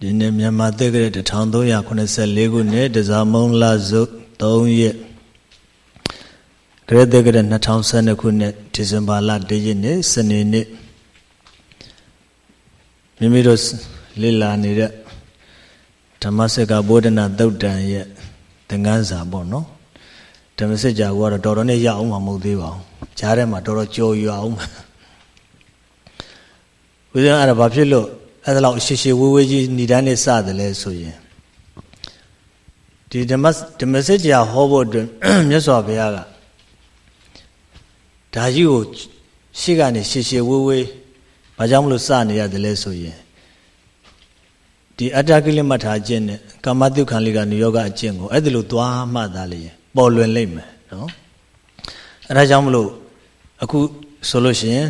ဒီနေ့မြန်မာသက်ကရ1384ခုနှစ်တစားမုံလစု3ရက်ဂရသက်ကရ2012ခုနှစ်ဒီဇင်ဘာလ1ရက်နေ့စနေနေ့မိမိတို့လေ့လာနေတဲ့ဓမ္မစကဗုဒ္ဓနာသုတ်တန်ရဲ့သင်္ကန်းစာပေါ့နော်ဓမ္မစကြာကတော့တော်တော်နဲ့ရအောင်မှမဟုတ်သေးပါဘူးကြားထဲမှာတော်တော်ကြော်ရွအောင်ဦးဇင်းအဲ့ဒါဘာဖြစ်လို့ အဲ့ဒါလောက်ရှည်ရှည်ဝေးဝေးကြီးဏိဒန်းနဲ့စတယ်လဲဆိုရင်ဒီဓမ္မဓမ္မစစ်ကြာဟောဖို့အတွက်မြတ်စွာဘုရားကဒါကြီးကိုရှေ့ကနေရှည်ရှည်ဝေးဝေးဘာကြောင့်မလို့စနေရတယ်လဲဆိုရင်ဒီအတ္တကိလမထာအကျင့်နဲ့ကာမတုခံလေးကနိယောဂအကျင့်ကိုအဲ့ဒါလို့သွားမှသာလေပေါ်လွင်လိမ့်မယ်နော်အဲ့ဒါကြောင့်မလို့အခုဆိုလို့ရှိရင်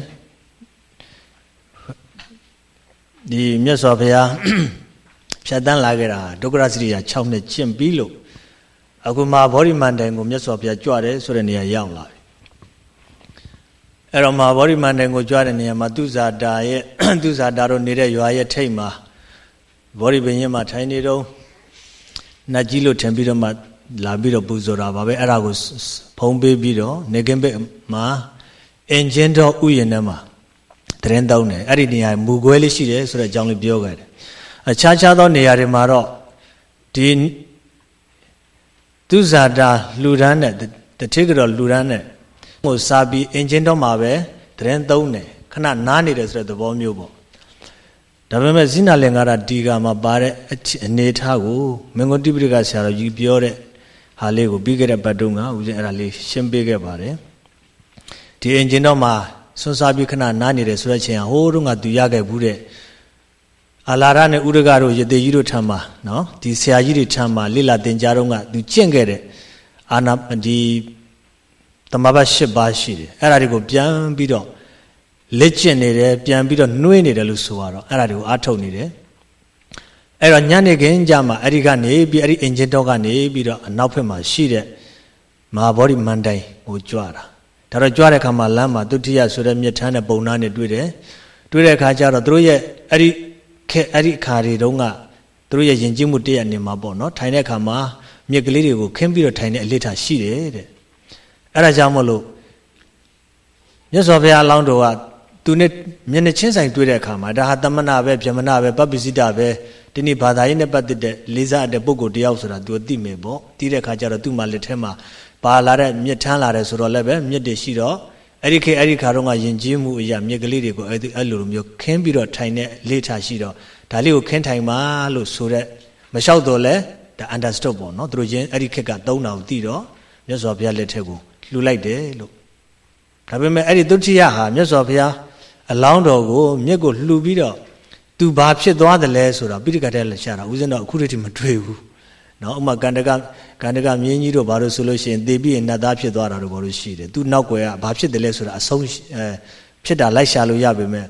ဒီမြတ်စွာဘုရားဖြတ်တန်းလာခဲ့တာဒုက္ခရစရိယာ6နှစ်ကျင့်ပြီးလို့အခုမှာဗောဓိမန္တန်ကိုမြတ်စွာဘုရားကြွတယ်ဆိုတဲ့နေရာရောက်လာပြီအဲ့တော့မှာဗောဓိမန္တန်ကိုကြွတဲ့နေရာမှာသူဇာတာရဲ့သူဇာတာတို့နေတဲ့ရွာရဲ့ထိတ်မှာဗောဓိပင်ရင်မှာထိုင်နေတော့နတ်ကြီးလို့ထင်ပြီးတော့မှလာပြီးတော့ပူဇော်တာပါပဲအဲ့ဒါကိုဖုံးပေးပြီးတော့နေကင်းဘက်မှာအင်ဂျင်တော်ဥယျာဉ်ထဲမှာ တရင်တောင်းတယ်အဲ့ဒီနေရာမူခွဲလေးရှိတယ်ဆိုတဲ့အကြောင်းလေးပြောခဲ့တယ်အခြားခြားသောနေရာတွေမှာတော့ဒီသူဇာတာလှူဒန်းတဲ့တတိကတော်လှူဒန်းတဲ့ဟိုစာပြီးအင်ဂျင်တော့မှာပဲတရင်သုံးတယ်ခဏနားနေတယ်ဆိုတဲ့သဘောမျိုးပေါ့ဒါပေမဲ့ဇိနာလင်္ကာရဒီကာမှာပါတဲ့အနေထားကိုမင်္ဂတိပိဋကဆရာတော်ကြီးပြောတဲ့ဟာလေးကိုပြီးခဲ့တဲ့ဘတ်တုန်းကဦးဇင်းအဲ့ဒါလေးရှင်းပေးခဲ့ပါတယ်ဒီအင်ဂျင်တော့မှာ ဆွန်းစားပြီးခဏနားနေတယ်ဆိုတဲ့ချိန်ဟိုးတုန်းကသူရခဲ့ဘူးတဲ့အာလာရနဲ့ဥရကတို့ရသေးကြီးတို့ထံမှာနော်ဒီဆရာကြီးတွေထံမှာလိလာတင်ကြားတော့ကသူကျင့်ခဲ့တဲ့အာနာဒီတမဘတ်၈ပါးရှိတယ်အဲ့ဒါတွေကိုပြန်ပြီးတော့လက်ကျင့်နေတယ်ပြန်ပြီးတော့နှွေးနေတယ်လို့ဆိုရတော့အဲ့ဒါတွေကိုအားထုတ်နေတယ်အဲ့တော့ညနေခင်းကြမှာအဲ့ဒီကနေပြီးအဲ့ဒီအင်ဂျင်တော့ကနေပြီးတော့အနောက်ဘက်မှာရှိတဲ့မဟာဗောဓိမန္တိုင်ကိုကြွတာ ဒါတော့ကြွတဲ့အခါမှာလမ်းမှာဒုတိယဆိုတဲ့မြစ်ထမ်းတဲ့ပုံနာနဲ့တွေ့တယ်တွေ့တဲ့အခါကျတော့သူတို့ရဲ့အဲ့ဒီခက်အဲ့ဒီအခါတွေတုန်းကသူတို့ရဲ့ယဉ်ကျေးမှုတည့်ရနေမှာပေါ့နော်ထိုင်တဲ့အခါမှာမြစ်ကလေးတွေကိုခင်းပြီးတော့ထိုင်တဲ့အလေးထားရှိတယ်တဲ့အဲ့ဒါကြောင့်မလို့မြတ်စွာဘုရားအလောင်းတော်ကသူနဲ့မျက်နှာချင်းဆိုင်တွေ့တဲ့အခါမှာဒါဟာတမနာပဲဗြဟ္မဏပဲပပ္ပစိတပဲဒီနေ့ဘာသာရေးနဲ့ပတ်သက်တဲ့လေးစားတဲ့ပုဂ္ဂိုလ်တယောက်ဆိုတာ तू သိမယ်ပေါ့သိတဲ့အခါကျတော့သူ့မှာလက်ထဲမှာ ပါလာတဲ့မြစ်ထမ်းလာတယ်ဆိုတော့လည်းပဲမြစ်တွေရှိတော့အဲ့ဒီခေအဲ့ဒီခါတော့ကယဉ်ကျေးမှုအရာမြစ်ကလေးတွေကိုအဲ့ဒီအဲ့လိုမျိုးခင်းပြီးတော့ထိုင်တဲ့လေ့ထားရှိတော့ဒါလေးကိုခင်းထိုင်ပါလို့ဆိုတဲ့မလျှောက်တော့လဲဒါ understood ပေါ့နော်သူတို့ချင်းအဲ့ဒီခေတ်ကသုံးတာကိုသိတော့မြတ်စွာဘုရားလက်ထက်ကိုလှူလိုက်တယ်လို့ဒါပေမဲ့အဲ့ဒီသုတိယဟာမြတ်စွာဘုရားအလောင်းတော်ကိုမြစ်ကိုလှူပြီးတော့သူဘာဖြစ်သွားတယ်လဲဆိုတာပိဋကတ်ထဲလက်ရှာတာဦးဇင်းတော့အခုတည်းမတွေ့ဘူး နော်ဥမာကန္တကကန္တကမြင်းကြီးတို့ဘာလို့ဆိုလို့ရှိရင်သေပြီးရင်နတ်သားဖြစ်သွားတာတို့ဘာလို့ရှိတယ်သူနောက်ွယ်ကဘာဖြစ်တယ်လဲဆိုတာအဆုံးအဲဖြစ်တာလိုက်ရှာလို့ရပေမဲ့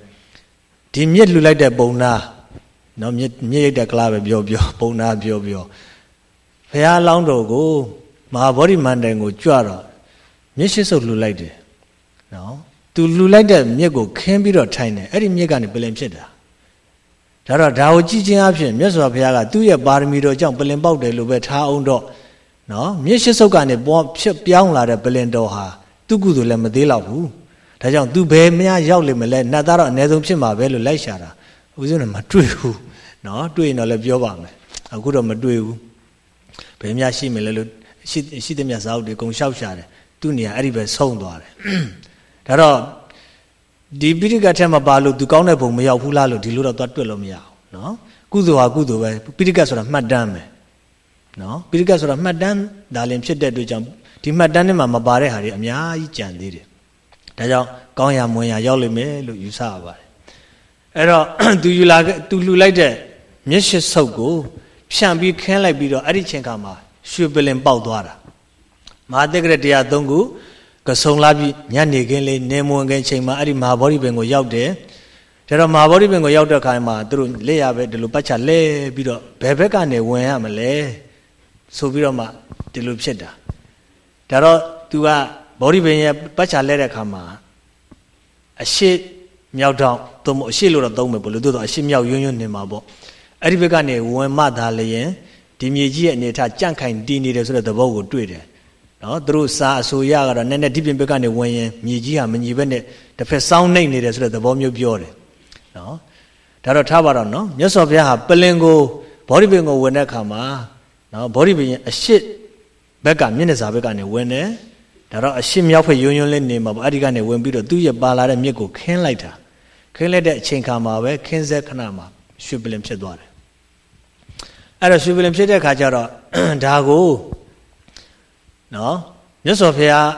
ဒီမြစ်လှူလိုက်တဲ့ပုံနာနော်မြစ်မြစ်ရိုက်တဲ့ကလားပဲပြောပြောပုံနာပြောပြောဘုရားလောင်းတော်ကိုမဟာဗောဓိမန္တန်ကိုကြွတော့မြစ်ရှိစုပ်လှူလိုက်တယ်နော်သူလှူလိုက်တဲ့မြစ်ကိုခင်းပြီးတော့ထိုင်တယ်အဲ့ဒီမြစ်ကနေပလင်ဖြစ်တာ ဒါတော့ဒါကိုကြည်ချင်းအဖြစ်မြတ်စွာဘုရားကသူ့ရဲ့ပါရမီတော်ကြောင့်ပလင်ပေါက်တယ်လို့ပဲထားအောင်တော့နော်မြစ်ရှိစုပ်ကနေပွားဖြစ်ပြောင်းလာတဲ့ပလင်တော်ဟာသူ့ကုသိုလ်လည်းမသေးတော့ဘူးဒါကြောင့်သူဘယ်မရောက်လိမ့်မလဲနတ်သားတော့အ ਨੇ ဆုံးဖြစ်မှာပဲလို့လိုက်ရှာတာဦးဇင်းကမတွေ့ဘူးနော်တွေ့ရင်တော့လည်းပြောပါမယ်အခုတော့မတွေ့ဘူးဘယ်များရှိမလဲလို့ရှိရှိတဲ့မြတ်စာအုပ်တွေအကုန်လျှောက်ရှာတယ်သူ့နေရာအဲ့ဒီပဲဆုံးသွားတယ်ဒါတော့ ဒီပိဋကတ်ထဲမှာပါလို့သူကောင်းတဲ့ဘုံမရောက်ဘူးလားလို့ဒီလိုတော့သွားတွက်လို့မရဘူးနော်ကုသိုလ်ဟာကုသိုလ်ပဲပိဋကတ်ဆိုတာမှတ်တမ်းပဲနော်ပိဋကတ်ဆိုတာမှတ်တမ်းဒါလင်ဖြစ်တဲ့အတွက်ကြောင့်ဒီမှတ်တမ်းထဲမှာမပါတဲ့ဟာတွေအများကြီးကြံသေးတယ်ဒါကြောင့်ကောင်းရမွန်ရရောက်လိမ့်မယ်လို့ယူဆရပါတယ်အဲ့တော့သူယူလာသူလှူလိုက်တဲ့မျက်ရှိဆုပ်ကိုဖြန့်ပြီးခင်းလိုက်ပြီးတော့အဲ့ဒီချိန်ခါမှာရွှေပလင်ပေါက်သွားတာမဟာတက္ကရတရား၃ခု ကဆုံလာပြီးညနေခင်းလေးနေမွန်ခင်းချိန်မှာအဲ့ဒီမဟာဗောဓိပင်ကိုရောက်တယ်ဒါတော့မဟာဗောဓိပင်ကိုရောက်တဲ့ခါမှာသူတို့လက်ရပဲဒီလိုပတ်ချလဲပြီးတော့ဘယ်ဘက်ကနေဝင်ရမလဲဆိုပြီးတော့မှဒီလိုဖြစ်တာဒါတော့ तू ကဗောဓိပင်ရဲ့ပတ်ချလဲတဲ့ခါမှာအရှိမြောက်တော့သို့မဟုတ်အရှိလို့တော့သုံးမယ်ပေါ့လို့သို့တော့အရှိမြောက်ယွန်းယွန်းနေမှာပေါ့အဲ့ဒီဘက်ကနေဝင်မှသာလျင်ဒီမြေကြီးရဲ့အနေထားကြန့်ခိုင်တည်နေတယ်ဆိုတဲ့သဘောကိုတွေ့တယ် နော်သူတို့စာအဆိုရကတော့နည်းနည်းဒီပြင်ဘက်ကနေဝင်ရင်မြေကြီးဟာမညီဘက်နဲ့တစ်ဖက်စောင်းနှိမ့်နေတယ်ဆိုတဲ့သဘောမျိုးပြောတယ်နော်ဒါတော့ထားပါတော့နော်မြတ်စွာဘုရားဟာပလင်ကိုဘောဓိပင်ကိုဝင်တဲ့အခါမှာနော်ဘောဓိပင်အရှိဘက်ကမျက်နှာစာဘက်ကနေဝင်တယ်ဒါတော့အရှိမြောက်ဖက်ယွန်းယွန်းလေးနေမှာပေါ့အဲ့ဒီကနေဝင်ပြီးတော့သူ့ရဲ့ပါလာတဲ့မြစ်ကိုခင်းလိုက်တာခင်းလိုက်တဲ့အချိန်ခါမှာပဲခင်းဆက်ခဏမှာရွှေပလင်ဖြစ်သွားတယ်အဲ့တော့ရွှေပလင်ဖြစ်တဲ့ခါကျတော့ဒါကို နော်မြတ်စွာဘုရား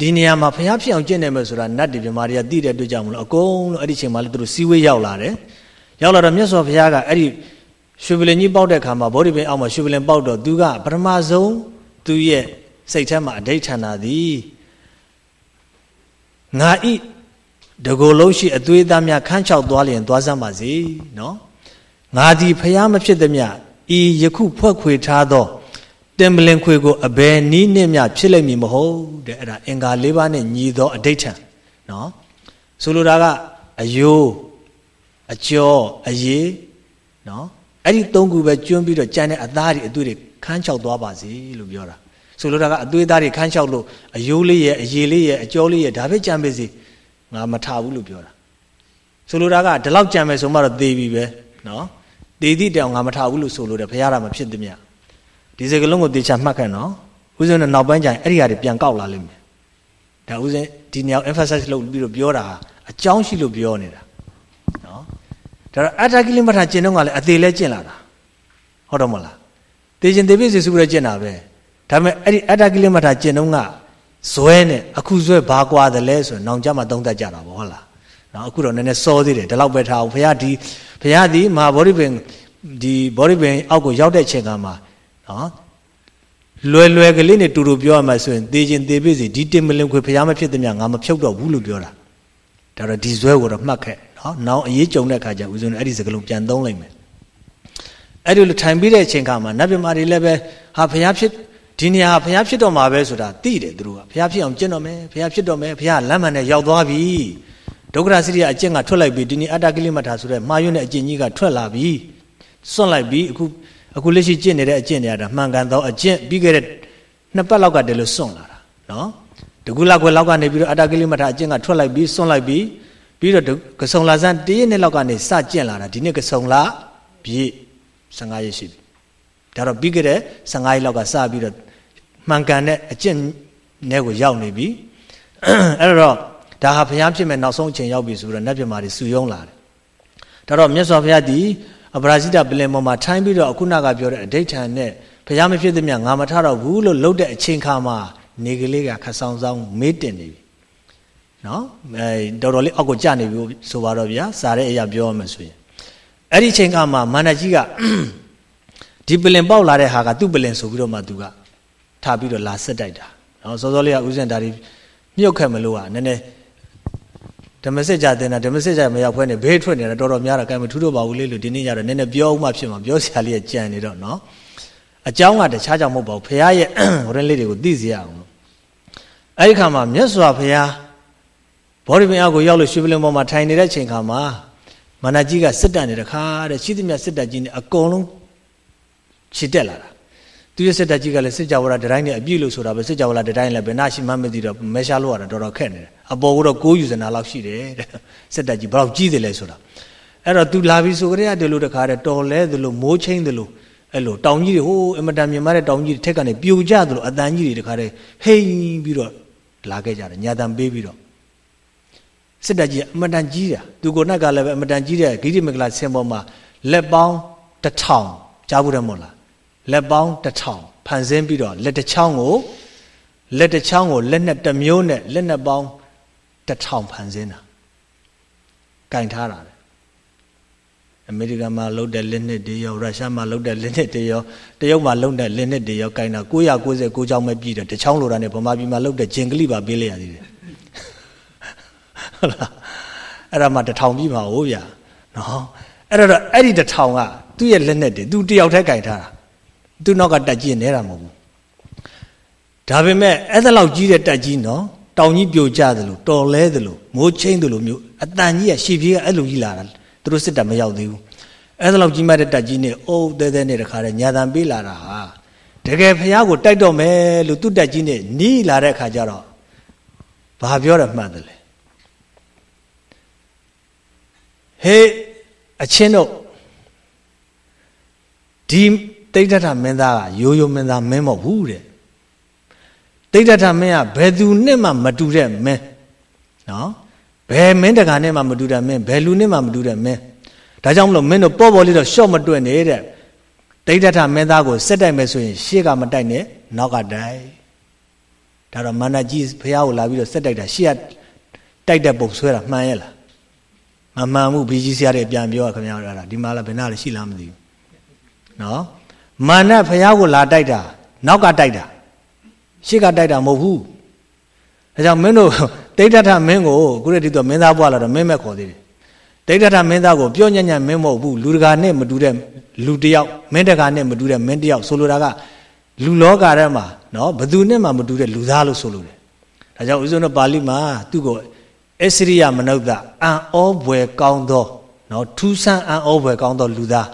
ဒီနေရာမှာဘုရားဖြစ်အောင်ကျင့်နေမယ်ဆိုတာနတ်တွေမြမာတွေကသိတဲ့အတွက်ကြောင့်မလို့အကုန်လုံးအဲ့ဒီချိန်မှာလည်းသူတို့စီဝေးရောက်လာတယ်ရောက်လာတော့မြတ်စွာဘုရားကအဲ့ဒီရွှေပလင်ကြီးပေါက်တဲ့ခါမှာဗောဓိပင်အောက်မှာရွှေပလင်ပေါက်တော့သူကပထမဆုံးသူရဲ့စိတ်ထဲမှာအဋိဋ္ဌာနာသည်ငါဤတကိုယ်လုံးရှိအသွေးသားများခန်းချောက်သွားလျင်သွားစမ်းပါစေနော်ငါသည်ဖျားမဖြစ်သည်မြဤယခုဖွဲ့ခွေထားသော တင်ပလင်ခွေကိုအဘယ်နည်းနဲ့မြဖြစ်လိမ့်မည်မဟုတ်တဲ့အဲ့ဒါအင်္ဂါ၄ပါးနဲ့ညီသောအဋိဋ္ဌံနော်ဆိုလိုတာကအယိုးအကျော်အရေးနော်အဲ့ဒီသုံးခုပဲကျွန်းပြီးတော့ကြံတဲ့အသားတွေအသွေးတွေခန်းချောက်သွားပါစေလို့ပြောတာဆိုလိုတာကအသွေးသားတွေခန်းချောက်လို့အယိုးလေးရဲ့အရေးလေးရဲ့အကျော်လေးရဲ့ဒါပဲကြံပါစေငါမထဘူးလို့ပြောတာဆိုလိုတာကဒီလောက်ကြံမယ်ဆိုမှတော့သေပြီပဲနော်သေသည့်တောင်ငါမထဘူးလို့ဆိုလိုတယ်ဘုရားရမှာဖြစ်သည်မြတ် ဒီစကလုံးကိုသေချာမှတ်ခဲ့နော်ဦးဇင်းနဲ့နောက်ပိုင်းကျရင်အဲ့ဒီဟာတွေပြန်ကောက်လာလိမ့်မယ်ဒါဦးဇင်းဒီနေရာ emphasize လုပ်ပြီးတော့ပြောတာအကြောင်းရှိလို့ပြောနေတာနော်ဒါတော့အတ္တကိလမထာကျင့်တော့ကလည်းအသေးလဲကျင့်လာတာဟုတ်တော့မလားသေခြင်းသေပြည့်စုစုရဲကျင့်တာပဲဒါပေမဲ့အဲ့ဒီအတ္တကိလမထာကျင့်တော့ကဇွဲနဲ့အခုဇွဲဘာကွာတယ်လဲဆိုရင်နောင်ကြမှာသုံးတတ်ကြတာပေါ့ဟုတ်လားနော်အခုတော့နည်းနည်းစောသေးတယ်ဒီလောက်ပဲထားအောင်ဘုရားဒီဘုရားဒီမဟာဗောဓိပင်ဒီဗောဓိပင်အောက်ကိုရောက်တဲ့ချိန်ကမှာ နော်လွယ်လွယ်ကလေးနဲ့တူတူပြောရမှဆိုရင်သေခြင်းသေပြီစီဒီတင်မလင်ခွေဘုရားမဖြစ်သည်များငါမဖြုတ်တော့ဘူးလို့ပြောတာဒါတော့ဒီဇွဲကိုတော့မှတ်ခဲ့နော်နောင်အရေးကြုံတဲ့အခါကျဦးဇုံအဲ့ဒီစကလုံးပြန်သုံးလိုက်မယ်အဲ့ဒီလိုထိုင်ပြီးတဲ့အချိန်ခါမှာနတ်မြမာတွေလည်းပဲဟာဘုရားဖြစ်ဒီနေရာဘုရားဖြစ်တော့မှာပဲဆိုတာသိတယ်သူတို့ကဘုရားဖြစ်အောင်ကျင့်တော့မယ်ဘုရားဖြစ်တော့မယ်ဘုရားလမ်းမှန်နဲ့ရောက်သွားပြီဒုက္ခရစိရိယအကျင့်ကထွက်လိုက်ပြီဒီနေ့အတ္တကိလိမထာဆိုတဲ့မှားယွင်းတဲ့အကျင့်ကြီးကထွက်လာပြီစွန့်လိုက်ပြီအခု အခုလက်ရှိကျင့်နေတဲ့အကျင့်တွေကမှန်ကန်သောအကျင့်ပြီးခဲ့တဲ့နှစ်ပတ်လောက်ကတည်းကစွန့်လာတာနော်တကူလောက်ခွဲလောက်ကနေပြီးတော့အတ္တကိလိမထာအကျင့်ကထွက်လိုက်ပြီစွန့်လိုက်ပြီပြီးတော့ကဆုံလာစမ်းတရနှစ်လောက်ကနေစကျင့်လာတာဒီနေ့ကဆုံလာပြည့်15ရက်ရှိပြီဒါတော့ပြီးခဲ့တဲ့15ရက်လောက်ကစပြီးတော့မှန်ကန်တဲ့အကျင့်နဲ့ကိုရောက်နေပြီအဲ့တော့ဒါဟာဘုရားဖြစ်မဲ့နောက်ဆုံးအချိန်ရောက်ပြီဆိုတော့နတ်ပြမာတွေစုယုံလာတယ်ဒါတော့မြတ်စွာဘုရားဒီ အပရာဇိတပလင်ပေါ်မှာထိုင်းပြီးတော့အခုနကပြောတဲ့အဋိဋ္ဌာန်နဲ့ဘုရားမဖြစ်သမျှငါမထတော့ဘူးလို့လှုပ်တဲ့အချိန်ခါမှာနေကလေးကခဆောင်းဆောင်းမေးတင်နေပြီနော်အဲတော်တော်လေးအောက်ကိုကျနေပြီဆိုပါတော့ဗျာစားတဲ့အရာပြောရမယ်ဆိုရင်အဲ့ဒီအချိန်ခါမှာမန္တကြီးကဒီပလင်ပေါက်လာတဲ့ဟာကသူ့ပလင်ဆိုပြီးတော့မှသူကထားပြီးတော့လာဆက်တိုက်တာနော်စောစောလေးကဥစဉ်ဒါတွေမြုပ်ခဲ့မလို့อ่ะနည်းနည်း ဓမ္မစစ်ကြတင်တာဓမ္မစစ်ကြမရောက်ဖွဲနေဘေးထွက်နေတာတော်တော်များတာကဲမထူးတော့ပါဘူးလေလို့ဒီနေ့ကျတော့နည်းနည်းပြောဦးမှဖြစ်မှာပြောစရာလေးကြံနေတော့နော်အကြောင်းကတခြားကြောင့်မဟုတ်ပါဘူးဖះရဲ့ဟိုရင်လေးတွေကိုသိစေရအောင်အဲ့ဒီခါမှာမြတ်စွာဘုရားဘောဓိပင်အောက်ကိုရောက်လို့ရွှေပလင်ပေါ်မှာထိုင်နေတဲ့ချိန်ခါမှာမန္တကြီးကစစ်တပ်နေတဲ့ခါတဲ့ရှိသမျှစစ်တပ်ကြီးနဲ့အကုန်လုံးခြေတက်လာတာ သူရဲ့စစ်တပ်ကြီးကလည်းစစ်ကြဝဠာတတိုင်းနဲ့အပြည့်လို့ဆိုတာပဲစစ်ကြဝဠာတတိုင်းလည်းဘယ်နှရှိမှမသိတော့မဲရှားလို့ရတာတော်တော်ခက်နေတယ်အပေါ်ကတော့ကိုးယူစနာလောက်ရှိတယ်တဲ့စစ်တပ်ကြီးဘယ်တော့ကြီးတယ်လဲဆိုတာအဲ့တော့ तू လာပြီဆိုကြတဲ့တလို့တခါတဲ့တော်လဲသလိုမိုးချင်းသလိုအဲ့လိုတောင်ကြီးတွေဟိုးအမတန်မြင်မတဲ့တောင်ကြီးတွေထက်ကနေပြိုကျသလိုအတန်ကြီးတွေတခါတဲ့ဟိန်ပြီးတော့လာခဲ့ကြတယ်ညာတန်ပေးပြီးတော့စစ်တပ်ကြီးအမတန်ကြီးတာသူကိုနက်ကလည်းပဲအမတန်ကြီးတဲ့ဂိရိမကလာဆင်ပေါ်မှာလက်ပေါင်းတစ်ထောင်ကြားဘူးတယ်မို့လား လက်ပေါင်းတစ်ထောင်ဖန်ဆင်းပြီးတော့လက်တစ်ချောင်းကိုလက်တစ်ချောင်းကိုလက်နဲ့တစ်မျိုးနဲ့လက်နဲ့ပေါင်းတစ်ထောင်ဖန်ဆင်းတာကင်ထားတာလေအမေရိကန်မှာလုတ်တဲ့လက်နှစ်တွေရောရုရှားမှာလုတ်တဲ့လက်နှစ်တွေရောတရုတ်မှာလုတ်တဲ့လက်နှစ်တွေရောကင်တာ999ချောင်းပဲပြည်တယ်တစ်ချောင်းလိုတာနဲ့ဗမာပြည်မှာလုတ်တဲ့ဂျင်ကလိပါပေးလိုက်ရသေးတယ်ဟုတ်လားအဲ့ဒါမှတစ်ထောင်ပြည်မှာဟုတ်ဗျာနော်အဲ့တော့အဲ့ဒီတစ်ထောင်ကသူ့ရဲ့လက်နဲ့တွေသူတယောက်တည်းကင်ထားတာ သူ့နောက်ကတက်ကြီးနေတာမဟုတ်ဘူးဒါပေမဲ့အဲ့ဒါလောက်ကြီးတဲ့တက်ကြီးနော်တောင်ကြီးပြိုကျသလိုတော်လဲသလိုမိုးချင်းသလိုမျိုးအတန်ကြီးကရှေ့ပြေးကအဲ့လိုကြီးလာတာသူတို့စစ်တပ်မရောက်သေးဘူးအဲ့ဒါလောက်ကြီးမှတဲ့တက်ကြီးနဲ့အုပ်သေးသေးနဲ့တခါတည်းညာတံပေးလာတာဟာတကယ်ဖះကိုတိုက်တော့မယ်လို့သူ့တက်ကြီးနဲ့နီးလာတဲ့ခါကျတော့ဘာပြောရမှန်းတယ်လဲဟေးအချင်းတို့ဒီ တိဋ္ဌထမင်းသားကရိုးရိုးမင်းသားမင်းမဟုတ်ဘူးတဲ့တိဋ္ဌထမင်းကဘယ်သူနဲ့မှမတူတဲ့မင်းနော်ဘယ်မင်းတကာနဲ့မှမတူတဲ့မင်းဘယ်လူနဲ့မှမတူတဲ့မင်းဒါကြောင့်မလို့မင်းတို့ပေါ်ပေါ်လေးတော့ရှော့မတွက်နေတဲ့တိဋ္ဌထမင်းသားကိုစစ်တိုက်မယ်ဆိုရင်ရှေ့ကမတိုက်နဲ့နောက်ကတိုက်ဒါတော့မာနကြီးဖះကိုလာပြီးတော့စစ်တိုက်တာရှေ့ကတိုက်တဲ့ပုံဆွဲတာမှန်ရဲ့လားမမှန်ဘူးဘီကြီးဆရာတွေပြန်ပြောခင်ဗျားတို့အဲ့ဒါဒီမှာလည်းဘယ်နာလဲရှိလားမသိဘူးနော် မာနဖះကိုလာတိုက်တာ နောက်ကတိုက်တာရှေ့ကတိုက်တာမဟုတ်ဘူးဒါကြောင့်မင်းတို့တိဋ္ဌထမင်းကိုခုရတိတော့မင်းသားဘွားလာတော့မင်းမဲ့ခေါ်သေးတယ်တိဋ္ဌထမင်းသားကိုပြောညံ့ညံ့မင်းမဟုတ်ဘူးလူတကာနဲ့မတူတဲ့လူတယောက်မင်းတကာနဲ့မတူတဲ့မင်းတယောက်ဆိုလိုတာကလူလောကထဲမှာနော်ဘသူနဲ့မှမတူတဲ့လူသားလို့ဆိုလိုတယ်ဒါကြောင့်ဥစ္စနပါဠိမှာသူ့ကိုအစရိယမနုဿအံဩဘွယ်ကောင်းသောနော်ထူးဆန်းအံဩဘွယ်ကောင်းသောလူသား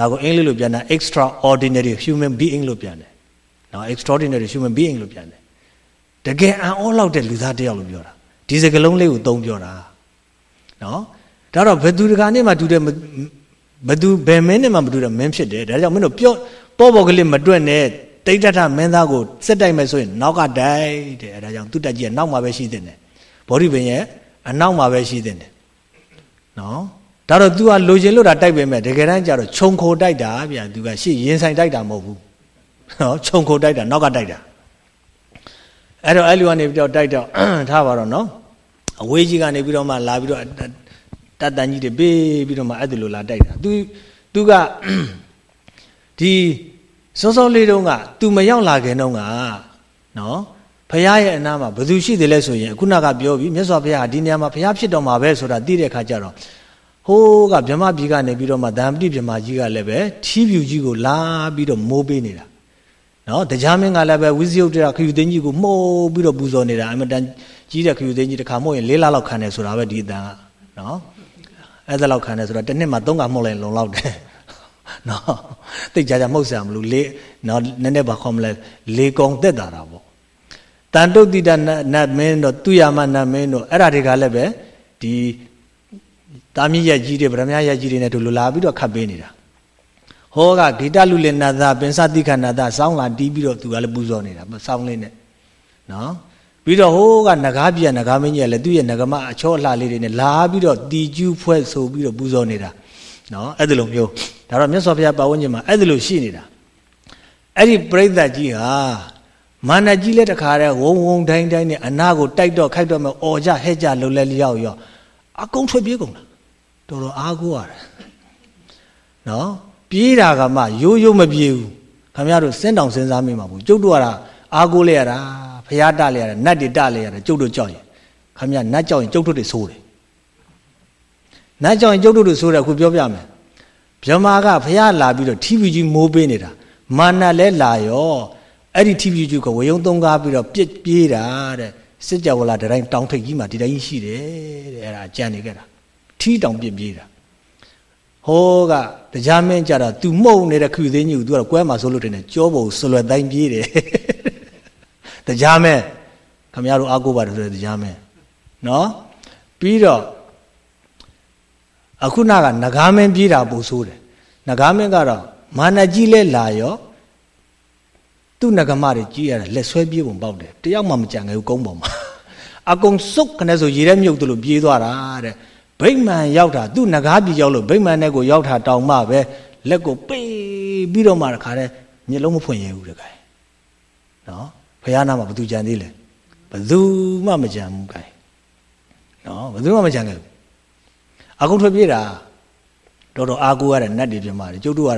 ဒါကိုအင်္ဂလိပ်လိုပြန်တာ extraordinary human being လို့ပြန်တယ်နော် extraordinary human being လို့ပြန်တယ်တကယ်အံ့ဩလောက်တဲ့လူသားတယောက်လို့ပြောတာဒီစကလုံးလေးကိုသုံးပြောတာနော်ဒါတော့ဘယ်သူတကာနဲ့မှတူတဲ့ဘယ်သူဘယ်မင်းနဲ့မှမတူတဲ့မင်းဖြစ်တယ်ဒါကြောင့်မင်းတို့ပြောပေါ်ပေါ်ကလေးမတွက်နဲ့တိဋ္ဌထမင်းသားကိုစက်တိုက်မယ်ဆိုရင်နောက်ကတိုက်တယ်အဲဒါကြောင့်သူတက်ကြီးကနောက်မှာပဲရှိတဲ့တယ်ဘောဓိပင်ရဲ့အနောက်မှာပဲရှိတဲ့တယ်နော် ဒါတော့ तू ကလိုချင်လို့တာတိုက်ပေမဲ့တကယ်တမ်းကျတော့ခြုံခိုတိုက်တာဗျာ तू ကရှေ့ရင်ဆိုင်တိုက်တာမဟုတ်ဘူးနော်ခြုံခိုတိုက်တာနောက်ကတိုက်တာအဲ့တော့အဲ့လူကနေပြီးတော့တိုက်တော့ထားပါတော့နော်အဝေးကြီးကနေပြီးတော့မှလာပြီးတော့တတ်တန်ကြီးတွေပေးပြီးတော့မှအဲ့ဒါလိုလာတိုက်တာ तू तू ကဒီစောစောလေးတုန်းက तू မရောက်လာခင်တုန်းကနော်ဖရာရဲ့အနာမှာဘယ်သူရှိတယ်လဲဆိုရင်ခုနကပြောပြီးမြတ်စွာဘုရားဒီနေရာမှာဖရာဖြစ်တော်မှာပဲဆိုတာသိတဲ့အခါကျတော့ ဟိုးကဗြဟ္မပြည်ကနေပြီးတော့မှဓမ္မတိဗြဟ္မာကြီးကလည်းပဲထီးဖြူကြီးကိုလာပြီးတော့မိုးပေးနေတာနော်တရားမင်းကလည်းပဲဝိဇယုတ်တရခယူသိန်းကြီးကိုမှုတ်ပြီးတော့ပူဇော်နေတာအမတန်ကြီးတဲ့ခယူသိန်းကြီးတစ်ခါမှုတ်ရင်၄လလောက်ခံတယ်ဆိုတာပဲဒီအတန်ကနော်အဲ့ဒါလောက်ခံတယ်ဆိုတော့တစ်နှစ်မှာ၃ခါမှုတ်လိုက်လုံလောက်တယ်နော်တိတ်ကြကြမှုတ်ဆရာမလို့လေးနော်နည်းနည်းပါခေါ်မလဲလေကုံတက်တာတာပေါ့တန်တုတ်တိတနတ်မင်းတို့သူရမနတ်မင်းတို့အဲ့ဒါတွေကလည်းပဲဒီ တာမြင့်ရက်ကြီးတွေဗရမယရက်ကြီးတွေနဲ့တို့လူလာပြီးတော့ခတ်ပေးနေတာဟောကဂိတလူလင်နာသာပင်စတိခဏသာစောင်းလာတီးပြီးတော့သူကလည်းပူဇော်နေတာစောင်းလေးနဲ့နော်ပြီးတော့ဟိုးကနဂါးပြနဂါးမင်းကြီးကလည်းသူ့ရဲ့နဂမအချောအလှလေးတွေနဲ့လာပြီးတော့တီကျူးဖွဲ့ဆိုပြီးတော့ပူဇော်နေတာနော်အဲ့ဒါလိုမျိုးဒါတော့မြတ်စွာဘုရားပါဝန်းကျင်မှာအဲ့ဒါလိုရှိနေတာအဲ့ဒီပြိဿကြီးဟာမာနကြီးလက်တခါတည်းဝုံဝုံတိုင်းတိုင်းနဲ့အနာကိုတိုက်တော့ခိုက်တော့မဲ့အော်ကြဟဲ့ကြလှုပ်လဲလျောက်ရော အကုန်ထွက်ပြေးကုန်တာတော်တော်အားကိုးရတယ်နော်ပြေးတာကမှရိုးရိုးမပြေးဘူးခမရတို့စင်းတောင်စဉ်းစားမိမှာဘူးကျုပ်တို့ကအားကိုးလဲရတာဖျားတလဲရတာနတ်တွေတလဲရတာကျုပ်တို့ကြောက်ရင်ခမရနတ်ကြောက်ရင်ကျုပ်တို့တွေဆိုးတယ်နတ်ကြောက်ရင်ကျုပ်တို့တွေဆိုးတယ်အခုပြောပြမယ်ဗြဟ္မာကဖျားလာပြီးတော့ထီဗီကြီးမိုးပေးနေတာမာနလဲလာရောအဲ့ဒီထီဗီကြီးကိုဝယုံသုံးကားပြီးတော့ပြစ်ပြေးတာတဲ့ စစ်ကြဝဠာတိုင်းတောင်ထိပ်ကြီးမှာဒီတိုင်းရှိတယ်တဲ့အဲ့ဒါကြံနေခဲ့တာထီးတောင်ပြစ်ပြေးတာဟောကတရားမင်းကြတာ तू မှုန့်နေတဲ့ခူသိန်းကြီးကို तू ကတော့ကွဲမှာဆိုလို့တင်တယ်ကြောပုံဆွလွယ်တိုင်းပြေးတယ်တရားမင်းခမရတို့အားကိုးပါတယ်ဆိုတဲ့တရားမင်းနော်ပြီးတော့အခုနကနဂါမင်းပြေးတာပို့ဆိုးတယ်နဂါမင်းကတော့မာနကြီးလဲလာရော သူ့နဂမတွေကြီးရတာလက်ဆွဲပြေးပုံပေါက်တယ်တယောက်မှမကြံခဲ့ဘူးကုန်းပေါ်မှာအကုန်စုတ်ခနဲ့ဆိုရေထဲမြုပ်တယ်လို့ပြေးသွားတာတဲ့ဗိမာန်ရောက်တာသူ့နဂါးပြေရောက်လို့ဗိမာန်နဲ့ကိုရောက်တာတောင်မှပဲလက်ကိုပေးပြီးတော့မှတခါတည်းမျက်လုံးမဖွင့်ရဘူးတခါနော်ဖះနာမှာဘသူကြံသေးလဲဘသူမှမကြံဘူးကဲနော်ဘသူမှမကြံခဲ့ဘူးအကုန်ထွက်ပြေးတာတော်တော်အားကိုးရတဲ့နတ်တွေပြမာတယ်ကျုပ်တို့က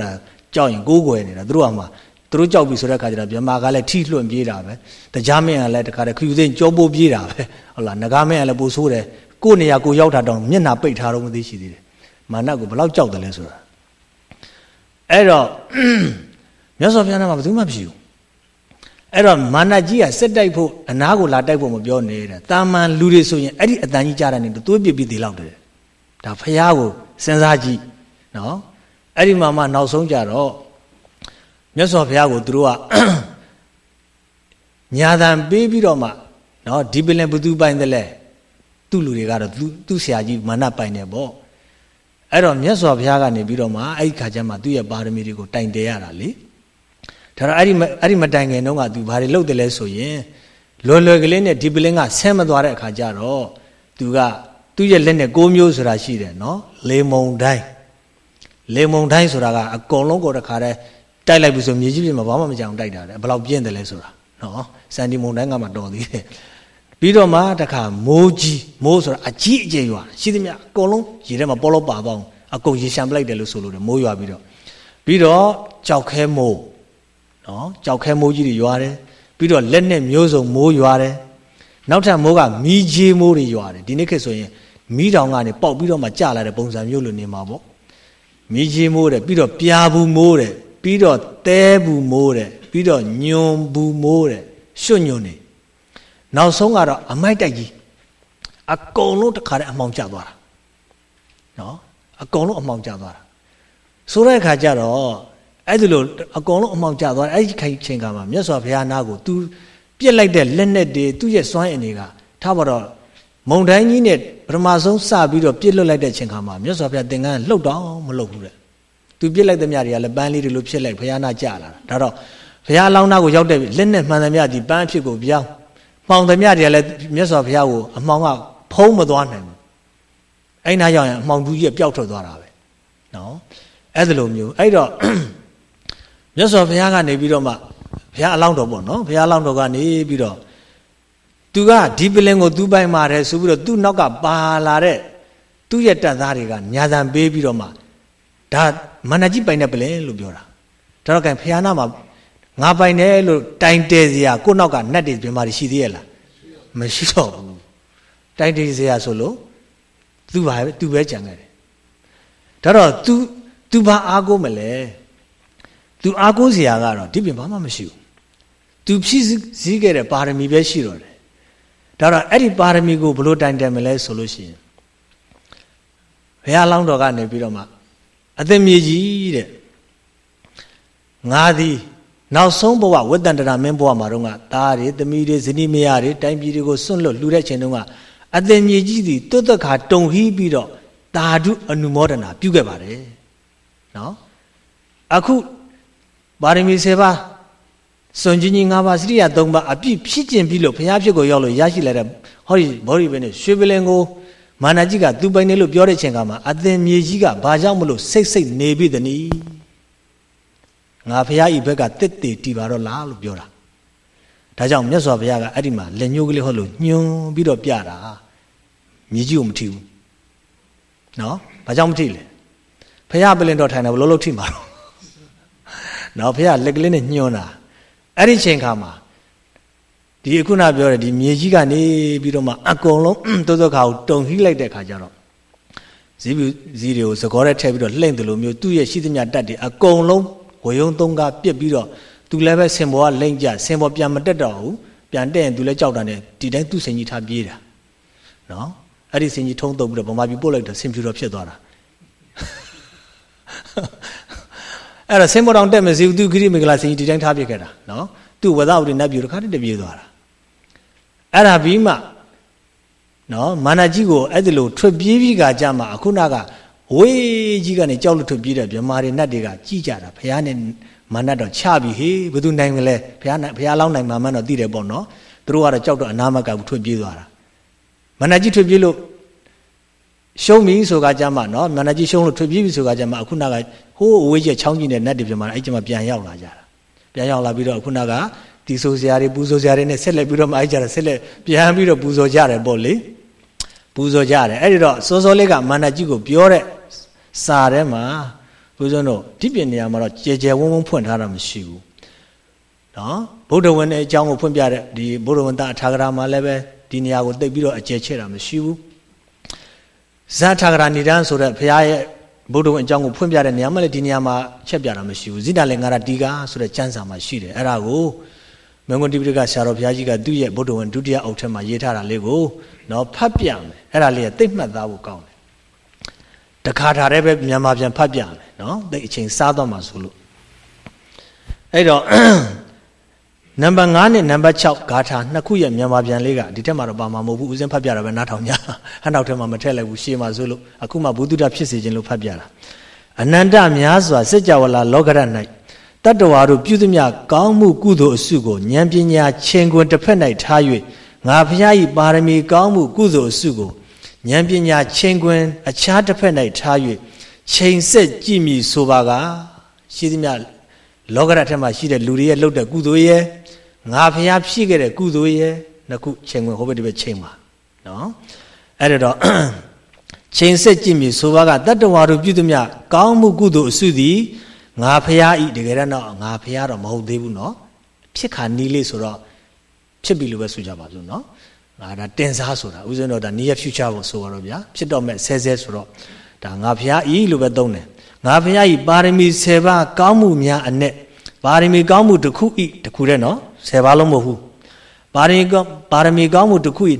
ကြောက်ရင်ကိုးကွယ်နေတာသူတို့ကမှ သူတို့ကြောက်ပြီဆိုတဲ့ခါကျတော့မြန်မာကလည်းထိလွှင့်ပြေးတာပဲတရားမင်းကလည်းတခါတည်းခယူသိန်းကြောပိုးပြေးတာပဲဟုတ်လားငကားမင်းကလည်းပိုဆိုးတယ်ကို့နေရာကိုရောက်တာတောင်မျက်နှာပိတ်ထားတော့မသိရှိသေးတယ်မာနကိုဘလောက်ကြောက်တယ်လဲဆိုတာအဲ့တော့မြတ်စွာဘုရားကဘာမှမရှိဘူးအဲ့တော့မာနကြီးကစက်တိုက်ဖို့အနာကိုလာတိုက်ဖို့မပြောနေတာတာမန်လူတွေဆိုရင်အဲ့ဒီအတန်ကြီးကြားတာနေသွေးပြစ်ပြီးသေးလောက်တယ်ဒါဖះကိုစဉ်းစားကြည့်နော်အဲ့ဒီမှာမှနောက်ဆုံးကြတော့ မြတ်စွာဘုရားကိုသူတို့ကညာတံပေးပြီးတော့မှနော်ဒီပင်လည်းဘသူပိုင်တယ်လဲသူ့လူတွေကတော့သူသူ့ဆရာကြီးမာနပိုင်တယ်ပေါ့အဲ့တော့မြတ်စွာဘုရားကနေပြီးတော့မှအဲ့ဒီခါကျမှသူ့ရဲ့ပါရမီတွေကိုတိုင်တယ်ရတာလေဒါတော့အဲ့ဒီအဲ့ဒီမတိုင်ခင်တုန်းကသူဘာတွေလုပ်တယ်လဲဆိုရင်လွယ်လွယ်ကလေးနဲ့ဒီပလင်းကဆဲမသွားတဲ့အခါကျတော့သူကသူ့ရဲ့လက်နဲ့ကိုးမျိုးဆိုတာရှိတယ်နော်လေမုံတိုင်းလေမုံတိုင်းဆိုတာကအကုန်လုံးကိုတခါတည်း တိုက်လိုက်ပြီဆိုမြေကြီးပြင်မှာဘာမှမကြောင်တိုက်တာလေဘယ်လောက်ပြင်းတယ်လဲဆိုတာနော်စန်ဒီမုံတိုင်းကမှတော်သေးတယ်ပြီးတော့မှတခါမိုးကြီးမိုးဆိုတာအကြီးအကျယ်ရွာရှိသမျှအကုန်လုံးရေထဲမှာပေါ်လို့ပါပေါင်းအကုန်ရေရှမ်းပလိုက်တယ်လို့ဆိုလို့တယ်မိုးရွာပြီးတော့ပြီးတော့ကြောက်ခဲမိုးနော်ကြောက်ခဲမိုးကြီးတွေရွာတယ်ပြီးတော့လက်နဲ့မျိုးစုံမိုးရွာတယ်နောက်ထပ်မိုးကမီးကြီးမိုးတွေရွာတယ်ဒီနေ့ခေတ်ဆိုရင်မီးတောင်ကနေပေါက်ပြီးတော့မှကျလာတဲ့ပုံစံမျိုးလိုနေမှာပေါ့မီးကြီးမိုးတယ်ပြီးတော့ပြာဘူးမိုးတယ် ပြီးတော့တဲဘူးမိုးတယ်ပြီးတော့ညွန်ဘူးမိုးတယ်ရွှွညွန်နေနောက်ဆုံးကတော့အမိုက်တိုက်ကြီးအကုန်လုံးတခါတည်းအမှောင်ကျသွားတာနော်အကုန်လုံးအမှောင်ကျသွားတာဆိုတဲ့အခါကျတော့အဲ့ဒီလိုအကုန်လုံးအမှောင်ကျသွားတယ်အဲ့ဒီခိုင်ချိန်ကမှာမြတ်စွာဘုရားနာကို तू ပြစ်လိုက်တဲ့လက်နဲ့တွေသူ့ရဲ့စွမ်းအင်တွေကထားပါတော့မုံတိုင်းကြီးနဲ့ပထမဆုံးစပြီးတော့ပြစ်လွတ်လိုက်တဲ့ချိန်ခါမှာမြတ်စွာဘုရားသင်္ကန်းလှုပ်တော့မလှုပ်ဘူးတဲ့ သူပြစ်လိုက်တဲ့မြတွေကလည်းပန်းလေးတွေလိုဖြစ်လိုက်ဘုရားနာကြလာတာဒါတော့ဘုရားအလောင်းနာကိုရောက်တဲ့လက်နဲ့မှန်သမျှဒီပန်းအဖြစ်ကိုပြောင်းမှောင်သမျှတွေကလည်းမြတ်စွာဘုရားကိုအမှောင်ကဖုံးမသွားနိုင်ဘူးအဲ့နာရောက်ရင်အမှောင်သူကြီးကပျောက်ထွက်သွားတာပဲနော်အဲ့ဒါလိုမျိုးအဲ့တော့မြတ်စွာဘုရားကနေပြီးတော့မှဘုရားအလောင်းတော်ပေါ့နော်ဘုရားအလောင်းတော်ကနေပြီးတော့သူကဒီပလင်ကိုသူပိုင်ပါတယ်ဆိုပြီးတော့သူ့နောက်ကပါလာတဲ့သူ့ရဲ့တပ်သားတွေကညာတံပေးပြီးတော့မှ ဒါမန္တကြီးပိုင်တဲ့ပလင်လို့ပြောတာဒါတော့ကံဘုရားနာမှာငါပိုင်တယ်လို့တိုင်တဲစရာကိုနောက်ကနတ်တွေပြင်မာရှိသေးရဲ့လားမရှိတော့ဘူးတိုင်တဲစရာဆိုလို့သူပါသူပဲကြံခဲ့တယ်ဒါတော့ तू तू ဘာအားကိုးမလဲ तू အားကိုးစရာကတော့ဒီပြင်ဘာမှမရှိဘူး तू ဖြည့်စည်းခဲ့တဲ့ပါရမီပဲရှိတော့တယ်ဒါတော့အဲ့ဒီပါရမီကိုဘလို့တိုင်တယ်မလဲဆိုလို့ရှိရင်ဘုရားလောင်းတော်ကနေပြီးတော့မှ အသက်မြေကြီးတဲ့ငါသည်နောက်ဆုံးဘဝဝတ္တန္တရာမင်းဘဝမှာတော့ကသားတွေသမီးတွေဇနီးမယားတွေတိုင်းပြည်တွေကိုစွန့်လွတ်လှူတဲ့ချိန်တုန်းကအသက်မြေကြီးသည်တွတ်သက်ခါတုံဟီးပြီးတော့တာဓုအနုမောဒနာပြုခဲ့ပါတယ်နော်အခုပါရမီ7ပါးစွန်ကြီးကြီး၅ပါးစရိယ၃ပါးအပြည့်ဖြစ်ကျင်ပြီလို့ဘုရားဖြစ်ကိုရောက်လို့ရရှိလာတဲ့ဟောဒီဘောရီပဲနဲ့ရွှေပလင်ကို မာနာကြီးကသူပိုင်နေလို့ပြောတဲ့ချိန်ကမှာအသင်မြေကြီးကဘာကြောင့်မလို့စိတ်စိတ်နေပြီတနည်းငါဘုရားဤဘက်ကတစ်တည်တည်ပါတော့လားလို့ပြောတာဒါကြောင့်မြတ်စွာဘုရားကအဲ့ဒီမှာလက်ညှိုးကလေးဟောလို့ညွန်ပြီးတော့ပြတာမြေကြီးကိုမထီဘူးနော်ဘာကြောင့်မထီလဲဘုရားပလင်တော်ထိုင်တယ်ဘလို့လို့ထီမှာတော့နော်ဘုရားလက်ကလေးနဲ့ညွန်တာအဲ့ဒီချိန်ခါမှာ ဒီအခုနပြောတဲ့ဒီမြေကြီးကနေပြီးတော့မှအကုန်လုံးတိုးတိုးခါကိုတုံဟိလိုက်တဲ့ခါကျတော့ဇီးပြူဇီးတွေကိုသကောထဲထည့်ပြီးတော့လှိမ့်တယ်လို့မျိုးသူ့ရဲ့ရှိသမျှတက်တွေအကုန်လုံးဝေယုံသုံးကားပြစ်ပြီးတော့သူလည်းပဲစင်ဘောကလိမ့်ကြစင်ဘောပြန်မတက်တော့ဘူးပြန်တက်ရင်သူလည်းကြောက်တာနဲ့ဒီတိုင်းသူ့စင်ကြီးထားပြေးတာနော်အဲ့ဒီစင်ကြီးထုံးတုပ်ပြီးတော့ဗမာပြည်ပို့လိုက်တော့စင်ဖြူတော့ဖြစ်သွားတာအဲ့တော့စင်ဘောတောင်တက်မစီဘူးသူခရီးမင်္ဂလာစင်ကြီးဒီတိုင်းထားပြခဲ့တာနော်သူ့ဝဒဥတွေနတ်ပြူတခါတည်းတပြေးသွားတာ အဲ့ဒါပြီးမှနော်မာနကြီးကိုအဲ့ဒီလိုထွက်ပြေးပြီးကကြမှာအခုနကဝေးကြီးကနေကြောက်လို့ထွက်ပြေးတဲ့မြမာတွေနတ်တွေကကြည်ကြတာဘုရားနဲ့မာနတော့ချပြီဟေးဘယ်သူနိုင်မလဲဘုရားဘုရားလောင်းနိုင်မှာမှန်းတော့သိတယ်ပေါ့နော်သူတို့ကတော့ကြောက်တော့အနာမကဘူးထွက်ပြေးသွားတာမာနကြီးထွက်ပြေးလို့ရှုံးပြီဆိုကကြမှာနော်မာနကြီးရှုံးလို့ထွက်ပြေးပြီဆိုကကြမှာအခုနကဟိုးအဝေးကြီးချောင်းကြီးနဲ့နတ်တွေမြမာအဲ့ကျမှပြန်ရောက်လာကြတာပြန်ရောက်လာပြီးတော့ခုနက တီဆိုစရာတွေပူဇော်စရာတွေနဲ့ဆက်လက်ပြီးတော့မအိုက်ကြတာဆက်လက်ပြန်ပြီးတော့ပူဇော်ကြတယ်ပေါ့လေပူဇော်ကြတယ်အဲ့ဒီတော့စောစောလေးကမန္တကြီးကိုပြောတဲ့စာထဲမှာဘုရားတို့ဒီပြင်နေရာမှာတော့ကြဲကြဲဝုန်းဝုန်းဖွင့်ထားတာမရှိဘူးနော်ဗုဒ္ဓဝင်ရဲ့အကြောင်းကိုဖွင့်ပြတဲ့ဒီဗုဒ္ဓဝင်တအထာဂရမှာလည်းပဲဒီနေရာကိုတိတ်ပြီးတော့အကျယ်ချဲ့တာမရှိဘူးဇာထာဂရဏိဒန်းဆိုတဲ့ဘုရားရဲ့ဗုဒ္ဓဝင်အကြောင်းကိုဖွင့်ပြတဲ့နေရာမှာလည်းဒီနေရာမှာချက်ပြတာမရှိဘူးဇိတလင်္ကာရတီကာဆိုတဲ့ကျမ်းစာမှာရှိတယ်အဲ့ဒါကို မင်္ဂတိပိဋကဆရာတော်ဘုရားကြီးကသူ့ရဲ့ဗုဒ္ဓဝင်ဒုတိယအုပ်ထဲမှာရေးထားတာလေးကိုနော်ဖတ်ပြမယ်အဲ့ဒါလေးကသိမှတ်သားဖို့ကောင်းတယ်တခါထားတဲ့ပဲမြန်မာပြန်ဖတ်ပြမယ်နော်တိတ်အချိန်စားတော့မှာဆိုလို့အဲ့တော့နံပါတ်5နဲ့နံပါတ်6ဂါထာနှစ်ခုရဲ့မြန်မာပြန်လေးကဒီထက်မှတော့ပါမှာမဟုတ်ဘူးဦးစင်းဖတ်ပြတာပဲနားထောင်ကြဟန်နောက်ထဲမှာမထည့်လိုက်ဘူးရှေးမှာဆိုလို့အခုမှဘုဒ္ဓဖြစ်စေခြင်းလို့ဖတ်ပြတာအနန္တများစွာစัจ java လာလောကရ၌ တတ္တဝါတို့ပြုသမျှကောင်းမှုကုသိုလ်အစုကိုဉာဏ်ပညာချင်းခွင်တစ်ဖက်၌ထား၍ငါဖျားဤပါရမီကောင်းမှုကုသိုလ်အစုကိုဉာဏ်ပညာချင်းခွင်အခြားတစ်ဖက်၌ထား၍ချိန်ဆက်ကြည့်မိဆိုပါကရှိသမျှလောကရထက်မှာရှိတဲ့လူတွေရဲ့လှုပ်တဲ့ကုသိုလ်ရဲ့ငါဖျားဖြည့်ခဲ့တဲ့ကုသိုလ်ရဲ့နှစ်ခုချိန်ခွင်ဟိုဘက်ဒီဘက်ချိန်ပါနော်အဲ့တော့ချိန်ဆက်ကြည့်မိဆိုပါကတတ္တဝါတို့ပြုသမျှကောင်းမှုကုသိုလ်အစုသည် ငါဖျားဤတကယ်တော့ငါဖျားတော့မဟုတ်သေးဘူးနော်ဖြစ်ခါနီးလေးဆိုတော့ဖြစ်ပြီလို့ပဲဆိုကြပါစို့နော်ငါဒါတင်စားဆိုတာဥစဉ်တော့ဒါ near future ကိုဆိုတော့ဗျာဖြစ်တော့မဲ့ဆဲဆဲဆိုတော့ဒါငါဖျားဤလို့ပဲသုံးတယ်ငါဖျားဤပါရမီ10ပါးကောင်းမှုများအ ਨੇ ပါရမီကောင်းမှုတစ်ခုဤတစ်ခုတည်းနော်10ပါးလုံးမဟုတ်ဘူးပါရမီပါရမီကောင်းမှုတစ်ခုဤ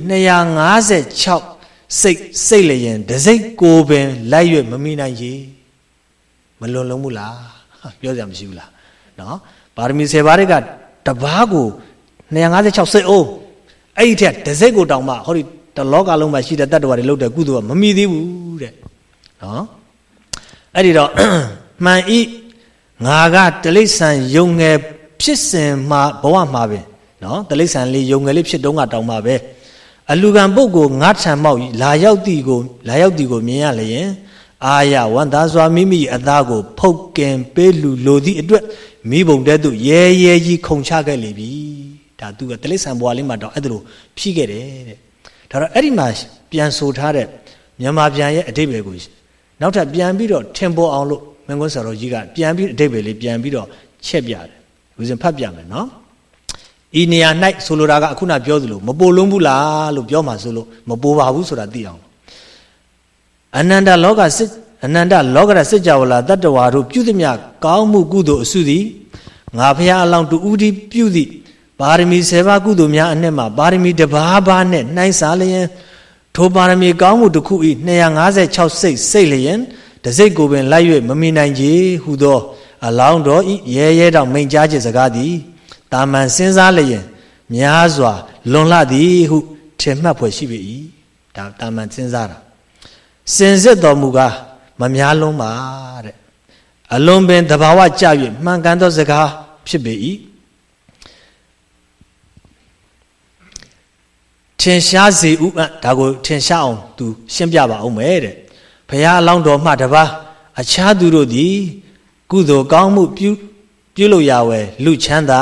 256စိတ်စိတ်လျင်တစိတ်ကိုပင်လိုက်ရွမမိနိုင်ရေမလွန်လုံးဘူးလား ပြောစရာမရှိဘူးလားနော်ပါရမီ10ပါးတွေကတပားကို256စိတ်အိုးအဲ့ဒီထက်တစိတ်ကိုတောင်မှဟောဒီတလောကလုံးမှာရှိတဲ့တတ္တဝါတွေလုပ်တဲ့ကုသိုလ်ကမမီသေးဘူးတဲ့နော်အဲ့ဒီတော့မှန်ဤငါကတလိษံယုံငယ်ဖြစ်စဉ်မှာဘဝမှာပဲနော်တလိษံလေးယုံငယ်လေးဖြစ်တုန်းကတောင်မှပဲအလူကံပုဂ္ဂိုလ်ငါထံမောက်လာရောက်သည်ကိုလာရောက်သည်ကိုမြင်ရလျင် အာရဝန်သားစွာမိမိအသားကို ဖုတ်ကင်ပေးလူလိုသည့်အတွက်မိဘုံတဲ့သူရဲရဲကြီးခုံချခဲ့လေပြီဒါသူကတလိษံဘွားလေးမှာတော့အဲ့ဒါလိုဖြီးခဲ့တယ်တဲ့ဒါတော့အဲ့ဒီမှာပြန်ဆိုထားတဲ့မြန်မာပြန်ရဲ့အတိတ်ပဲကိုနောက်ထပ်ပြန်ပြီးတော့ထင်ပေါ်အောင်လို့မင်းကွန်းဆရာတော်ကြီးကပြန်ပြီးအတိတ်ပဲလေးပြန်ပြီးတော့ချက်ပြတယ်ဦးဇင်ဖတ်ပြမယ်နော်ဤနေရာ၌ဆိုလိုတာကအခုနပြောသလိုမပိုလုံးဘူးလားလို့ပြောမှဆိုလို့မပိုပါဘူးဆိုတာသိအောင် အနန္တလောကစစ်အနန္တလောကရစစ်ကြဝဠာတတ္တဝါတို့ပြုသည်မြကောင်းမှုကုသိုလ်အစုသည်ငါဖះအလောင်းတူဦးဒီပြုသည်ပါရမီ7ပါးကုသိုလ်များအနှစ်မှာပါရမီတစ်ပါးပါးနဲ့နှိုင်းစားလျင်ထိုပါရမီကောင်းမှုတစ်ခုဤ256စိတ်စိတ်လျင်တစိတ်ကိုပင်လိုက်၍မမိနိုင်ကြဟုသော အလောင်းတော်ဤရဲရဲတောင်မိန်ကြားခြင်းစကားသည်တာမန်စဉ်းစားလျင်များစွာလွန်လှသည်ဟုထင်မှတ်ဖွယ်ရှိပေ၏ဒါတာမန်စဉ်းစားတာ စင်စစ်တော်မူကားမများလုံးပါတဲ့အလွန်ပင်တဘာဝကြ၍မှန်ကန်သောစကားဖြစ်ပေ၏ထင်ရှားစေဥအဒါကိုထင်ရှားအောင်သူရှင်းပြပါအောင်မယ်တဲ့ဘုရားအလောင်းတော်မှတပါအခြားသူတို့သည် ကုသိုလ်ကောင်းမှုပြုပြုလို့ရဝဲလူချမ်းသာ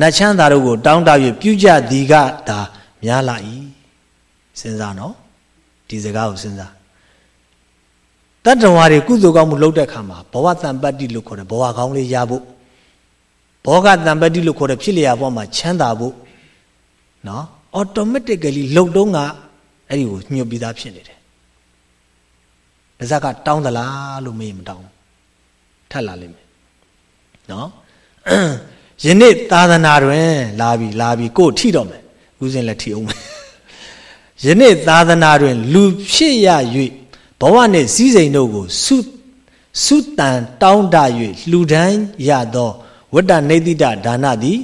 နတ်ချမ်းသာတို့ကို တောင်းတ၍ပြုကြသည်ကဒါများလာ၏စဉ်းစားနော်ဒီစကားကိုစဉ်းစား တတ္တဝါတွေကုသိုလ်ကောင်းမှုလုပ်တဲ့အခါမှာဘဝတန်ပတ္တိလို့ခေါ်တယ်ဘဝကောင်းလေးရဖို့ဘောဂတန်ပတ္တိလို့ခေါ်တဲ့ဖြစ်လျာဘဝမှာချမ်းသာဖို့နော် automatically လှုပ်တုံးကအဲ့ဒီကိုညှို့ပြီးသားဖြစ်နေတယ်။ဒါစကတောင်းသလားလို့မေးမတောင်းထပ်လာလိမ့်မယ်။နော်။ယနေ့သာသနာတွင် လာပြီလာပြီကို့ထိတော့မယ်။ဦးစင်လည်းထိအောင်မယ်။ယနေ့သာသနာတွင် လူဖြစ်ရ၍ ဘဝနှင့်စည်းစိမ်တို့ကိုစုစုတန်တောင်းတ၍လှူဒန်းရသောဝတ္တနေတိတဒါနသည်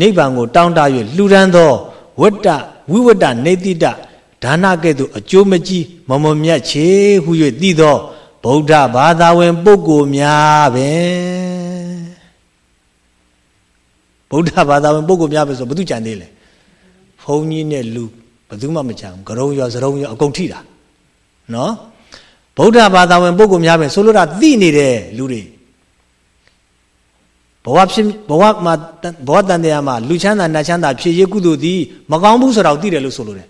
နိဗ္ဗာန်ကိုတောင်းတ၍လှူဒန်းသောဝတ္တဝိဝတ္တနေတိတဒါနကဲ့သို့အကျိုးမကြီးမမမြတ်ချေဟု၍သိသောဗုဒ္ဓဘာသာဝင်ပုဂ္ဂိုလ်များပဲဗုဒ္ဓဘာသာဝင်ပုဂ္ဂိုလ်များပဲဆိုဘယ်သူကြံသေးလဲဘုန်းကြီးနဲ့လူဘယ်သူမှမကြံဘူးကရုံရောစရုံရောအကုန်ထိတာနော် ဗုဒ္ဓဘာသာဝင်ပုဂ္ဂိုလ်များပဲဆိုလိုတာသိနေတဲ့လူတွေဘဝဖြစ်ဘဝမှာဘဝတန်တရားမှာလူချမ်းသာနတ်ချမ်းသာဖြစ်ရကုသိုလ်သည်မကောင်းဘူးဆိုတော့သိတယ်လို့ဆိုလိုတယ်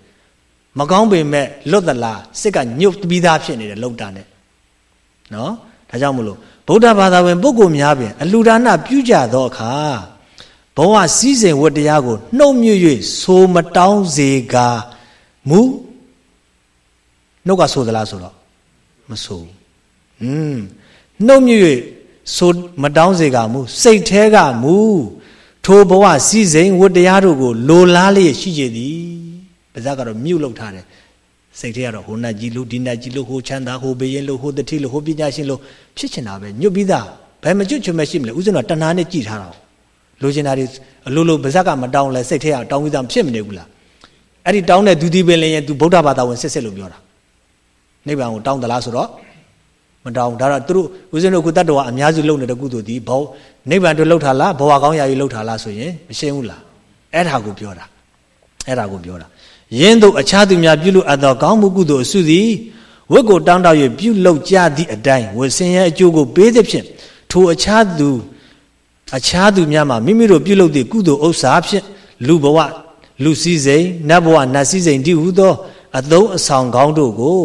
မကောင်းပေမဲ့လွတ်သလားစစ်ကညှုပ်ပြီးသားဖြစ်နေတယ်လုံတာနဲ့နော်ဒါကြောင့်မလို့ဗုဒ္ဓဘာသာဝင်ပုဂ္ဂိုလ်များပင်အလူဒါနပြုကြသောအခါဘဝစည်းစိမ်ဝတ္တရားကိုနှုတ်မြွ၍ဆိုမတောင်းစေကာမူနှုတ်ကဆိုသလားဆိုတော့ မဆိုอืมနှုတ်မြွ၍ဆိုမတောင်းစေကမူစိတ်แท้ကမူထိုဘဝစည်းစိမ်ဝတ္တရားတို့ကိုလိုလားလျက်ရှိကြသည်ပါဇက်ကတော့မြုပ်လောက်ထားတယ် စိတ်ထဲကတော့ဟိုနတ်ကြီးလို့ဒီနတ်ကြီးလို့ဟိုချမ်းသာဟိုဘေးရင်လို့ဟိုတတိလို့ဟိုပညာရှင်လို့ဖြစ်ချင်တာပဲညွတ်ပြီးသားဘယ်မကျွတ်ချွတ်မရှိမလဲဥစဉ်တော့တဏှာနဲ့ကြည်ထားတာလိုချင်တာတွေအလိုလိုဗဇက်ကမတောင်းလဲစိတ်ထဲကတောင်းပြီးသားဖြစ်မနေဘူးလားအဲ့ဒီတောင်းတဲ့ဒုတိပင်လည်းရင် तू ဗုဒ္ဓဘာသာဝင်စစ်စစ်လို့ပြောတာ နိဗ္ဗာန်ကိုတောင်းသလားဆိုတော့မတောင်းဒါတော့သူတို့ဦးဇင်းတို့ကုတ္တဝအများစုလုပ်နေတဲ့ကုသိုလ်ဒီဘောနိဗ္ဗာန်တို့လှုပ်ထားလားဘဝကောင်းရာကြီးလှုပ်ထားလားဆိုရင်မရှင်းဘူးလားအဲ့ဒါကိုပြောတာအဲ့ဒါကိုပြောတာယင်းတို့အခြားသူများပြုလို့အပ်သောကောင်းမှုကုသိုလ်အစုသည်ဝတ်ကိုတောင်းတ၍ပြုလုပ်ကြသည့်အတိုင်းဝဆင်းရဲအကျိုးကိုပေးသဖြင့်ထိုအခြားသူအခြားသူများမှာမိမိတို့ပြုလုပ်သည့်ကုသိုလ်ဥစ္စာဖြင့်လူဘဝလူစည်းစိမ်နတ်ဘဝနတ်စည်းစိမ်တည်ဟူသောအသုံးအဆောင်ကောင်းတို့ကို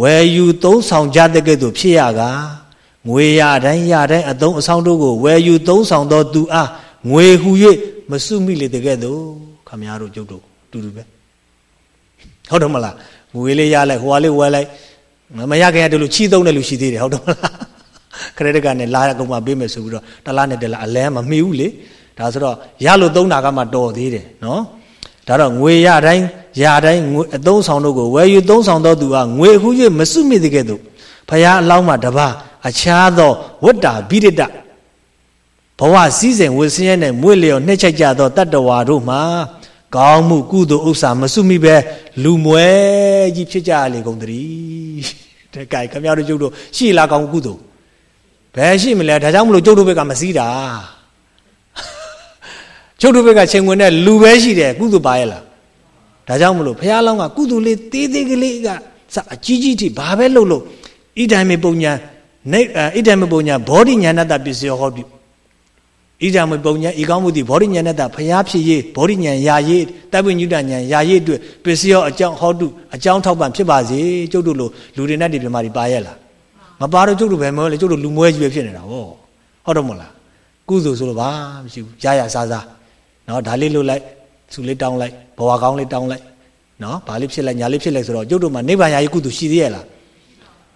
ဝယ်ယူသုံးဆောင်ကြတဲ့ကဲ့သို့ဖြစ်ရကားငွေရတိုင်းရတိုင်းအသုံးအဆောင်တို့ကိုဝယ်ယူသုံးဆောင်သောသူအားငွေဟူ၍မစုမိလေတဲ့ကဲ့သို့ခမရတို့ကျုပ်တို့တူတူပဲဟုတ်တယ်မလားငွေလေးရလိုက်ဟိုဟာလေးဝယ်လိုက်မရခင်ကတလူချီးသုံးတဲ့လူရှိသေးတယ်ဟုတ်တယ်မလားခရက်ဒစ်ကနဲ့လာကုန်မှပေးမယ်ဆိုပြီးတော့တလားနဲ့တလားအလဲမမှီဘူးလေဒါဆိုတော့ရလို့သုံးတာကမှတော်သေးတယ်နော် ဒါတော့ငွေရတိုင်းရတိုင်းငွေအသုံးဆောင်တို့ကိုဝယ်ယူသုံးဆောင်သောသူဟာငွေဟု၍မစွမိတဲ့ကဲ့သို့ဖရာအလောင်းမှာတပါအခြားသောဝတ္တာဘိရတဘဝစည်းစိမ်ဝဆင်းရဲနဲ့မွေ့လျော်နှိမ့်ချိုက်ကြသောတတ္တဝါတို့မှာကောင်းမှုကုသိုလ်ဥစ္စာမစွမိပဲလူမွဲကြီးဖြစ်ကြလေကုန်တည်းတဲ့ကဲခမရတို့ကျုပ်တို့ရှိလားကောင်းကုသိုလ်ဘယ်ရှိမလဲဒါကြောင့်မလို့ကျုပ်တို့ဘက်ကမစည်းတာ ကျုပ်တို့ဘက်ကချိန်ဝင်တဲ့လူပဲရှိတယ်ကုသိုလ်ပါရဲ့လားဒါကြောင့်မလို့ဘုရားလောင်းကကုသိုလ်လေးသေးသေးကလေးကစအကြီးကြီးထိဘာပဲလုပ်လို့ဣဒံမေပုံညာနေဣဒံမေပုံညာဘောဓိညာဏတပစ္စယောဟောပြုဣဒံမေပုံညာဤကောင်းမှုသည်ဘောဓိညာဏတဘုရားဖြစ်ရေးဘောဓိညာရာရေးတပ်ပိညုတညာရာရေးအတွက်ပစ္စယောအကြောင်းဟောတုအကြောင်းထောက်ပံ့ဖြစ်ပါစေကျုပ်တို့လိုလူတွေနဲ့ဒီပြမာတွေပါရဲ့လားမပါတော့ကျုပ်တို့ပဲမဟုတ်လေကျုပ်တို့လူမွဲကြီးပဲဖြစ်နေတာဟောဟုတ်တော့မလားကုသိုလ်ဆိုလို့ဘာမရှိဘူးရရစားစား နော်ဒါလေးလှုပ်လိုက်သူလေးတောင်းလိုက်ဘဝကောင်းလေးတောင်းလိုက်နော်ဘာလေးဖြစ်လိုက်ညာလေးဖြစ်လိုက်ဆိုတော့ကျုပ်တို့မှာနိဗ္ဗာန်ရာကြီးကုသိုလ်ရှိသေးရဲ့လား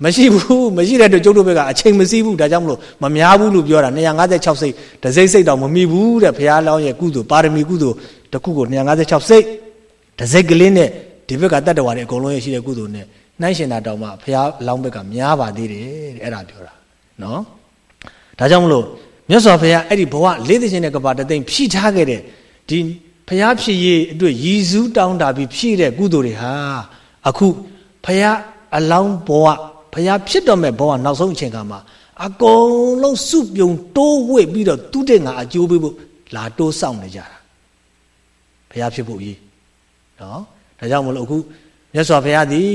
မရှိဘူးမရှိတဲ့အတွက်ကျုပ်တို့ဘက်ကအချိန်မစည်းဘူးဒါကြောင့်မလို့မများဘူးလို့ပြောတာ256စိတ်တစိမ့်စိတ်တောင်မမိဘူးတဲ့ဘုရားလောင်းရဲ့ကုသိုလ်ပါရမီကုသိုလ်တစ်ခုကို256စိတ်တစိမ့်ကလေးနဲ့ဒီဘက်ကတတ္တဝါတွေအကုန်လုံးရရှိတဲ့ကုသိုလ်နဲ့နှိုင်းရှင်တာတောင်မှဘုရားလောင်းဘက်ကများပါသေးတယ်တဲ့အဲ့ဒါပြောတာနော်ဒါကြောင့်မလို့မြတ်စွာဘုရားအဲ့ဒီဘဝလေးသိချင်းတဲ့ကဘာတသိမ့်ဖြည့်ထားခဲ့တဲ့ ဒီဖျားဖြစ်ရေးအတွက်ရည်စူးတောင်းတာပြီးဖြည့်တဲ့ကုသိုလ်တွေဟာအခုဖျားအလောင်းဘဝဖျားဖြစ်တော့မဲ့ဘဝနောက်ဆုံးအချိန်ကမှအကုန်လုံးစုပြုံတိုးဝှေ့ပြီးတော့သူတဲ့ငါအကျိုးပေးဖို့လာတိုးဆောင်နေကြတာဖျားဖြစ်ဖို့ရေးနော်ဒါကြောင့်မလို့အခုမြတ်စွာဘုရားသည်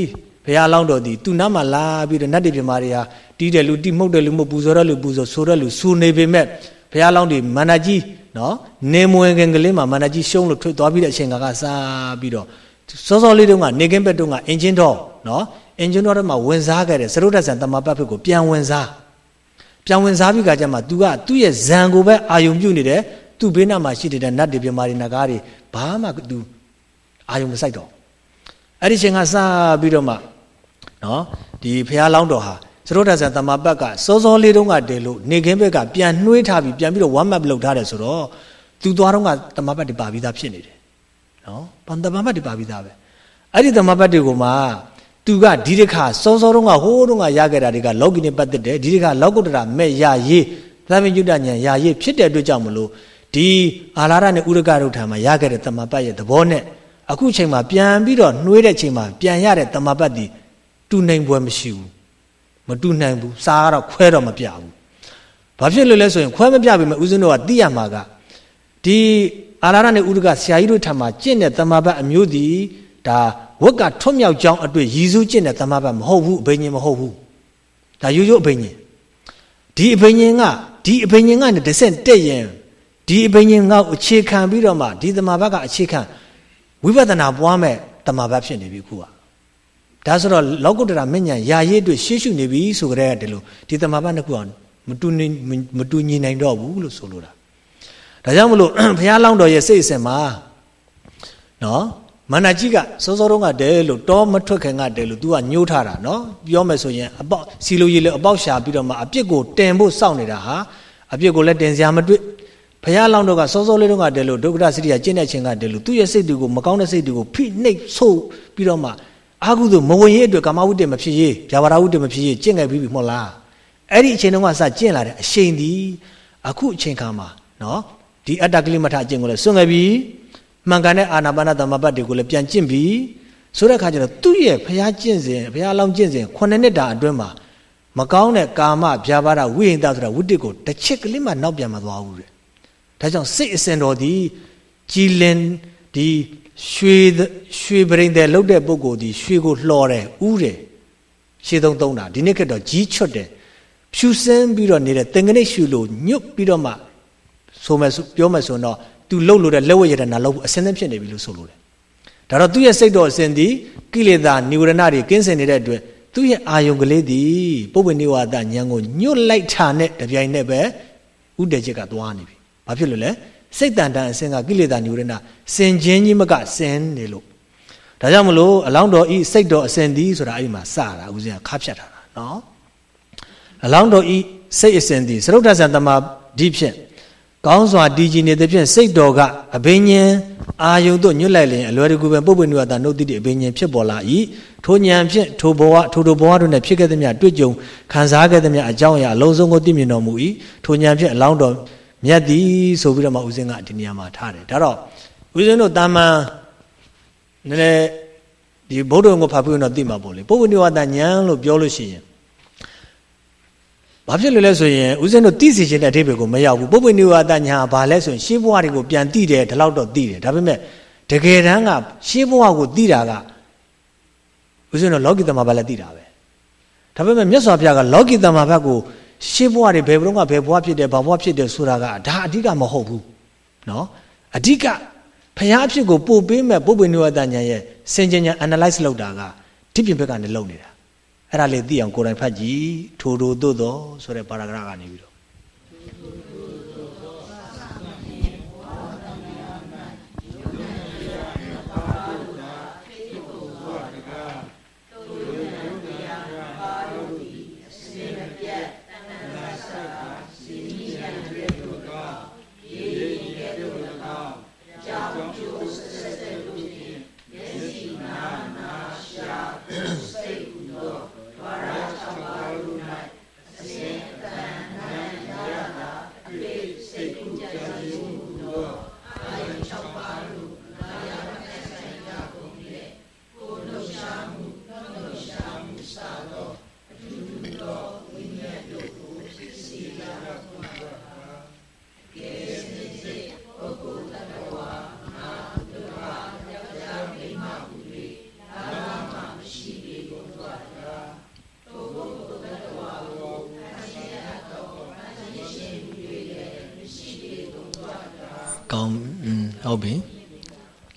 ဘုရားလောင်းတော်သည်သူနားမှာလာပြီးတော့နတ်တိပြမာတွေဟာတီးတယ်လူတီးမှုတ်တယ်လူမှုပူဇော်တယ်လူပူဇော်ဆိုတယ်လူဆူနေပေမဲ့ ဘုရားလောင်းတွေမန္တကြီးနော်နေမဝင်ခင်ကလေးမှာမန္တကြီးရှုံးလို့ထွက်သွားပြီးတဲ့အချိန်ကစားပြီးတော့စောစောလေးတုန်းကနေကင်းဘက်တုန်းကအင်ဂျင်တော်နော်အင်ဂျင်တော်ထဲမှာဝင်စားခဲ့တဲ့သရုတ်တဆန်တမပတ်ဖက်ကိုပြန်ဝင်စားပြန်ဝင်စားပြီးကကြမှာ तू ကသူ့ရဲ့ဇံကိုပဲအာယုံပြုတ်နေတယ်သူ့ဘေးနားမှာရှိတဲ့နတ်တွေပြမာတွေနဂါးတွေဘာမှ तू အာယုံမဆိုင်တော့အဲ့ဒီချိန်ကစားပြီးတော့မှနော်ဒီဖះလောင်းတော်ဟာ သရုတ်တဆန်တမပတ်ကစောစောလေးတုန်းကတည်းလို့နေခင်းဘက်ကပြန်နှွေးထားပြီးပြန်ပြီးတော့ one map လုပ်ထားတယ်ဆိုတော့သူသွားတော့ကတမပတ်တွေပါပြီးသားဖြစ်နေတယ်နော်ဘာတမပတ်တွေပါပြီးသားပဲအဲ့ဒီတမပတ်တွေကိုမှသူကဒီတစ်ခါစောစောတုန်းကဟိုးတုန်းကရခဲ့တာတွေကလောကီနဲ့ပတ်သက်တယ်ဒီတစ်ခါလောကုတ္တရာမဲ့ရရေးသဗ္ဗညုတညာရရေးဖြစ်တဲ့အတွက်ကြောင့်မလို့ဒီအာလာရနဲ့ဥရကတို့ထံမှာရခဲ့တဲ့တမပတ်ရဲ့သဘောနဲ့အခုချိန်မှာပြန်ပြီးတော့နှွေးတဲ့ချိန်မှာပြန်ရတဲ့တမပတ်ဒီတူနိုင်ပွဲမရှိဘူး မတူနိုင်ဘူးစားကတော့ခွဲတော့မပြဘူးဘာဖြစ်လို့လဲဆိုရင်ခွဲမပြပေမဲ့ဦးဇင်းတို့ကသိရမှာကဒီအာလာရနဲ့ဥဒကဆရာကြီးတို့ထံမှာကျင့်တဲ့တမဘတ်အမျိုးဒီဒါဝက်ကထွတ်မြောက်ကြောင်းအတွေ့ရည်စူးကျင့်တဲ့တမဘတ်မဟုတ်ဘူးအဘိညာဉ်မဟုတ်ဘူးဒါရိုးရိုးအဘိညာဉ်ဒီအဘိညာဉ်ကဒီအဘိညာဉ်ကနေတစ်ဆင့်တက်ရင်ဒီအဘိညာဉ်ကအခြေခံပြီးတော့မှဒီတမဘတ်ကအခြေခံဝိပဿနာပွားမဲ့တမဘတ်ဖြစ်နေပြီခုက ဒါဆိုတော့လောကုတ္တရာမဉ္ဇဉ်ယာရည်အတွက်ရှေ့ရှုနေပြီဆိုကြတဲ့တလို့ဒီတမဘတ်နှစ်ခုအောင်မတူမတူညီနိုင်တော့ဘူးလို့ဆိုလိုတာဒါကြောင့်မလို့ဘုရားလောင်းတော်ရဲ့စိတ်အစဉ်မှာနော်မန္တကြီးကစောစောတုန်းကတဲလို့တောမထွက်ခင်ကတဲလို့ तू ကညှိုးထားတာနော်ပြောမယ်ဆိုရင်အပေါက်စီလိုကြီးလေအပေါက်ရှာပြီးတော့မှအပြစ်ကိုတင်ဖို့စောင့်နေတာဟာအပြစ်ကိုလည်းတင်စရာမတွေ့ဘုရားလောင်းတော်ကစောစောလေးတုန်းကတဲလို့ဒုက္ခစရိယကျင့်တဲ့ချိန်ကတဲလို့သူ့ရဲ့စိတ်တွေကိုမကောင်းတဲ့စိတ်တွေကိုဖိနှိပ်ဆိုးပြီးတော့မှ အာဟုသို့မဝင်ရေးအတွက်ကာမဝိတ္တမဖြစ်ရေးဗျာပါဒဝိတ္တမဖြစ်ရေးကျင့်ခဲ့ပြီးပြီမဟုတ်လားအဲ့ဒီအချိန်တုန်းကစကျင့်လာတဲ့အရှိန်ဒီအခုအချိန်ခါမှာနော်ဒီအတ္တကလိမထအကျင့်ကိုလည်းစွန့်ခဲ့ပြီးမှန်ကန်တဲ့အာနာပါနသမဘတ်တွေကိုလည်းပြန်ကျင့်ပြီးဆိုတဲ့အခါကျတော့သူ့ရဲ့ဘုရားကျင့်စဉ်ဘုရားလောင်းကျင့်စဉ်ခုနှစ်နှစ်တာအတွင်းမှာမကောင်းတဲ့ကာမဗျာပါဒဝိဟိတဆိုတာဝိတ္တကိုတစ်ချက်ကလေးမှနောက်ပြန်မသွားဘူးတဲ့ဒါကြောင့်စိတ်အစဉ်တော်ဒီကြည်လင်ဒီ ရွှေရွှေပရိန်တယ်လုတ်တဲ့ပုဂ္ဂိုလ်ဒီရွှေကိုလှော်တယ်ဥတယ်ရှေးသုံးသုံးတာဒီနေ့ကတော့ကြီးချွတ်တယ်ဖြူစင်းပြီးတော့နေတဲ့တင်ကနစ်ရှူလို့ညွတ်ပြီးတော့မှဆိုမယ်ပြောမယ်ဆိုတော့ तू လှုပ်လို့တဲ့လက်ဝဲရတနာလှုပ်အစင်းသင်းဖြစ်နေပြီလို့ဆိုလို့တယ်ဒါတော့သူ့ရဲ့စိတ်တော်အစဉ်ဒီကိလေသာនិဝရဏတွေကင်းစင်နေတဲ့အတွက်သူ့ရဲ့အာယုံကလေးဒီပုပ္ပနိဝါဒဉာဏ်ကိုညွတ်လိုက်တာနဲ့တပြိုင်နက်ပဲဥဒေချက်ကသွားနေပြီဘာဖြစ်လို့လဲ စိတ်တန်တန်အစဉ်ကကိလေသာនិဝရဏစင်ချင်းကြီးမကစင်နေလို့ဒါကြောင့်မလို့အလောင်းတော်ဤစိတ်တော်အစဉ်ဒီဆိုတာအဲ့ဒီမှာစတာဦးဇင်းကခါဖြတ်ထားတာနော်အလောင်းတော်ဤစိတ်အစဉ်ဒီသရုတ်ထဆံတမဒီဖြင့်ကောင်းစွာတည်ကြည်နေသဖြင့်စိတ်တော်ကအဘိညာဉ်အာယုတို့ညွတ်လိုက်လျင်အလွယ်တကူပဲပုပ္ပနိဝါဒနှုတ်တိအဘိညာဉ်ဖြစ်ပေါ်လာ၏ထိုဉာဏ်ဖြင့်ထိုဘဝထိုထိုဘဝတို့နဲ့ဖြစ်ခဲ့သမျှတွေ့ကြုံခံစားခဲ့သမျှအကြောင်းအရာအလုံးစုံကိုသိမြင်တော်မူ၏ထိုဉာဏ်ဖြင့်အလောင်းတော် မြတ်သည်ဆိုပြီးတော့မှဦးဇင်းကဒီနေရာမှာထားတယ်ဒါတော့ဦးဇင်းတို့တာမန်နည်းနည်းဒီဘုဒ္ဓကိုဖတ်ပြီးတော့သိမှာပေါ့လေပုပ္ပနိဝါဒဉာဏ်လို့ပြောလို့ရှိရင်ဘာဖြစ်လို့လဲဆိုရင်ဦးဇင်းတို့သိစီခြင်းတဲ့အထိပ္ပယ်ကိုမရောက်ဘူးပုပ္ပနိဝါဒညာဘာလဲဆိုရင်ရှင်းဘဝတွေကိုပြန်သိတယ်ဒီလောက်တော့သိတယ်ဒါပေမဲ့တကယ်တမ်းကရှင်းဘဝကိုသိတာကဦးဇင်းတို့လောကီတမဘာလဲသိတာပဲဒါပေမဲ့မြတ်စွာဘုရားကလောကီတမဘတ်ကို ရှေ့ဘဝတွေဘယ်ဘုံကဘယ်ဘဝဖြစ်တယ်ဘာဘဝဖြစ်တယ်ဆိုတာကဒါအဓိကမဟုတ်ဘူးနော်အဓိကဖရာအဖြစ်ကိုပို့ပေးမဲ့ပုပ္ပေနိဝတ္တဉာဏ်ရဲ့စင်ကြဉာဏ် analyze လုပ်တာကဒီပြင်ဘက်ကနေလုပ်နေတာအဲ့ဒါလေသိအောင်ကိုယ်တိုင်ဖတ်ကြည့်ထိုထိုသို့သောဆိုတဲ့ paragraph ကနေပြီးတော့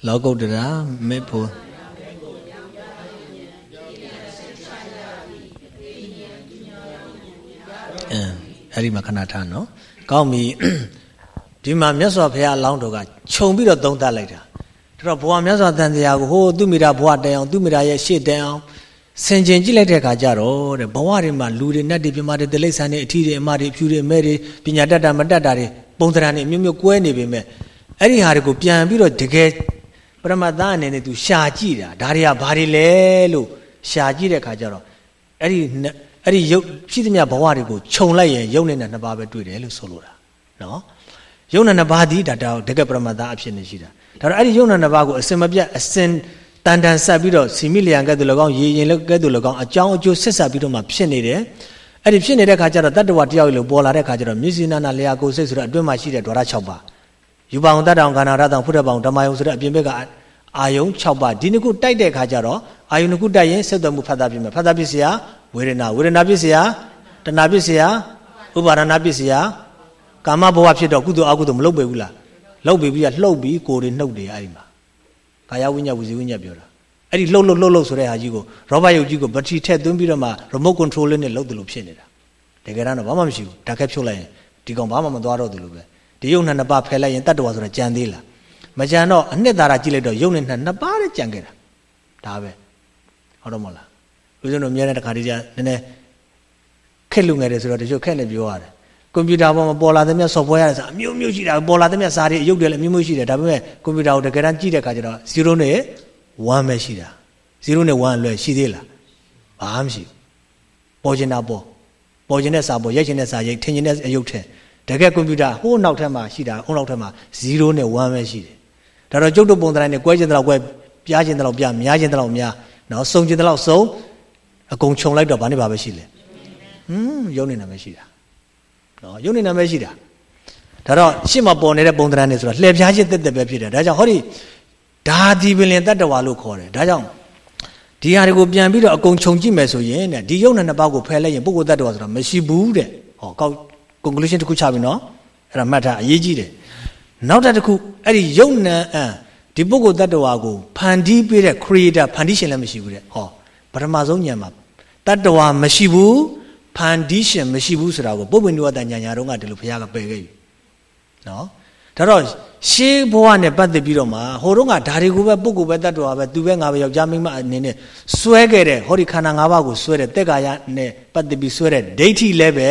လောကုတ္တရာမေဖို့အင်းအဲ့ဒီမှာခဏထားနော်ကောင်းပြီဒီမှာမြတ်စွာဘုရားအလောင်းတော်ကခြုံပြီးတော့သုံးသပ်လိုက်တာဒါတော့ဘဝမြတ်စွာတန်တရားကိုဟိုသူမိတာဘဝတန်အောင်သူမိတာရဲ့ရှေ့တန်အောင်ဆင်ကျင်ကြည့်လိုက်တဲ့အခါကျတော့တဲ့ဘဝတွေမှာလူတွေနတ်တွေပြမတွေတိလိษံတွေအထီးတွေအမတွေအဖြူတွေအမဲတွေပညာတတ်တာမတတ်တာတွေပုံသဏ္ဍာန်တွေအမျိုးမျိုးကွဲနေပေမဲ့အဲ့ဒီဟာတွေကိုပြန်ပြီးတော့တကယ် ပရမတ်သားအနေနဲ့သူရှာကြည့်တာဒါတွေကဘာတွေလဲလို့ရှာကြည့်တဲ့အခါကျတော့အဲ့ဒီအဲ့ဒီရုပ်ဖြစ်သမျှဘဝတွေကိုခြုံလိုက်ရင်ရုပ်နဲ့နှစ်ပါးပဲတွေ့တယ်လို့ဆိုလိုတာနော်ရုပ်နဲ့နှစ်ပါးဒီဒါတော့တကယ်ပရမတ်သားအဖြစ်နေရှိတာဒါတော့အဲ့ဒီရုပ်နဲ့နှစ်ပါးကိုအစင်မပြတ်အစင်တန်တန်ဆက်ပြီးတော့စီမိလျံကဲ့သို့၎င်းရေရင်ကဲ့သို့၎င်းအကြောင်းအကျိုးဆက်ဆက်ပြီးတော့မှဖြစ်နေတယ်အဲ့ဒီဖြစ်နေတဲ့ခါကျတော့တတ္တဝတယောက်လို့ပေါ်လာတဲ့ခါကျတော့မြစ္စည်းနာနာလျာကိုစိတ်ဆိုတဲ့အတွင်းမှာရှိတဲ့ဒွါရ6ပါး ယူပါအောင်တတ်တောင်ခန္ဓာရတောင်ဖုဒ္ဓပောင်ဓမ္မယုံဆိုတဲ့အပြင်ဘက်ကအာယုံ6ပါးဒီနှစ်ခုတိုက်တဲ့အခါကျတော့အာယုံနှစ်ခုတိုက်ရင်ဆက်သွယ်မှုဖတ်တာပြမယ်ဖတ်တာပြစရာဝေဒနာဝေဒနာပြစရာတဏှာပြစရာဥပါဒနာပြစရာကာမဘဝဖြစ်တော့ကုသိုလ်အကုသိုလ်မလုပ်ပေဘူးလားလုပ်ပေပြီးကလှုပ်ပြီးကိုယ်တွေနှုတ်တယ်အဲ့ဒီမှာကာယဝိညာဉ်ဝစီဝိညာဉ်ပြောတာအဲ့ဒီလှုပ်လှုပ်လှုပ်လှုပ်ဆိုတဲ့ဟာကြီးကိုရောဘတ်ရုပ်ကြီးကိုဘက်ထရီထည့်သွင်းပြီးတော့မှ remote control နဲ့လှုပ်တယ်လို့ဖြစ်နေတာတကယ်တော့ဘာမှမရှိဘူးဓာတ်ခက်ဖြုတ်လိုက်ရင်ဒီကောင်ဘာမှမသွားတော့တယ်လို့ပဲ ဒီယုံနဲ့နှစ်ပါးဖယ်လိုက်ရင်တတ္တဝါဆိုတာကြံသေးလားမကြံတော့အနှစ်သာရကြည့်လိုက်တော့ယုံနဲ့နှစ်နှစ်ပါးနဲ့ကြံခဲ့တာဒါပဲဟုတ်တော့မလားဦးဇင်းတို့အများနဲ့တခါတည်းကျနည်းနည်းခက်လူငယ်တယ်ဆိုတော့တချို့ခက်နေပြောရတယ်ကွန်ပျူတာပေါ်မှာပေါ်လာတဲ့မြတ် software ရတယ်ဆိုအမျိုးမျိုးရှိတာပေါ်လာတဲ့မြတ်စာတွေအယုတ်တွေလည်းအမျိုးမျိုးရှိတယ်ဒါပေမဲ့ကွန်ပျူတာကိုတကယ်တမ်းကြည့်တဲ့အခါကျတော့0နဲ့1ပဲရှိတာ0နဲ့1အလွယ်ရှိသေးလားဘာမှမရှိဘူးပေါ်ကျင်တာပေါ်ပေါ်ကျင်တဲ့စာပေါ်ရိုက်ကျင်တဲ့စာရိုက်ထင်ကျင်တဲ့အယုတ်ထဲ တကယ်ကွန်ပျူတာဟိုးနောက်ထပ်မှာရှိတာအုံနောက်ထပ်မှာ0နဲ့1ပဲရှိတယ်ဒါတော့ကျုပ်တို့ပုံသဏ္ဍာန်နဲ့ကွဲကျင်တဲ့လောက်ကွဲပြားကျင်တဲ့လောက်ပြားများကျင်တဲ့လောက်များနော်စုံကျင်တဲ့လောက်စုံအကုန်ခြုံလိုက်တော့ဘာနဲ့ဘာပဲရှိလဲဟွန်းယုံနေနာမရှိတာနော်ယုံနေနာမရှိတာဒါတော့ရှစ်မှာပေါ်နေတဲ့ပုံသဏ္ဍာန်တွေဆိုတော့လှည့်ပြားခြင်းတက်တက်ပဲဖြစ်တယ်ဒါကြောင့်ဟောဒီဒါဒီပင်လင်တတ္တဝါလို့ခေါ်တယ်ဒါကြောင့်ဒီဟာတွေကိုပြန်ပြီးတော့အကုန်ခြုံကြည့်မယ်ဆိုရင်တဲ့ဒီယုံနဲ့နှစ်ပါးကိုဖယ်လိုက်ရင်ပုဂ္ဂိုလ်တ attva ဆိုတာမရှိဘူးတဲ့ဟောကောက် conclusion တစ်ခုချပြီနော်အဲ့ဒါမှတ်ထားအရေးကြီးတယ်နောက်တစ်ခုအဲ့ဒီယုံနံအံဒီပုဂ္ဂိုလ်တ attva ကိုဖန်တီးပေးတဲ့ creator ဖန်တီးရှင်လည်းမရှိဘူးတဲ့ဟောပထမဆုံးညံမှာတ attva မရှိဘူးဖန်တီးရှင်မရှိဘူးဆိုတာကိုပုပ္ပန္နဝတ္တညာညာတော့ကဒီလိုဘုရားကပယ်ခဲ့ပြီနော်ဒါတော့ရှေးဘဝနဲ့ပတ်သက်ပြီးတော့မှဟိုတုန်းကဒါတွေကိုပဲပုဂ္ဂိုလ်ပဲတ attva ပဲသူပဲငါပဲယောက်ျားမိန်းမအနေနဲ့စွဲခဲ့တဲ့ဟောဒီခန္ဓာ၅ပါးကိုစွဲတဲ့တက်ကာယနဲ့ပတ်သက်ပြီးစွဲတဲ့ဒိဋ္ဌိလည်းပဲ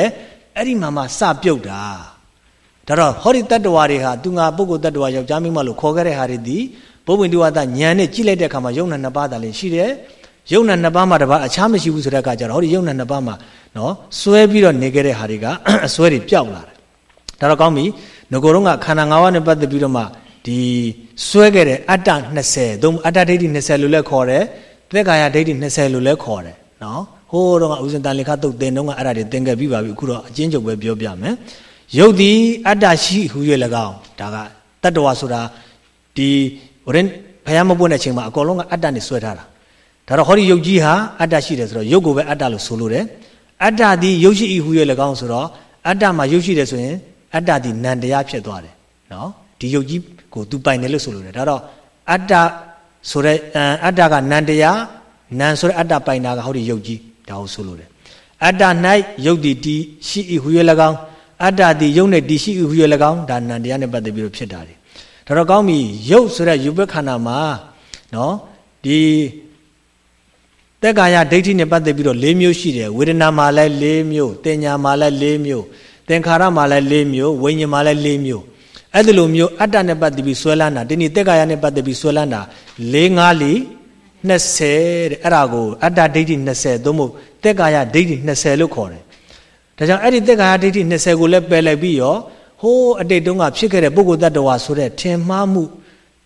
အဲ့ဒီမှာမှစပြုတ်တာဒါတော့ဟောဒီတ attva တွေဟာသူငါပုဂ္ဂိုလ်တ attva ယောက်ျားမိန်းမလို့ခေါ်ခဲ့တဲ့ဟာတွေဒီဘုဗ္ဗန္တိဝတ္တဉာဏ်နဲ့ကြည့်လိုက်တဲ့အခါမှာယုံနာနှစ်ပါးသာလည်းရှိတယ်ယုံနာနှစ်ပါးမှာတပါအခြားမရှိဘူးဆိုတဲ့အခါကျတော့ဟောဒီယုံနာနှစ်ပါးမှာနော်စွဲပြီးတော့နေခဲ့တဲ့ဟာတွေကအစွဲတွေပျောက်လာတယ်ဒါတော့ကောင်းပြီငကိုတော့ကခန္ဓာ၅ပါးနဲ့ပတ်သက်ပြီးတော့မှဒီစွဲခဲ့တဲ့အတ္တ20သို့အတ္တဒိဋ္ဌိ20လို့လည်းခေါ်တယ်သက်ကာယဒိဋ္ဌိ20လို့လည်းခေါ်တယ်နော် ဟိုးတော့ကဥစဉ်တန်လေခတုတ်တင်တော့ကအဲ့ဒါတွေသင်ခဲ့ပြီးပါပြီအခုတော့အချင်းချုပ်ပဲပြောပြမယ်ယုတ်ဒီအတ္တရှိဟူ၍၎င်းဒါကတတ္တဝါဆိုတာဒီဝရင်ဘုရားမပွင့်တဲ့အချိန်မှာအကုန်လုံးကအတ္တနဲ့ဆွဲထားတာဒါတော့ဟောဒီယုတ်ကြီးဟာအတ္တရှိတယ်ဆိုတော့ယုတ်ကိုပဲအတ္တလို့ဆိုလို့တယ်အတ္တသည်ယုတ်ရှိဟူ၍၎င်းဆိုတော့အတ္တမှာယုတ်ရှိတယ်ဆိုရင်အတ္တဒီနံတရားဖြစ်သွားတယ်နော်ဒီယုတ်ကြီးကို तू ပိုင်တယ်လို့ဆိုလို့တယ်ဒါတော့အတ္တဆိုတဲ့အတ္တကနံတရားနံဆိုတဲ့အတ္တပိုင်တာကဟောဒီယုတ်ကြီး ဒါကိုဆိုလို့တယ်အတ္တ၌ယုတ်ဒီတီရှိဤဟူ၍၎င်းအတ္တဒီယုတ်နဲ့တီရှိဤဟူ၍၎င်းဒါနံတရားနဲ့ပတ်သက်ပြီးတော့ဖြစ်တာတယ်ဒါတော့ကောင်းပြီယုတ်ဆိုတဲ့ယူပခန္ဓာမှာနော်ဒီတက်ကာယဒိဋ္ဌိနဲ့ပတ်သက်ပြီးတော့၄မျိုးရှိတယ်ဝေဒနာမှာလည်း၄မျိုးတင်ညာမှာလည်း၄မျိုးသင်္ခါရမှာလည်း၄မျိုးဝိညာဉ်မှာလည်း၄မျိုးအဲ့ဒီလိုမျိုးအတ္တနဲ့ပတ်သက်ပြီးဆွဲလန်းတာဒီနေ့တက်ကာယနဲ့ပတ်သက်ပြီးဆွဲလန်းတာ၄၅လီ 20တဲ့အဲ့ဒါကိုအတ္တဒိဋ္ဌိ20သို့မဟုတ်တက်ကာယဒိဋ္ဌိ20လို့ခေါ်တယ်ဒါကြောင့်အဲ့ဒီတက်ကာယဒိဋ္ဌိ20ကိုလည်းပယ်လိုက်ပြီးရောဟိုးအတိတ်တုန်းကဖြစ်ခဲ့တဲ့ပုဂ္ဂိုလ်တ attva ဆိုတဲ့ထင်မှားမှု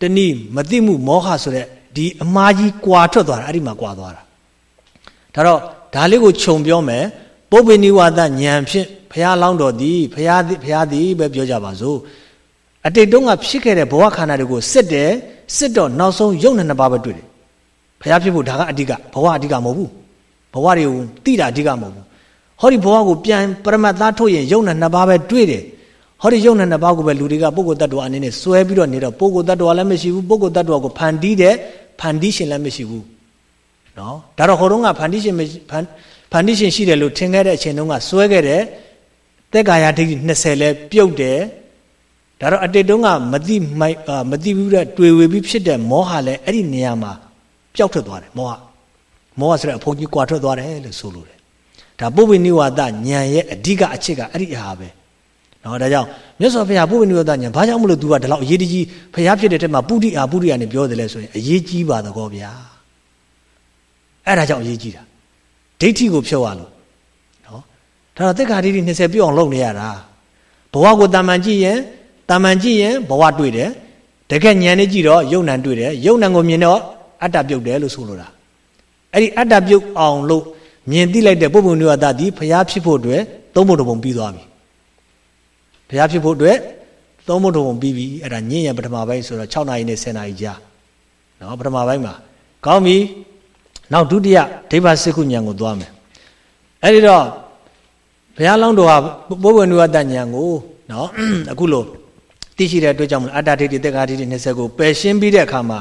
တနည်းမသိမှုမောဟဆိုတဲ့ဒီအမားကြီးကွာထွက်သွားတာအဲ့ဒီမှာကွာသွားတာဒါတော့ဒါလေးကိုခြုံပြောမယ်ပုပ္ပနိဝါဒဉာဏ်ဖြင့်ဘုရားလောင်းတော်သည်ဘုရားသည်ဘုရားသည်ပဲပြောကြပါစို့အတိတ်တုန်းကဖြစ်ခဲ့တဲ့ဘဝခန္ဓာတွေကိုစစ်တယ်စစ်တော့နောက်ဆုံးယုံနဲ့နှစ်ပါးပဲတွေ့တယ် ဘုရားဖြစ်ဖို့ဒါကအဓိကဘဝအဓိကမဟုတ်ဘူးဘဝတွေကိုတိတာအဓိကမဟုတ်ဘူးဟောဒီဘဝကိုပြန်ပရမတ်သားထုတ်ရင်ယုံနဲ့နှစ်ပါးပဲတွေ့တယ်ဟောဒီယုံနဲ့နှစ်ပါးကိုပဲလူတွေကပုဂ္ဂိုလ်တ attva အနေနဲ့စွဲပြီးတော့နေတော့ပုဂ္ဂိုလ်တ attva လည်းမရှိဘူးပုဂ္ဂိုလ်တ attva ကိုဖန်တီးတဲ့ဖန်တီးရှင်လည်းမရှိဘူးနော်ဒါတော့ဟိုတုန်းကဖန်တီးရှင်ဖန်ဖန်တီးရှင်ရှိတယ်လို့ထင်ခဲ့တဲ့အချိန်တုန်းကစွဲခဲ့တဲ့သက်ကာယဒိဋ္ဌိ20လဲပြုတ်တယ်ဒါတော့အတိတ်တုန်းကမတိမိုက်မတိဘူးတဲ့တွေ့ဝေပြီးဖြစ်တဲ့မောဟလည်းအဲ့ဒီနေရာမှာ ပျောက်ထွက်သွားတယ်မောဟမောဟဆိုတဲ့အဖုန်ကြီးကွာထွက်သွားတယ်လို့ဆိုလို့တယ်ဒါပုဗ္ဗိနိဝါဒဉာဏ်ရဲ့အဓိကအချက်ကအဲ့ဒီအဟာပဲနော်ဒါကြောင့်မြတ်စွာဘုရားပုဗ္ဗိနိဝါဒဉာဏ်ဘာကြောင့်မလို့ तू ကဒီလောက်အရေးတကြီးဘုရားဖြစ်တဲ့ထက်မှာပုရိအာပုရိယာနဲ့ပြောတယ်လဲဆိုရင်အရေးကြီးပါတော့ဗျာအဲ့ဒါကြောင့်အရေးကြီးတာဒိဋ္ဌိကိုဖြုတ်ရလို့ဒါတော့သက်္ကာဒိဋ္ဌိ20ပြည့်အောင်လုပ်နေရတာဘဝကိုတာမန်ကြည့်ရင်တာမန်ကြည့်ရင်ဘဝတွေ့တယ်တကယ်ဉာဏ်နဲ့ကြည့်တော့ယုံ nant တွေ့တယ်ယုံ nant ကိုမြင်တော့ အတ္တပြုတ်တယ်လို့ဆိုလိုတာအဲ့ဒီအတ္တပြုတ်အောင်လို့မြင်သိလိုက်တဲ့ပုဗ္ဗုန်နိဝါဒသည်ဘုရားဖြစ်ဖို့အတွက်သုံးဖို့တပုံပြီးသွားပြီဘုရားဖြစ်ဖို့အတွက်သုံးဖို့တပုံပြီးပြီအဲ့ဒါညင်ရပထမပိုင်းဆိုတော့6နာရီနဲ့10နာရီကြာနော်ပထမပိုင်းမှာကောင်းပြီနောက်ဒုတိယဒိဗ္ဗစကုဉဏ်ကိုသွားမယ်အဲ့ဒီတော့ဘုရားလောင်းတော်ဟာဘိုးဘွယ်နုဝတ္တဉာဏ်ကိုနော်အခုလို့သိရှိတဲ့အတွက်ကြောင့်မလို့အတ္တဒိဋ္ဌိတက္ကဒိဋ္ဌိ20ကိုပယ်ရှင်းပြီးတဲ့အခါမှာ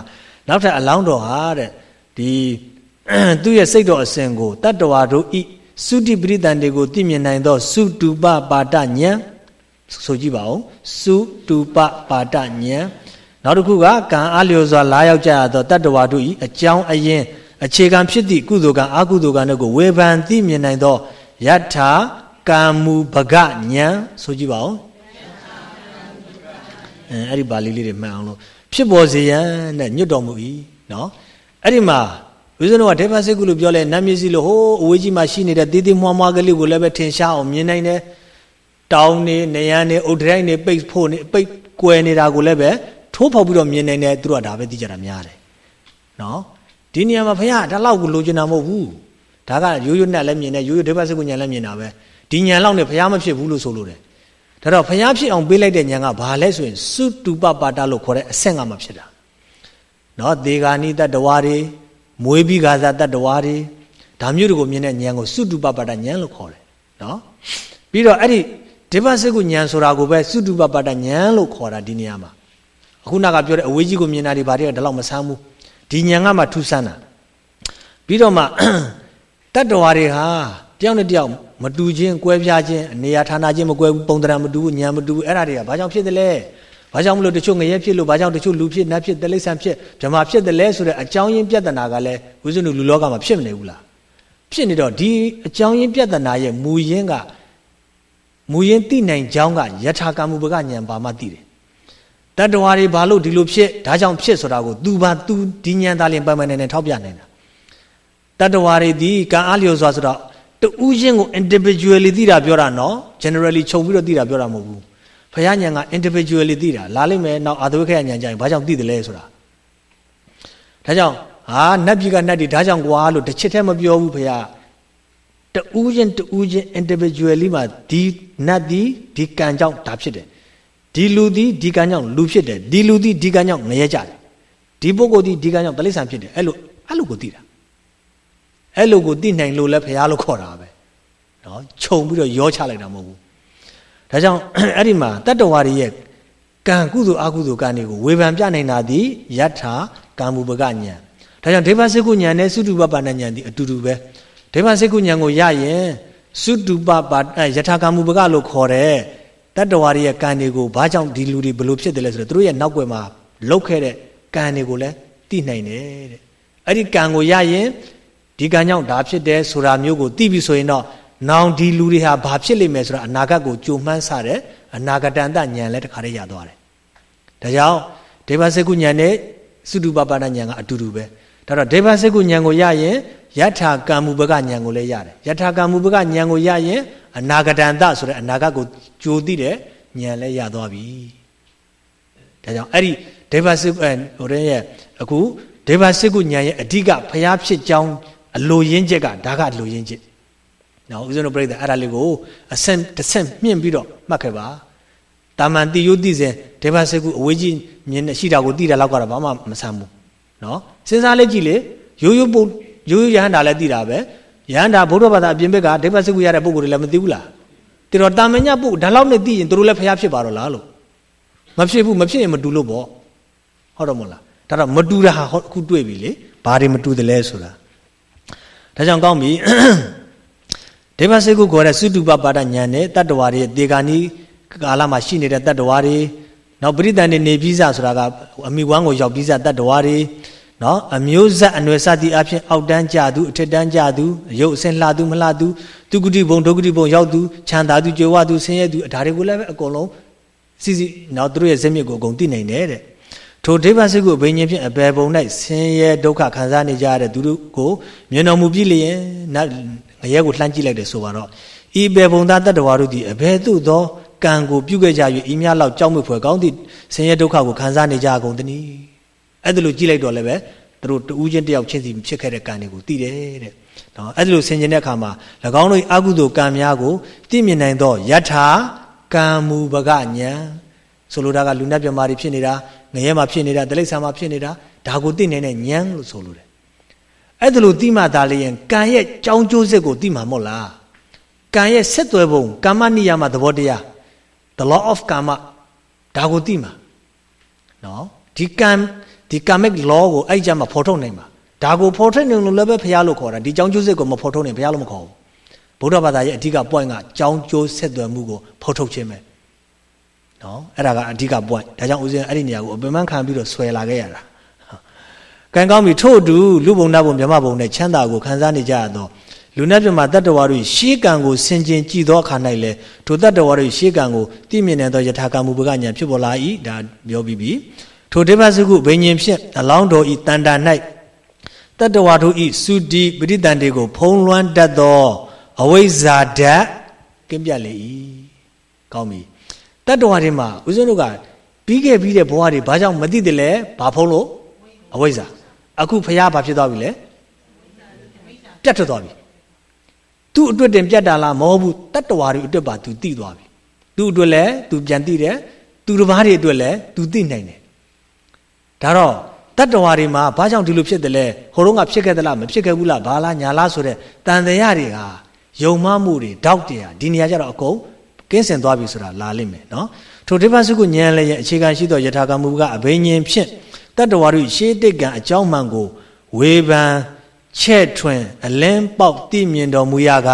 နောက်ထပ်အလောင်းတော်ဟာတဲ့ဒီသူ့ရဲ့စိတ်တော်အစဉ်ကိုတတ္တဝါတို့ဤသုတိပရိသန်တွေကိုသိမြင်နိုင်သောသုတုပပါဒဉာဏ်ဆိုကြည့်ပါဦးသုတုပပါဒဉာဏ်နောက်တစ်ခုကကံအားလျော်စွာလာရောက်ကြရသောတတ္တဝါတို့ဤအကြောင်းအရင်အခြေခံဖြစ်သည့်ကုသိုလ်ကံအကုသိုလ်ကံတို့ကိုဝေဖန်သိမြင်နိုင်သောယထာကံမူပကညာဆိုကြည့်ပါဦးအဲအဲ့ဒီပါဠိလေးတွေမှတ်အောင်လို့ ဖြစ်ပေါ်စေရန်တဲ့ညွတ်တော်မူ၏နော်အဲ့ဒီမှာဦးဇင်းတို့ကဒေဘစိတ်ကုလို့ပြောလဲနတ်မျက်စိလို့ဟိုးအဝေးကြီးမှာရှိနေတဲ့တေးသေးမွှားမွှားကလေးကိုလည်းပဲထင်ရှားအောင်မြင်နိုင်တယ်တောင်းနေနေရန်နေအုတ်တိုင်းနေပိတ်ဖို့နေပိတ်ကွယ်နေတာကိုလည်းပဲထိုးဖောက်ပြီးတော့မြင်နိုင်တယ်သူတို့ကဒါပဲသိကြတာများတယ်နော်ဒီနေရာမှာဘုရားဒါလောက်ကိုလိုချင်တာမဟုတ်ဘူးဒါကရိုးရိုးနဲ့လည်းမြင်တယ်ရိုးရိုးဒေဘစိတ်ကုညာလည်းမြင်တာပဲဒီညာလောက်နဲ့ဘုရားမဖြစ်ဘူးလို့ဆိုလို့တယ် ဒါတော့ဘုရားဖြစ်အောင်ပေးလိုက်တဲ့ညာကဘာလဲဆိုရင်စုတူပပါတာလို့ခေါ်တဲ့အဆင့်ကမှဖြစ်တာနော်ဒေဂာနိတတ္တဝါတွေမွေးပြီးခါစားတတ္တဝါတွေဒါမျိုးတွေကိုမြင်တဲ့ဉာဏ်ကိုစုတုပပတ္တဉာဏ်လို့ခေါ်တယ်နော်ပြီးတော့အဲ့ဒီဒေဝစိတ်ကိုဉာဏ်ဆိုတာကိုပဲစုတုပပတ္တဉာဏ်လို့ခေါ်တာဒီနေရာမှာအခုနကပြောတဲ့အဝေးကြီးကိုမြင်တာတွေဘာတွေကဒါလောက်မဆန်းဘူးဒီဉာဏ်ကမှထူးဆန်းတာပြီးတော့မှတတ္တဝါတွေဟာတ ယောက်နဲ့တယောက်မတူချင်းကွဲပြားချင်းအနေရာဌာနချင်းမကွဲဘူးပုံတရမတူဘူးဉာဏ်မတူဘူးအဲ့ဒါတွေကဘာကြောင့်ဖြစ်တယ်လဲဘာကြောင့်မလို့တချို့ငရဲဖြစ်လို့ဘာကြောင့်တချို့လူဖြစ်နတ်ဖြစ်တိရစ္ဆာန်ဖြစ်ဓမ္မဖြစ်တယ်လဲဆိုတဲ့အကြောင်းရင်းပြဿနာကလည်းဝိဇ္ဇနုလူလောကမှာဖြစ်မနေဘူးလားဖြစ်နေတော့ဒီအကြောင်းရင်းပြဿနာရဲ့မူရင်းကမူရင်းသိနိုင်ကြောင်းကယထာကမ္မုပကဉာဏ်ပါမှသိတယ်တတ္တဝါတွေဘာလို့ဒီလိုဖြစ်ဒါကြောင့်ဖြစ်ဆိုတာကိုသူဘာသူဒီဉာဏ်သားလင်ပိုင်ပိုင်နေနေထောက်ပြနေတာတတ္တဝါတွေဒီကံအားလျော်စွာဆိုတော့ တူးချင်းကို individually သိတာပြောတာနော် generally ခြုံပြီးတော့သိတာပြောတာမဟုတ်ဘူးဖယားညာက individually သိတာလာလိမ့်မယ်နောက်အာသဝိခရညာကြရင်ဘာကြောင့်သိတယ်လဲဆိုတာဒါကြောင့်ဟာနတ်ပြည်ကနတ်တွေဒါကြောင့်ကွာလို့တစ်ချက်တည်းမပြောဘူးဖယားတူးချင်းတူးချင်း individually မှာဒီနတ်ဒီဒီကံကြောင့်ဒါဖြစ်တယ်ဒီလူဒီဒီကံကြောင့်လူဖြစ်တယ်ဒီလူဒီဒီကံကြောင့်ငရဲကြတယ်ဒီပုဂ္ဂိုလ်ဒီဒီကံကြောင့်တိရစ္ဆာန်ဖြစ်တယ်အဲ့လိုအဲ့လိုကိုသိတာ အဲ့လိုကိုသိနိုင်လို့လဲဖယားလို့ခေါ်တာပဲနော်ခြုံပြီးတော့ရောချလိုက်တာမဟုတ်ဘူးဒါကြောင့်အဲ့ဒီမှာတတ္တဝါတွေရဲ့ကံကုသိုလ်အကုသိုလ်ကံတွေကိုဝေဖန်ပြနိုင်တာဒီယထာကံမူပကဉာဏ်ဒါကြောင့်ဒေဝစိကုဉာဏ်နဲ့သုတုပပါဏဉာဏ်ဒီအတူတူပဲဒေဝစိကုဉာဏ်ကိုရရင်သုတုပပါယထာကံမူပကလို့ခေါ်တဲ့တတ္တဝါတွေရဲ့ကံတွေကိုဘာကြောင့်ဒီလူတွေဘလို့ဖြစ်တယ်လဲဆိုတော့သူတို့ရဲ့နောက်ွယ်မှာလောက်ခဲ့တဲ့ကံတွေကိုလည်းသိနိုင်တယ်တဲ့အဲ့ဒီကံကိုရရင် ဒီကံကြောင့်ဒါဖြစ်တယ်ဆိုတာမျိုးကိုသိပြီဆိုရင်တော့နောင်ဒီလူတွေဟာဘာဖြစ်လိမ့်မယ်ဆိုတာအနာဂတ်ကိုကြိုမှန်းဆတဲ့အနာဂတန်တဉာဏ်လည်းတခါတည်းရသွားတယ်ဒါကြောင့်ဒေဝစေကုဉာဏ်နဲ့သုတုပပဏဉာဏ်ကအတူတူပဲဒါတော့ဒေဝစေကုဉာဏ်ကိုရရင်ယထာကံမူပကဉာဏ်ကိုလည်းရတယ်ယထာကံမူပကဉာဏ်ကိုရရင်အနာဂတန်တဆိုတဲ့အနာဂတ်ကိုကြိုသိတဲ့ဉာဏ်လည်းရသွားပြီဒါကြောင့်အဲ့ဒီဒေဝစေကုဟိုတဲ့ရဲ့အခုဒေဝစေကုဉာဏ်ရဲ့အဓိကဖျားဖြစ်ကြောင်း အလိုရင်းချက်ကဒါကအလိုရင်းချက်နော်ဦးဇင်းတို့ပြိဿအဲ့ဒါလေးကိုအဆင့်တစ်ဆင့်မြင့်ပြီးတော့မှတ်ခဲ့ပါတာမန်တိယုတိစဉ်ဒေဝစေကုအဝေးကြီးမြင်ရှိတာကိုသိတယ်လောက်ကတော့ဘာမှမဆမ်းဘူးနော်စဉ်းစားလေးကြည့်လေရိုးရိုးပုတ်ရိုးရိုးရဟန္တာလည်းသိတာပဲရဟန္တာဘုရားဘာသာအပြင်ဘက်ကဒေဝစေကုရတဲ့ပုဂ္ဂိုလ်တွေလည်းမသိဘူးလားတိတော့တာမညပုဒါလောက်နဲ့သိရင်တို့လည်းဖျားဖြစ်ပါတော့လားလို့မဖြစ်ဘူးမဖြစ်ရင်မတူလို့ပေါ့ဟုတ်တော့မလားဒါတော့မတူတာဟာအခုတွေ့ပြီလေဘာတွေမတူတယ်လဲဆိုတာ ဒါကြောင့်ကောင်းပြီဒေဝစေကုခေါ်တဲ့သုတုပပါဒဉာဏ်နဲ့တတ္တဝါတွေတေဂာနီကာလမှာရှိနေတဲ့တတ္တဝါတွေနောက်ပရိသန်နေနေပြီးစားဆိုတာကအမိဝမ်းကိုရောက်ပြီးစားတတ္တဝါတွေနော်အမျိုးဇက်အနွယ်စသည်အဖြစ်အောက်တန်းကြသူအထက်တန်းကြသူရုပ်အစင်လှသူမလှသူသူဂတိဘုံဒုဂတိဘုံရောက်သူခြံသာသူကြွယ်ဝသူဆင်းရဲသူဒါတွေကိုလည်းပဲအကုန်လုံးစီစီနောက်သူတို့ရဲ့ဇက်မြစ်ကိုအကုန်သိနိုင်တယ်တဲ့ ထိုဒိဗ္ဗစိတ်ကိုဘိညာဉ်ဖြင့်အပေပုံ၌ဆင်းရဲဒုက္ခခံစားနေကြရတဲ့သူတို့ကိုမြင်တော်မူပြီလျင်နတ်ငရဲကိုလှမ်းကြည့်လိုက်တယ်ဆိုပါတော့ဤပေပုံသားတတ္တဝါတို့သည်အဘယ်သို့သောကံကိုပြုခဲ့ကြ၍ဤများလောက်ကြောက်မွေဖွယ်ကောင်းသည့်ဆင်းရဲဒုက္ခကိုခံစားနေကြကုန်သည်။အဲ့ဒါလိုကြည့်လိုက်တော့လည်းပဲသူတို့တူးချင်းတယောက်ချင်းစီဖြစ်ခဲ့တဲ့ကံတွေကိုသိတယ်တဲ့။နော်အဲ့ဒါလိုဆင်ခြင်တဲ့အခါမှာ၎င်းတို့အကုသိုလ်ကံများကိုသိမြင်နိုင်သောယထာကံမူပကညာဆိုလိုတာကလူနတ်ပြမာတွေဖြစ်နေတာ ငရဲမှာဖြစ်နေတာတိလိစ္ဆာမှာဖြစ်နေတာဒါကိုသိနိုင်တဲ့ဉာဏ်လို့ဆိုလိုတယ်အဲ့ဒါလို့သိမှသာလျင်ကံရဲ့ကြောင်းကျိုးစစ်ကိုသိမှာမဟုတ်လားကံရဲ့ဆက်သွယ်ပုံကာမနိယမသဘောတရား the law of karma ဒါကိုသိမှာနော်ဒီကံဒီ karmic law ကိုအဲ့ကြမှာဖော်ထုတ်နိုင်မှာဒါကိုဖော်ထုတ်နိုင်လို့လည်းပဲဘုရားလို့ခေါ်တာဒီကြောင်းကျိုးစစ်ကိုမဖော်ထုတ်နိုင်ဘုရားလို့မခေါ်ဘူးဗုဒ္ဓဘာသာရဲ့အဓိက point ကကြောင်းကျိုးဆက်သွယ်မှုကိုဖော်ထုတ်ခြင်းပဲ နော်အဲ့ဒါကအဓိက point ဒါကြောင့်ဦးဇင်းအဲ့ဒီနေရာကိုအပင်ပန်းခံပြီးတော့ဆွဲလာခဲ့ရတာကံကောင်းပြီထို့အတူလူဘုံနတ်ဘုံမြမဘုံနဲ့ချမ်းသာကိုခံစားနေကြရတော့လူနဲ့ပြမတတ္တဝါတို့ရှေးကံကိုဆင်ကျင်ကြည်သောအခါ၌လေထိုတတ္တဝါတို့ရှေးကံကိုသိမြင်နေသောယထာကံမူပကညာဖြစ်ပေါ်လာ၏ဒါပြောပြီးပြီထိုဒေဝစုကုဘိညာဉ်ဖြင့်အလောင်းတော်ဤတန်တာ၌တတ္တဝါတို့ဤသုတိပရိတန်တွေကိုဖုံးလွှမ်းတတ်သောအဝိဇ္ဇာဓာတ်ကင်းပြတ်လေ၏ကောင်းပြီ တတ္တဝါတွေမှာဦးဇင်းတို့ကပြီးခဲ့ပြီးတဲ့ဘဝတွေဘာကြောင့်မသိတယ်လဲဘာဖုံးလို့အဝိဇ္ဇာအခုဖះဘာဖြစ်သွားပြီလဲပြတ်ထွက်သွားပြီသူ့အတွက်တင်ပြတ်တာလားမဟုတ်ဘူးတတ္တဝါတွေအတွက်ပါ तू သိသွားပြီသူ့အတွက်လည်း तू ပြန်သိတယ်သူတစ်ပါးတွေအတွက်လည်း तू သိနိုင်တယ်ဒါတော့တတ္တဝါတွေမှာဘာကြောင့်ဒီလိုဖြစ်တယ်လဲဟိုတုန်းကဖြစ်ခဲ့သလားမဖြစ်ခဲ့ဘူးလားဘာလားညာလားဆိုတဲ့တန်တရားတွေကယုံမှမှုတွေတောက်တရားဒီနေရာကျတော့အကုန် ကင်းစင်သွားပြီဆိုတာလာလိမ့်မယ်နော်ထိုတိပ္ပစုကုဉာဏ်လည်းရဲ့အခြေခံရှိသောယထာကမှုကအဘိညာဉ်ဖြင့်တတ္တဝါတို့ရှေးတိတ်ကံအကြောင်းမှန်ကိုဝေဖန်ချဲ့ထွင်အလင်းပေါက်သိမြင်တော်မူရက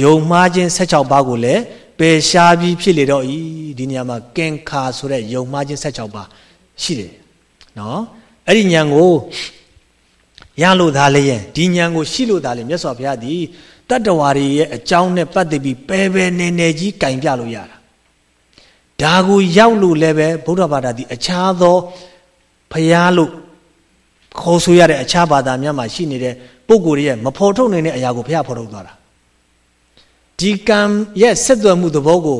ယုံမှားခြင်း16ပါးကိုလည်းပယ်ရှားပြီးဖြစ်လေတော့ဤဒီနေရာမှာကင်ခါဆိုတဲ့ယုံမှားခြင်း16ပါးရှိတယ်နော်အဲ့ဒီဉာဏ်ကိုရလို့သားလေရင်ဒီဉာဏ်ကိုရှိလို့သားလေမြတ်စွာဘုရားသည် တတ္တဝါတွေရဲ့အကြောင်းနဲ့ပတ်သက်ပြီးပယ်ပယ်နေနေကြီးကင်ပြလို့ရတာဒါကိုရောက်လို့လည်းပဲဗုဒ္ဓဘာသာသည်အခြားသောဘုရားလို့ခေါ်ဆိုရတဲ့အခြားဘာသာများမှာရှိနေတဲ့ပုဂ္ဂိုလ်ရဲ့မဖော်ထုတ်နိုင်တဲ့အရာကိုဘုရားဖော်ထုတ်သွားတာဒီကံရဲ့ဆက်သွယ်မှုသဘောကို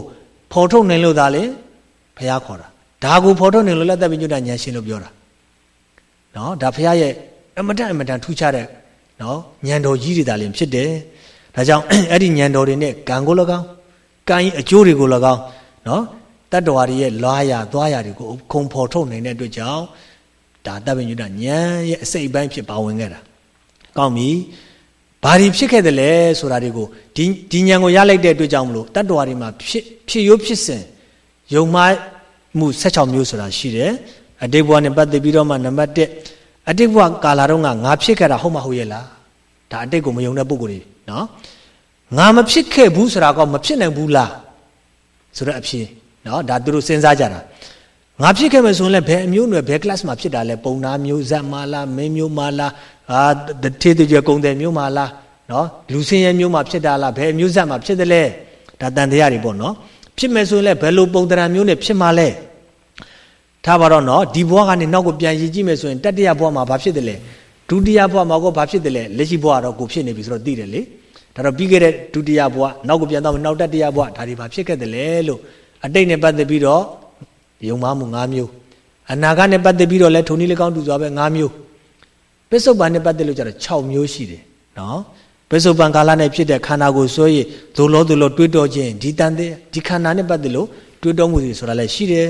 ဖော်ထုတ်နိုင်လို့သာလေဘုရားခေါ်တာဒါကိုဖော်ထုတ်နိုင်လို့လက်သက်ပညုတဉာဏ်ရှင်လို့ပြောတာနော်ဒါဘုရားရဲ့အမတန်အမတန်ထူးခြားတဲ့နော်ဉာဏ်တော်ကြီးတွေသာလင်ဖြစ်တယ် ဒါကြောင့်အဲ့ဒီဉာဏ်တော်တွေနဲ့ကံကို၎င်းကံရဲ့အကျိုးတွေကို၎င်းနော်တတ္တဝါတွေရဲ့လွားရသွားရတွေကိုခုံဖော်ထုတ်နိုင်တဲ့အတွက်ကြောင့်ဒါတပ်ပညုတဉာဏ်ရဲ့အစိတ်အပိုင်းဖြစ်ပါဝင်ခဲ့တာကောင်းပြီဘာတွေဖြစ်ခဲ့တယ်လဲဆိုတာတွေကိုဒီဒီဉာဏ်ကိုရလိုက်တဲ့အတွက်ကြောင့်မလို့တတ္တဝါတွေမှာဖြစ်ဖြစ်ရိုးဖြစ်စဉ်ယုံမှမှု16မျိုးဆိုတာရှိတယ်အတိတ်ဘဝနဲ့ပတ်သက်ပြီးတော့မှနံပါတ်1အတိတ်ဘဝကာလာတော့ငါဖြစ်ခဲ့တာဟုတ်မဟုတ်ရဲ့လားဒါအတိတ်ကိုမယုံတဲ့ပုဂ္ဂိုလ်တွေ နော်ငါမဖြစ်ခဲ့ဘူးဆိုတာကမဖြစ်နိုင်ဘူးလားဆိုတော့အဖြစ်နော်ဒါသူတို့စဉ်းစားကြတာငါဖြစ်ခဲ့မယ်ဆိုရင်လည်းဘယ်အမျိုးနွယ်ဘယ် class မှာဖြစ်တာလဲပုံနာမျိုးဇက်မာလားမင်းမျိုးမာလားအာတထေးတကြကုံတယ်မျိုးမာလားနော်လူစင်းရဲမျိုးမှာဖြစ်တာလားဘယ်အမျိုးဇက်မှာဖြစ်တယ်လဲဒါတန်တရားတွေပေါ့နော်ဖြစ်မယ်ဆိုရင်လည်းဘယ်လိုပုံတရာမျိုးနဲ့ဖြစ်မှာလဲထားပါတော့နော်ဒီဘဝကနေနောက်ကိုပြန်ရည်ကြည့်မယ်ဆိုရင်တတိယဘဝမှာဘာဖြစ်တယ်လဲဒုတိယဘဝမှာကောဘာဖြစ်တယ်လဲလက်ရှိဘဝတော့ကိုဖြစ်နေပြီဆိုတော့သိတယ်လေ ဒါတော့ပြီးခဲ့တဲ့ဒုတိယဘဝနောက်ကိုပြန်တော့နောက်တတိယဘဝဒါတွေဘာဖြစ်ခဲ့တယ်လဲလို့အတိတ်နဲ့ပတ်သက်ပြီးတော့ယုံမှမှု၅မျိုးအနာဂတ်နဲ့ပတ်သက်ပြီးတော့လဲထုံနည်း၎င်းတူစွာပဲ၅မျိုးပစ္စုပန်နဲ့ပတ်သက်လို့ကျတော့6မျိုးရှိတယ်နော်ပစ္စုပန်ကာလနဲ့ဖြစ်တဲ့ခန္ဓာကိုယ်ဆွဲရဒုလောဒုလောတွေးတောခြင်းဒီတန်တဲ့ဒီခန္ဓာနဲ့ပတ်သက်လို့တွေးတောမှုတွေဆိုတာလည်းရှိတယ်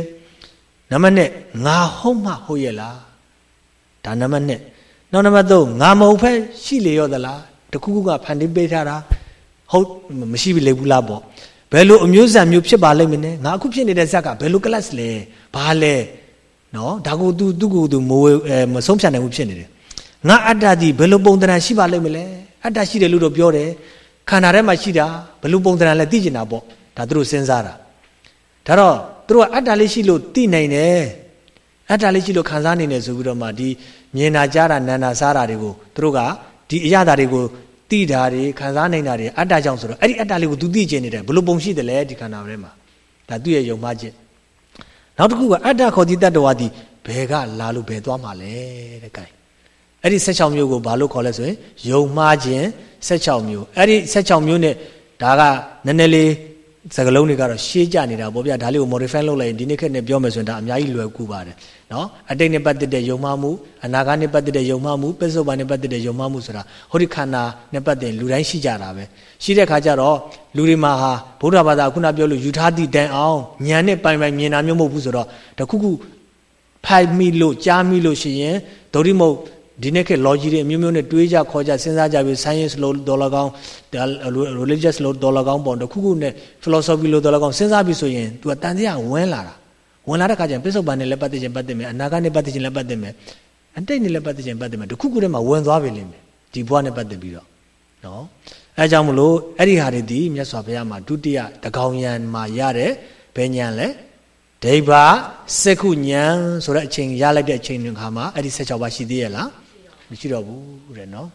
နံပါတ်1ငါဟုတ်မှဟုတ်ရဲ့လားဒါနံပါတ်2နောက်နံပါတ်3ငါမဟုတ်ဖက်ရှိလေရောသလား တခုခုကဖန်တီးပေးထားတာဟုတ်မရှိပြီလေဘူးလားပေါ့ဘယ်လိုအမျိုးဆက်မျိုးဖြစ်ပါလိမ့်မလဲငါအခုဖြစ်နေတဲ့ဇက်ကဘယ်လို class လဲဘာလဲနော်ဒါကို तू သူ့ကို तू မဝဲမဆုံးဖြတ်နိုင်ဘူးဖြစ်နေတယ်ငါအတ္တဒီဘယ်လိုပုံသဏ္ဍာန်ရှိပါလိမ့်မလဲအတ္တရှိတယ်လို့တော့ပြောတယ်ခန္ဓာထဲမှာရှိတာဘယ်လိုပုံသဏ္ဍာန်လဲသိကျင်တာပေါ့ဒါသူတို့စဉ်းစားတာဒါတော့သူတို့ကအတ္တလေးရှိလို့သိနိုင်တယ်အတ္တလေးရှိလို့ခံစားနေတယ်ဆိုပြီးတော့မှဒီမြင်တာကြားတာနာတာစားတာတွေကိုသူတို့က ဒီအရာတာတွေကိုသိတာတွေခံစားနိုင်တာတွေအတ္တကြောင့်ဆိုတော့အဲ့ဒီအတ္တလေးကို तू သိကျင်နေတယ်ဘလို့ပုံရှိတယ်လဲဒီခန္ဓာထဲမှာဒါသူ့ရဲ့ယုံမှခြင်းနောက်တစ်ခုကအတ္တခေါ်သည့်တတ္တဝါဒီဘယ်ကလာလို့ဘယ်သွားမှာလဲတဲ့ကဲအဲ့ဒီ16မျိုးကိုဘာလို့ခေါ်လဲဆိုရင်ယုံမှားခြင်း16မျိုးအဲ့ဒီ16မျိုးနဲ့ဒါကနည်းနည်းလေး စကလုံးတွေကတော့ရှေးကြနေတာပေါ့ဗျာဒါလေးကို modify လုပ်လိုက်ရင်ဒီနေ့ခေတ်နဲ့ပြောမယ်ဆိုရင်ဒါအများကြီးလွယ်ကူပါတယ်နော်အတိတ်နဲ့ပတ်သက်တဲ့ယုံမှမှုအနာဂတ်နဲ့ပတ်သက်တဲ့ယုံမှမှုပစ္စုပန်နဲ့ပတ်သက်တဲ့ယုံမှမှုဆိုတာဟောဒီခန္ဓာနဲ့ပတ်သက်လူတိုင်းရှိကြတာပဲရှိတဲ့ခါကျတော့လူတွေမှာဟာဗုဒ္ဓဘာသာခုနပြောလို့ယူထားသည့်တန်အောင်ဉာဏ်နဲ့ပိုင်ပိုင်မြင်တာမျိုးမဟုတ်ဘူးဆိုတော့တခုခုဖိုက်မိလို့ကြားမိလို့ရှိရင်ဒုတိမဟုတ် ဒီနေ့ခေတ် logic တွေအမျိုးမျိုးနဲ့တွေးကြခေါ်ကြစဉ်းစားကြပြီး science လို့ဒေါ်လာကောင်း religious လို့ဒေါ်လာကောင်းပေါ့တခုခုနဲ့ philosophy လို့ဒေါ်လာကောင်းစဉ်းစားပြီးဆိုရင် तू ကတန်တရားဝင်လာတာဝင်လာတဲ့ခါကျရင်ပစ္စုပန်နဲ့လည်းပတ်သက်ခြင်းပတ်သက်မယ်အနာဂတ်နဲ့ပတ်သက်ခြင်းလည်းပတ်သက်မယ်အတိတ်နဲ့လည်းပတ်သက်ခြင်းပတ်သက်မယ်တခုခုထဲမှာဝင်သွားပြီလိမ့်မယ်ဒီဘဝနဲ့ပတ်သက်ပြီးတော့နော်အဲကြောင့်မလို့အဲ့ဒီဟာတွေဒီမြတ်စွာဘုရားမှာဒုတိယတကောင်ယံမှာရတဲ့ဘယ်ဉာဏ်လဲဒိဗ္ဗစက္ခုဉာဏ်ဆိုတဲ့အချိန်ရလိုက်တဲ့အချိန်တွင်ခါမှာအဲ့ဒီ16ပါးရှိသေးရဲ့လား မရှိတော့ဘူးတဲ့နော်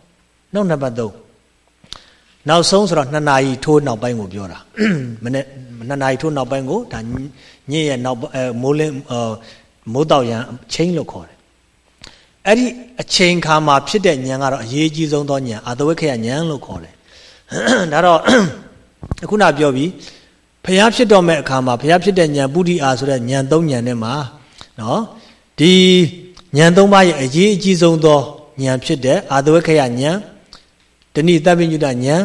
နောက်နံပါတ်3နောက်ဆုံးဆိုတော့2နာရီထိုးနောက်ပိုင်းကိုပြောတာမနေ့2နာရီထိုးနောက်ပိုင်းကိုဒါညရဲ့နောက်အဲမိုးလင်းမိုးတောက်ရန်ချင်းလို့ခေါ်တယ်အဲ့ဒီအချိန်ခါမှာဖြစ်တဲ့ဉာဏ်ကတော့အရေးကြီးဆုံးသောဉာဏ်အာတဝိခယဉာဏ်လို့ခေါ်တယ်ဒါတော့ခုနပြောပြီးဖျားဖြစ်တော့မဲ့အခါမှာဖျားဖြစ်တဲ့ဉာဏ်ပုရိအာဆိုတဲ့ဉာဏ်သုံးဉာဏ်နဲ့မှာနော်ဒီဉာဏ်သုံးပါးရဲ့အရေးအကြီးဆုံးသော ဉာဏ်ဖြစ်တဲ့အာတဝိခယဉာဏ်တဏိတပ္ပညုတဉာဏ်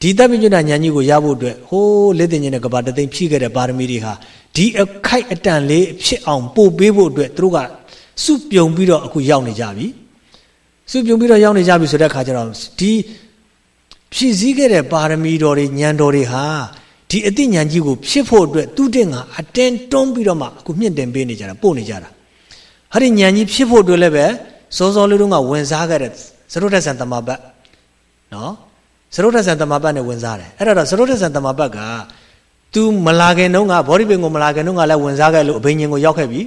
ဒီတပ္ပညုတဉာဏ်ကြီးကိုရဖို့အတွက်ဟိုးလက်တင်ဉာဏ်နဲ့ကဘာတသိမ့်ဖြည့်ခဲ့တဲ့ပါရမီတွေဟာဒီအခိုက်အတန့်လေးဖြစ်အောင်ပို့ပေးဖို့အတွက်သူတို့ကစုပြုံပြီးတော့အခုရောက်နေကြပြီစုပြုံပြီးတော့ရောက်နေကြပြီဆိုတဲ့အခါကျတော့ဒီဖြည့်စည်းခဲ့တဲ့ပါရမီတော်တွေဉာဏ်တော်တွေဟာဒီအသိဉာဏ်ကြီးကိုဖြစ်ဖို့အတွက်သူတင်ကအတင်းတွန်းပြီးတော့မှအခုမြင့်တင်ပေးနေကြတာပို့နေကြတာဟာဒီဉာဏ်ကြီးဖြစ်ဖို့အတွက်လည်းပဲ စောစောလေးတုန်းကဝင်စားခဲ့တဲ့သရုတ်ထဆန်တမပတ်နော်သရုတ်ထဆန်တမပတ်နဲ့ဝင်စားတယ်အဲ့ဒါတော့သရုတ်ထဆန်တမပတ်က तू မလာခင်တုန်းကဘောဓိပင်ကိုမလာခင်တုန်းကလည်းဝင်စားခဲ့လို့အဘိညာဉ်ကိုရောက်ခဲ့ပြီ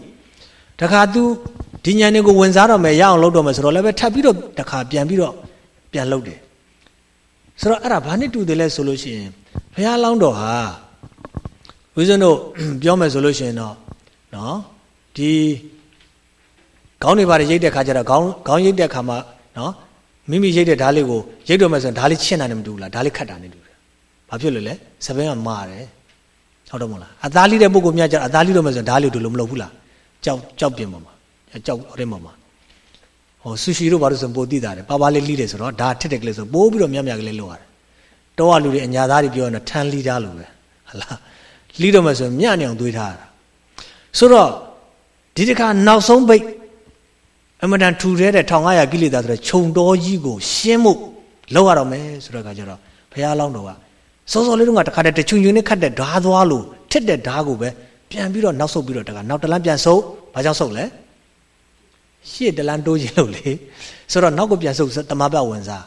တခါ तू ဒီဉာဏ်တွေကိုဝင်စားတော့မယ်ရအောင်လုပ်တော့မယ်ဆိုတော့လည်းပဲထပ်ပြီးတော့တခါပြန်ပြီးတော့ပြန်လုပ်တယ်ဆိုတော့အဲ့ဒါဘာနဲ့တူတယ်လဲဆိုလို့ရှိရင်ဘုရားလောင်းတော်ဟာဦးဇင်းတို့ပြောမယ်ဆိုလို့ရှိရင်တော့နော်ဒီ ခေါင်းတွေပါတယ်ရိတ်တဲ့ခါကျတော့ခေါင်းခေါင်းရိတ်တဲ့ခါမှာနော်မိမိရိတ်တဲ့ဓာတ်လေးကိုရိတ်တော့မယ်ဆိုရင်ဓာတ်လေးချင့်တာနဲ့မတူဘူးလားဓာတ်လေးခတ်တာနဲ့တူတယ်ဘာဖြစ်လို့လဲစပင်းကမာတယ်ဟုတ်တော့မလားအသားလိတဲ့ပုဂ္ဂိုလ်များကျတော့အသားလိတော့မယ်ဆိုရင်ဓာတ်လေးတို့လို့မလုပ်ဘူးလားကြောက်ကြောက်ပြင်ပါမှာကြောက်အဲ့မှာမှာဟောဆူရှီတို့ဘာလို့ဆိုပိုတိတာတယ်ပါပါလေးလိတယ်ဆိုတော့ဒါထက်တယ်ကလေးဆိုပိုးပြီးတော့မြတ်မြတ်ကလေးလောက်ရတယ်တောကလူတွေအညာသားတွေပြောရင်ထန်းလိသားလို့ပဲဟလားလိတော့မယ်ဆိုရင်မြတ်နေအောင်သွေးထားတာဆိုတော့ဒီတစ်ခါနောက်ဆုံးပိတ် အမတန်ထူတဲ့1500ကိလေသာဆိုတဲ့ခြုံတော်ကြီးကိုရှင်းမှုလောက်ရတော့မယ်ဆိုတော့ကကြတော့ဘုရားလောင်းတော်ကစောစောလေးတုန်းကတခါတည်းတချွင်ချွင်နဲ့ခတ်တဲ့ဓာသွားလို့ထစ်တဲ့ဓာကိုပဲပြန်ပြီးတော့နောက်ဆုတ်ပြီးတော့တခါနောက်တလန်းပြန်ဆုပ်ဘာကြောင့်ဆုပ်လဲရှေ့တလန်းတိုးခြင်းလို့လေဆိုတော့နောက်ကိုပြန်ဆုပ်တမဘတ်ဝင်စား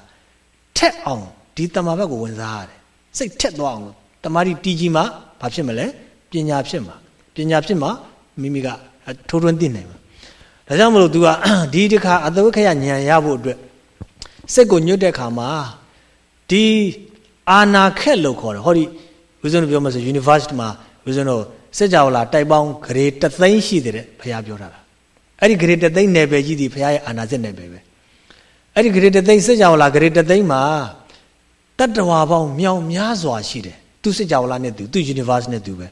ထက်အောင်ဒီတမဘတ်ကိုဝင်စားရတယ်စိတ်ထက်သွားအောင်တမာတိတီကြီးမှဘာဖြစ်မလဲပညာဖြစ်မှာပညာဖြစ်မှာမိမိကထိုးထွင်းသိနိုင်မှာ ဒါကြောင့်မလို့ तू ကဒီတစ်ခါအသဝခရဉာဏ်ရဖို့အတွက်စိတ်ကိုညွတ်တဲ့ခါမှာဒီအာနာခက်လို့ခေါ်တယ်ဟောဒီဦးဇင်းတို့ပြောမှဆို university မှာဦးဇင်းတို့စစ်ကြောလာတိုက်ပေါင်းဂရေတသိန်းရှိတယ်ဘုရားပြောတာလားအဲ့ဒီဂရေတသိန်းနယ်ပယ်ကြီးဒီဘုရားရဲ့အာနာစစ်နယ်ပယ်ပဲအဲ့ဒီဂရေတသိန်းစစ်ကြောလာဂရေတသိန်းမှာတတ္တဝါပေါင်းမြောင်များစွာရှိတယ်သူစစ်ကြောလာနဲ့သူသူ university နဲ့သူပဲ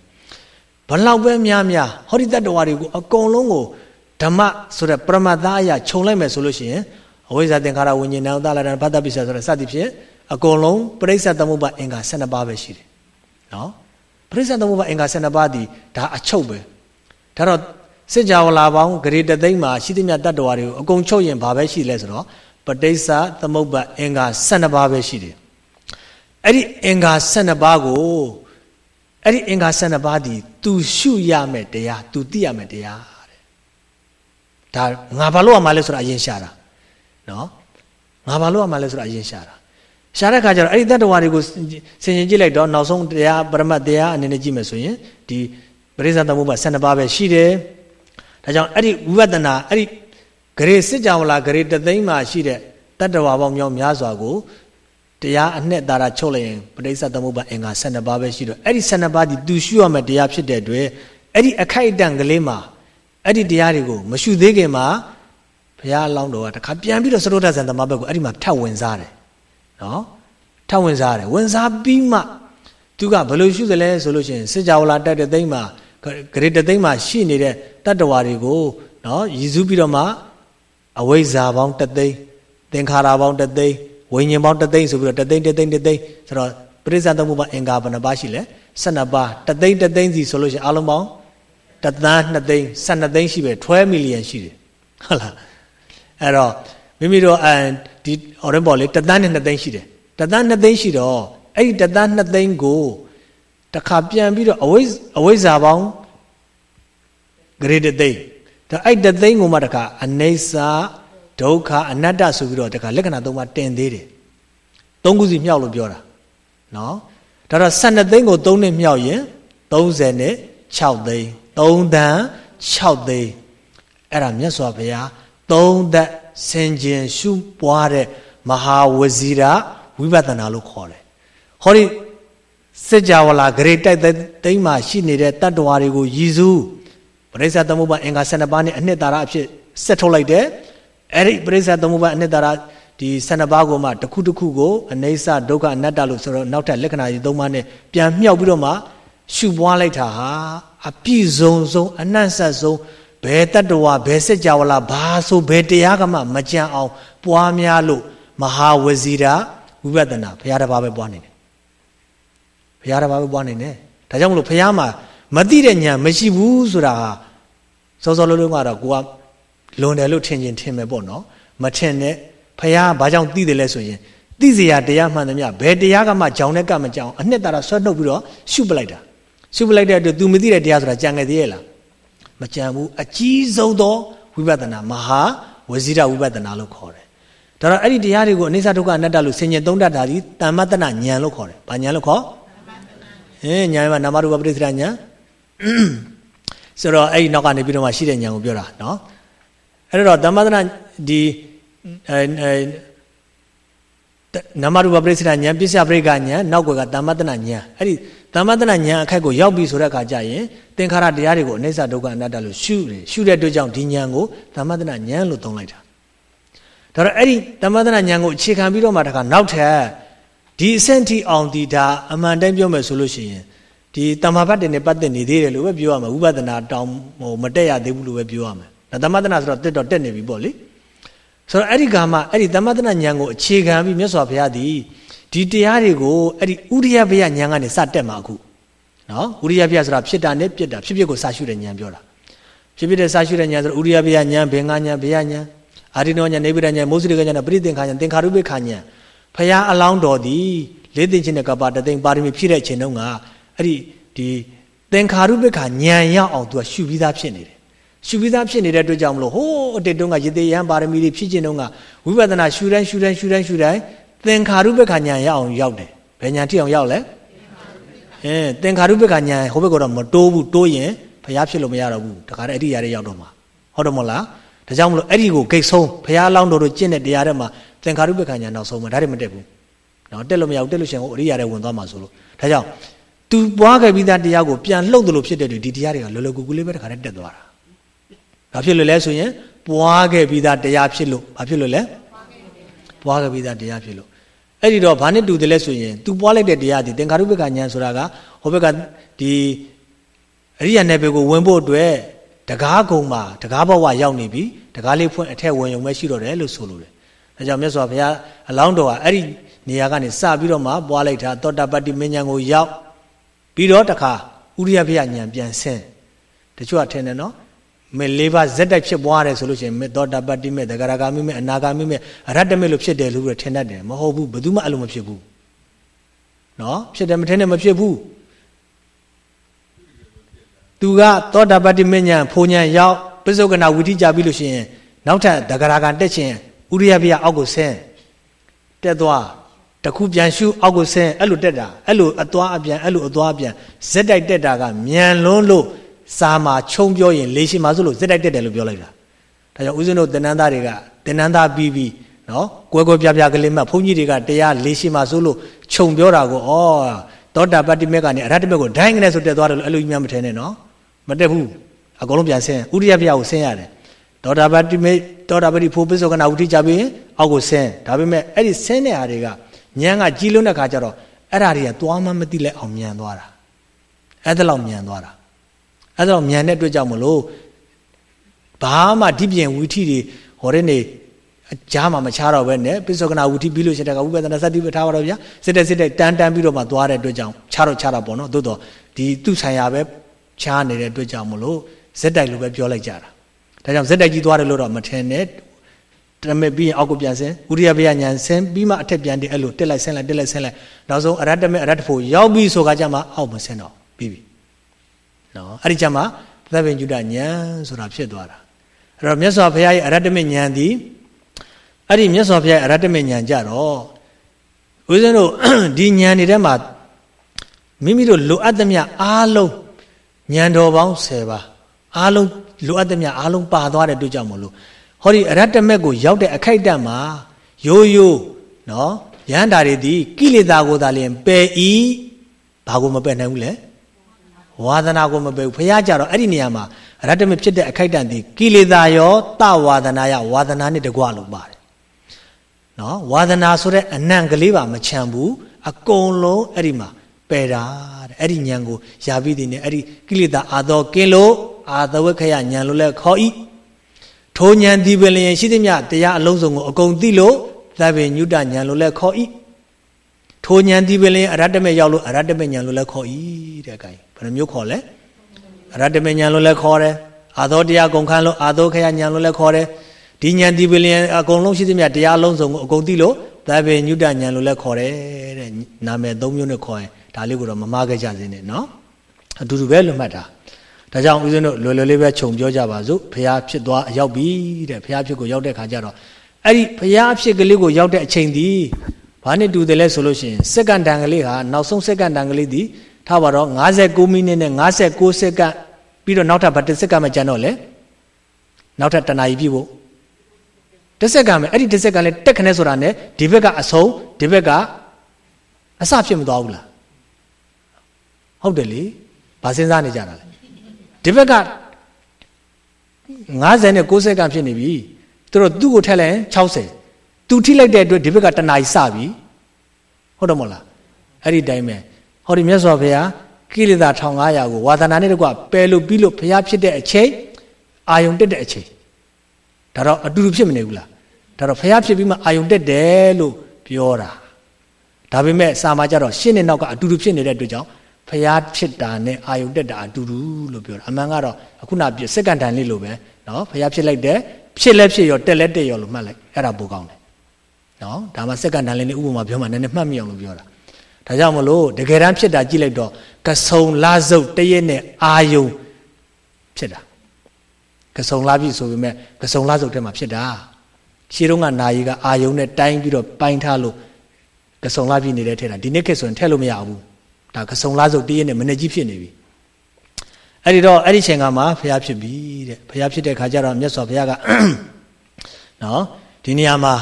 ဘလောက်ပဲများများဟောဒီတတ္တဝါတွေကိုအကုန်လုံးကို ဓမ္မဆိုတဲ့ပရမတ္တအရာခြုံလိုက်မယ်ဆိုလို့ရှိရင်အဝိဇ္ဇာသင်္ခါရဝิญဉ်နာသလာဒံဘဒ္ဒပိစ္ဆာဆိုတဲ့စသည်ဖြင့်အကုန်လုံးပရိစ္ဆသမုပ္ပါအင်္ဂါ12ပါးပဲရှိတယ်နော်ပရိစ္ဆသမုပ္ပါအင်္ဂါ12ပါးဒီဒါအချုပ်ပဲဒါတော့စစ်ကြောလာပေါင်းဂရေတသိမ့်မှာရှိသမျှတတ္တဝါတွေကိုအကုန်ချုပ်ရင်ဘာပဲရှိလဲဆိုတော့ပဋိစ္စသမုပ္ပါအင်္ဂါ12ပါးပဲရှိတယ်အဲ့ဒီအင်္ဂါ12ပါးကိုအဲ့ဒီအင်္ဂါ12ပါးဒီ तू ရှုရမယ်တရား तू သိရမယ်တရားတဲ့ ဒါငါဘာလို့ရမှာလဲဆိုတာအရင်ရှာတာနော်ငါဘာလို့ရမှာလဲဆိုတာအရင်ရှာတာရှာတဲ့ခါကျတော့အဲ့ဒီတတ္တဝါတွေကိုဆင်ခြင်ကြည့်လိုက်တော့နောက်ဆုံးတရားပရမတ်တရားအနေနဲ့ကြည့်မယ်ဆိုရင်ဒီပရိစ္ဆာသမုပ္ပါ12ပါးပဲရှိတယ်ဒါကြောင့်အဲ့ဒီဝိပဿနာအဲ့ဒီဂရေစစ်ကြောင်လာဂရေတသိန်းမှာရှိတဲ့တတ္တဝါပေါင်းမြောက်များစွာကိုတရားအနှစ်သာရချုပ်လိုက်ရင်ပရိစ္ဆာသမုပ္ပါအင်္ဂါ12ပါးပဲရှိတော့အဲ့ဒီ12ပါးဒီသူရှုရမယ့်တရားဖြစ်တဲ့အတွက်အဲ့ဒီအခိုက်အတန့်ကလေးမှာ အဲ့ဒီတရားတွေကိုမရှုသေးခင်မှာဘုရားအလောင်းတော်ကတခါပြန်ပြီးတော့သရုတ်ထဇန်သမဘက်ကိုအဲ့ဒီမှာထပ်ဝင်စားတယ်နော်ထပ်ဝင်စားတယ်ဝင်စားပြီးမှသူကဘယ်လိုရှုသလဲဆိုလို့ရှိရင်စစ်ကြောလာတက်တဲ့သိမ့်မှာဂရေတသိမ့်မှာရှိနေတဲ့တတ္တဝါတွေကိုနော်ရည်စူးပြီးတော့မှအဝိဇ္ဇာပေါင်းတသိမ့်သင်္ခါရပေါင်းတသိမ့်ဝိညာဉ်ပေါင်းတသိမ့်ဆိုပြီးတော့တသိမ့်တသိမ့်တသိမ့်ဆိုတော့ပရိစ္ဆာသမုပ္ပါအင်္ဂါဘယ်နှပါရှိလဲ12ပါးတသိမ့်တသိမ့်စီဆိုလို့ရှိရင်အလုံးပေါင်း တသန်း2သိန်း12သိန်းရှိပဲ12မီလီယံရှိတယ်ဟုတ်လားအဲ့တော့မိမိတို့အဲဒီဟောရင်ပေါ့လေတသန်းနဲ့2သိန်းရှိတယ်တသန်း2သိန်းရှိတော့အဲ့ဒီတသန်း2သိန်းကိုတခါပြန်ပြီးတော့အဝိအဝိဇ္ဇာပေါင်းဂရေတသိန်းဒါအဲ့တသိန်းကိုမှတခါအနိစ္စဒုက္ခအနတ္တဆိုပြီးတော့တခါလက္ခဏာသုံးပါတင်သေးတယ်သုံးခုစီမြောက်လို့ပြောတာနော်ဒါတော့12သိန်းကို3နဲ့မြောက်ရင်30နဲ့6သိန်း 3တန်6သိန်းအဲ့ဒါမြတ်စွာဘုရား3သက်ဆင်ခြင်ရှုပွားတဲ့မဟာဝဇီရဝိပဿနာလို့ခေါ်တယ်ဟောဒီစကြဝဠာဂရေတိုက်သိမ်းမှာရှိနေတဲ့တတ္တဝါတွေကိုရည်စူးပရိစ္ဆသမုပ္ပါအင်္ဂါ12ပါးနဲ့အနှစ်သာရအဖြစ်ဆက်ထုတ်လိုက်တယ်အဲ့ဒီပရိစ္ဆေသမုပ္ပါအနှစ်သာရဒီ12ပါးကိုမှတစ်ခုတစ်ခုကိုအနေဆဒုက္ခအနတ္တလို့ဆိုတော့နောက်ထပ်လက္ခဏာကြီး၃ပါးနဲ့ပြန်မြောက်ပြီးတော့မှရှုပွားလိုက်တာဟာ အပြည့်စုံဆုံးအနတ်ဆက်ဆုံးဘယ်တတ္တဝါဘယ်စัจ java လာဘာဆိုဘယ်တရားကမှမကြံအောင် ပွားများလို့မဟာဝဇီရာဝိပဿနာဘုရားတစ်ပါးပဲပွားနေတယ်ဘုရားတစ်ပါးပဲပွားနေတယ်ဒါကြောင့်မလို့ဘုရားမှာမသိတဲ့ဉာဏ်မရှိဘူးဆိုတာဟာစောစောလုံးလုံးကတော့ကိုကလွန်တယ်လို့ထင်ချင်းထင်မယ်ပေါ့နော်မထင်နဲ့ဖះဘာကြောင့်သိတယ်လဲဆိုရင်သိစရာတရားမှန်သမျှဘယ်တရားကမှကြောင်နဲ့ကမကြောင်အနှစ်သာရဆွဲနှုတ်ပြီးတော့ရှုပလိုက်တာ ရှုပလိုက်တဲ့အတွက် तू မသိတဲ့တရားဆိုတာကြံခဲ့သေးရဲ့လားမကြံဘူးအကြီးဆုံးသောဝိပဿနာမဟာဝဇိရဝိပဿနာလို့ခေါ်တယ်ဒါတော့အဲ့ဒီတရားတွေကိုအနိစ္စဒုက္ခအနတ္တလို့ဆင်ញင်သုံးတတ်တာဒီတမ္မတနာဉာဏ်လို့ခေါ်တယ်ဘာဉာဏ်လို့ခေါ်ဟင်းဉာဏ်မှာနာမရူပပရိစ္ဆေဉာဏ်ဆိုတော့အဲ့ဒီနောက်ကနေပြီးတော့မှရှိတဲ့ဉာဏ်ကိုပြောတာနော်အဲ့တော့တမ္မတနာဒီအဲနမရူပပရိစ္ဆေဉာဏ်ပစ္စယပရိက္ခဉာဏ်နောက်ွယ်ကတမ္မတနာဉာဏ်အဲ့ဒီ တမ္မတနာဉာဏ်အခက်ကိုရောက်ပြီဆိုတဲ့အခါကျရင်သင်္ခါရတရားတွေကိုအနိစ္စဒုက္ခအနတ္တလို့ရှုတယ်ရှုတဲ့အတွက်ကြောင့်ဒီဉာဏ်ကိုတမ္မတနာဉာဏ်လို့သုံးလိုက်တာဒါတော့အဲ့ဒီတမ္မတနာဉာဏ်ကိုအခြေခံပြီးတော့မှတခါနောက်ထပ်ဒီအဆင့်ထိအောင်ဒီဒါအမှန်တိုင်းပြောမယ်ဆိုလို့ရှိရင်ဒီတမ္မာဘတ်တင်နဲ့ပတ်သက်နေသေးတယ်လို့ပဲပြောရမှာဝိပဿနာတောင်ဟိုမတက်ရသေးဘူးလို့ပဲပြောရမှာဒါတမ္မတနာဆိုတော့တက်တော့တက်နေပြီပေါ့လေဆိုတော့အဲ့ဒီကမှအဲ့ဒီတမ္မတနာဉာဏ်ကိုအခြေခံပြီးမြတ်စွာဘုရားသည် ဒီတရားတွေကိုအဲ့ဒီဥရိယဘယဉာဏ်ကနေစတက်မှာအခုနော်ဥရိယဘယဆိုတာဖြစ်တာနဲ့ပြစ်တာဖြစ်ဖြစ်ကိုစရှုတဲ့ဉာဏ်ပြောတာဖြစ်ဖြစ်တဲ့စရှုတဲ့ဉာဏ်ဆိုဥရိယဘယဉာဏ်ဘင်္ဂဉာဏ်ဘယဉာဏ်အာရိနောဉာဏ်နေဗိဒဉာဏ်မိုးစိရိကဉာဏ်ပရိသင်္ခာဉာဏ်သင်္ခါရုပ္ပခာဉာဏ်ဖရာအလောင်းတော်သည်လေးသိချင်းတဲ့ကပ္ပတသိန်းပါရမီဖြည့်တဲ့အချိန်တုန်းကအဲ့ဒီဒီသင်္ခါရုပ္ပခာဉာဏ်ရောက်အောင်သူကရှုပြီးသားဖြစ်နေတယ်ရှုပြီးသားဖြစ်နေတဲ့အတွက်ကြောင့်မလို့ဟိုးအတိတ်တုန်းကရေသေးရန်ပါရမီတွေဖြည့်ခြင်းတုန်းကဝိပဿနာရှုတိုင်းရှုတိုင်းရှုတိုင်းရှုတိုင်း သင်္ခါရုပ္ပခာဉာဏ်ရောက်အောင်ရောက်တယ်ဘယ်ဉာဏ်ထိအောင်ရောက်လဲအဲသင်္ခါရုပ္ပခာဉာဏ်ဟိုဘက်ကတော့မတိုးဘူးတိုးရင်ဘုရားဖြစ်လို့မရတော့ဘူးတခါတည်းအဲ့ဒီຢာတွေရောက်တော့မှာဟုတ်တယ်မဟုတ်လားဒါကြောင့်မလို့အဲ့ဒီကိုဂိတ်ဆုံးဘုရားလောင်းတော်တို့ကျင့်တဲ့တရားတွေမှာသင်္ခါရုပ္ပခာဉာဏ်နောက်ဆုံးမှာဒါတွေမတက်ဘူးနော်တက်လို့မရဘူးတက်လို့ရှိရင်ဟိုအရိယာတွေဝင်သွားမှာဆိုလို့ဒါကြောင့်သူပွားခဲ့ပြီးသားတရားကိုပြန်လှုပ်တယ်လို့ဖြစ်တဲ့တွေဒီတရားတွေကလောလောကူကူလေးပဲတခါတည်းတက်သွားတာဘာဖြစ်လို့လဲဆိုရင်ပွားခဲ့ပြီးသားတရားဖြစ်လို့ဘာဖြစ်လို့လဲပွားခဲ့ပြီးသားတရားဖြစ်လို့ အဲ့ဒီတော့ဘာနဲ့တူတယ်လဲဆိုရင် तू ပွားလိုက်တဲ့တရားဒီသင်္ခါရုပ္ပကဉာဏ်ဆိုတာကဟိုဘက်ကဒီအရိယာနယ်ပယ်ကိုဝင်ဖို့အတွက်တကားကုံမှာတကားဘဝရောက်နေပြီတကားလေးဖွင့်အထက်ဝင်ုံပဲရှိတော့တယ်လို့ဆိုလိုတယ်ဒါကြောင့်မြတ်စွာဘုရားအလောင်းတော်ကအဲ့ဒီနေရာကနေစပြီးတော့မှပွားလိုက်တာသောတာပတ္တိမဉ္ဇဉ်ကိုရောက်ပြီးတော့တခါဥရိယဘုရားဉာဏ်ပြန်ဆင်းတချို့ကထင်တယ်နော် မေလေးပါးဇက်တိုက်ဖြစ်ပွားတယ်ဆိုလို့ရှိရင်မေသောတာပတ္တိမေတဂရဂါမိမေအနာဂါမိမေအရတ္တမေလို့ဖြစ်တယ်လို့ထင်တတ်တယ်မဟုတ်ဘူးဘယ်သူမှအဲ့လိုမဖြစ်ဘူးနော်ဖြစ်တယ်မထင်နဲ့မဖြစ်ဘူးသူကသောတာပတ္တိမေညာဖိုညာရောက်ပိစုကနာဝိထိကြပြီလို့ရှိရင်နောက်ထပ်တဂရဂါတက်ခြင်းဥရိယဘုရားအောက်ကိုဆင်းတက်သွားတခုပြန်ရှုအောက်ကိုဆင်းအဲ့လိုတက်တာအဲ့လိုအသွားအပြန်အဲ့လိုအသွားအပြန်ဇက်တိုက်တက်တာကမြန်လွန်းလို့ စာမှာခြုံပြောရင်လေရှိမှာဆိုလို့ဇက်တိုက်တက်တယ်လို့ပြောလိုက်တာဒါကြောင့်ဦးဇင်းတို့တဏ္ဍာသားတွေကတဏ္ဍာပြီးပြီးနော်ကွဲကွဲပြားပြားကလေးမှဘုန်းကြီးတွေကတရားလေရှိမှာဆိုလို့ခြုံပြောတာကိုဩသောတာပတ္တိမေကနေအရဟတမေကိုဒိုင်းကနေဆိုတက်သွားတယ်လို့အဲ့လိုကြီးများမထင်နဲ့နော်မတက်ဘူးအကုန်လုံးပြန်ဆင်းဥရိယဘုရားကိုဆင်းရတယ်သောတာပတ္တိမေသောတာပတ္တိဖို့ပိဿကနာဝတိကြပြီးအောက်ကိုဆင်းဒါပေမဲ့အဲ့ဒီဆင်းတဲ့ဟာတွေကဉာဏ်ကကြီးလုံးတဲ့ခါကျတော့အဲ့ဓာတွေကသွားမှမသိလဲအောင်မြန်သွားတာအဲ့ဒါလောက်မြန်သွားတာ အဲ့ဒါတော့မြန်တဲ့အတွက်ကြောင့်မလို့ဘာမှဒီပြင်ဝီထီတွေဟောတဲ့နေအကြားမှာမချတော့ပဲနဲ့ပိဿကနာဝီထီပြီးလို့ရှိတဲ့ကဝိပဿနာစတိပထားပါတော့ဗျာစစ်တဲ့စစ်တဲ့တန်းတန်းပြီးတော့မှသွားတဲ့အတွက်ကြောင့်ချတော့ချတာပေါ့နော်သို့တော့ဒီသူ့ဆိုင်ရာပဲချားနေတဲ့အတွက်ကြောင့်မလို့ဇက်တိုက်လိုပဲပြောလိုက်ကြတာဒါကြောင့်ဇက်တိုက်ကြီးသွားတယ်လို့တော့မထင်နဲ့တမက်ပြီးရင်အောက်ကိုပြန်ဆင်းဥရိယဘယညာဆင်းပြီးမှအထက်ပြန်တယ်အဲ့လိုတက်လိုက်ဆင်းလိုက်တက်လိုက်ဆင်းလိုက်နောက်ဆုံးအရတ္တမေအရတ္တဖို့ရောက်ပြီဆိုကကြမှာအောက်မဆင်းတော့ပြီးပြီ နော်အဲ့ဒီကြမှာသဗ္ဗညုတညာဆိုတာဖြစ်သွားတာအဲ့တော့မြတ်စွာဘုရားရဲ့အရတ္တမေညာသည်အဲ့ဒီမြတ်စွာဘုရားရဲ့အရတ္တမေညာကြတော့ဦးဇင်းတို့ဒီညာနေထဲမှာမိမိတို့လိုအပ်သမျှအားလုံးဉာဏ်တော်ပေါင်း10ပါးအားလုံးလိုအပ်သမျှအားလုံးပါသွားတဲ့အတွက်ကြောင့်မလို့ဟောဒီအရတ္တမက်ကိုရောက်တဲ့အခိုက်အတန့်မှာရိုးရိုးနော်ရဟန္တာတွေဒီကိလေသာကိုသာလျှင်ပယ်ဤဘာကိုမပယ်နိုင်ဘူးလဲ ဝါသနာကိုမပယ်ဘူးဖះကြတော့အဲ့ဒီနေရာမှာအရတ္တမဖြစ်တဲ့အခိုက်အတန့်ဒီကိလေသာရောတဝါဒနာယဝါဒနာနဲ့တကွလို့ပါတယ်နော်ဝါဒနာဆိုတဲ့အနံ့ကလေးပါမချမ်းဘူးအကုန်လုံးအဲ့ဒီမှာပယ်တာတဲ့အဲ့ဒီဉာဏ်ကိုယာပြီးတည်နေအဲ့ဒီကိလေသာအာသောကင်းလို့အာသဝခယဉာဏ်လို့လည်းခေါ်ဤထိုဉာဏ်ဒီပင်လျင်ရှိသည်မြတရားအလုံးစုံကိုအကုန်သိလို့သဗ္ဗညုတဉာဏ်လို့လည်းခေါ်ဤ ထိုဉာဏ်ဒီပင်လျင်အရတ္တမေရောက်လို့အရတ္တမေဉာဏ်လို့လည်းခေါ်ဤတဲ့ကဲဘယ်နှမျိုးခေါ်လဲအရတ္တမေဉာဏ်လို့လည်းခေါ်တယ်အာသောတရားကုန်ခန်းလို့အာသောခယဉာဏ်လို့လည်းခေါ်တယ်ဒီဉာဏ်ဒီပင်လျင်အကုန်လုံးရှိသည်မြတရားအလုံးစုံကိုအကုန်သိလို့သဗ္ဗညုတဉာဏ်လို့လည်းခေါ်တယ်တဲ့နာမည်၃မျိုးနဲ့ခေါ်ရင်ဒါလေးကိုတော့မမှားခဲ့ကြစေနဲ့နော်အတူတူပဲလွတ်မှတ်တာဒါကြောင့်ဦးဇင်းတို့လွယ်လွယ်လေးပဲခြုံပြောကြပါစို့ဖះဖြစ်သွားရောက်ပြီတဲ့ဖះဖြစ်ကိုရောက်တဲ့ခါကျတော့အဲ့ဒီဖះဖြစ်ကလေးကိုရောက်တဲ့အချိန်ဒီ ဘာနဲ့တူတယ်လဲဆိုလို့ရှိရင်စက္ကန့်တန်ကလေးဟာနောက်ဆုံးစက္ကန့်တန်ကလေးဒီထားပါတော့59မိနစ်နဲ့59စက္ကန့်ပြီးတော့နောက်ထပ်ဗတ်စက္ကန့်မှကျန်တော့လေနောက်ထပ်တနာရီပြည့်ဖို့တစ်စက္ကန့်ပဲအဲ့ဒီတစ်စက္ကန့်လဲတက်ခနဲ့ဆိုတာ ਨੇ ဒီဘက်ကအဆုံးဒီဘက်ကအစဖြစ်မသွားဘူးလားဟုတ်တယ်လေဘာစဉ်းစားနေကြတာလဲဒီဘက်က50နဲ့60ကဖြစ်နေပြီသူတို့သူ့ကိုထက်လိုက်ရင်60 သူထိလိုက်တဲ့အတွက်ဒီဘက်ကတဏှာကြီးစပြီဟုတ်တယ်မဟုတ်လားအဲ့ဒီတိုင်းပဲဟောဒီမြတ်စွာဘုရားကိလေသာ1500ကိုဝါသနာနဲ့တကွပယ်လို့ပြီးလို့ဘုရားဖြစ်တဲ့အချိန်အာယုံတက်တဲ့အချိန်ဒါတော့အတူတူဖြစ်မနေဘူးလားဒါတော့ဘုရားဖြစ်ပြီးမှအာယုံတက်တယ်လို့ပြောတာဒါပေမဲ့စာမှာကြတော့ရှင်းနေနောက်ကအတူတူဖြစ်နေတဲ့အတွက်ကြောင့်ဖျားဖြစ်တာနဲ့အာယုတက်တာအတူတူလို့ပြောတာအမှန်ကတော့အခုနပြစက္ကန့်တန်လေးလိုပဲနော်ဖျားဖြစ်လိုက်တယ်ဖြစ်လဲဖြစ်ရောတက်လဲတက်ရောလို့မှတ်လိုက်အဲ့ဒါပိုကောင်းတယ် နော်ဒါမှစက္ကန့်တန်လေးနဲ့ဥပမာပြောမှနည်းနည်းမှတ်မိအောင်လို့ပြောတာဒါကြောင့်မလို့တကယ်တမ်းဖြစ်တာကြည့်လိုက်တော့ကဆုံလာစုပ်တရက်နဲ့အာယုဖြစ်တာကဆုံလာပြီဆိုပေမဲ့ကဆုံလာစုပ်ထဲမှာဖြစ်တာရှင်းတော့ကနာယီကအာယုနဲ့တိုင်းပြီးတော့ပိုင်းထားလို့ကဆုံလာပြီနေတဲ့ထဲတာဒီနေ့ခေတ်ဆိုရင်ထည့်လို့မရဘူးဒါကဆုံလားစုပ်တည့်ရနဲ့မနေ့ကြီးဖြစ်နေပြီအဲ့ဒီတော့အဲ့ဒီချိန်ကမှဖျားဖြစ်ပြီတဲ့ဖျားဖြစ်တဲ့ခါကျတော့မြတ်စွာဘုရားကနော်ဒီနေရာမှာ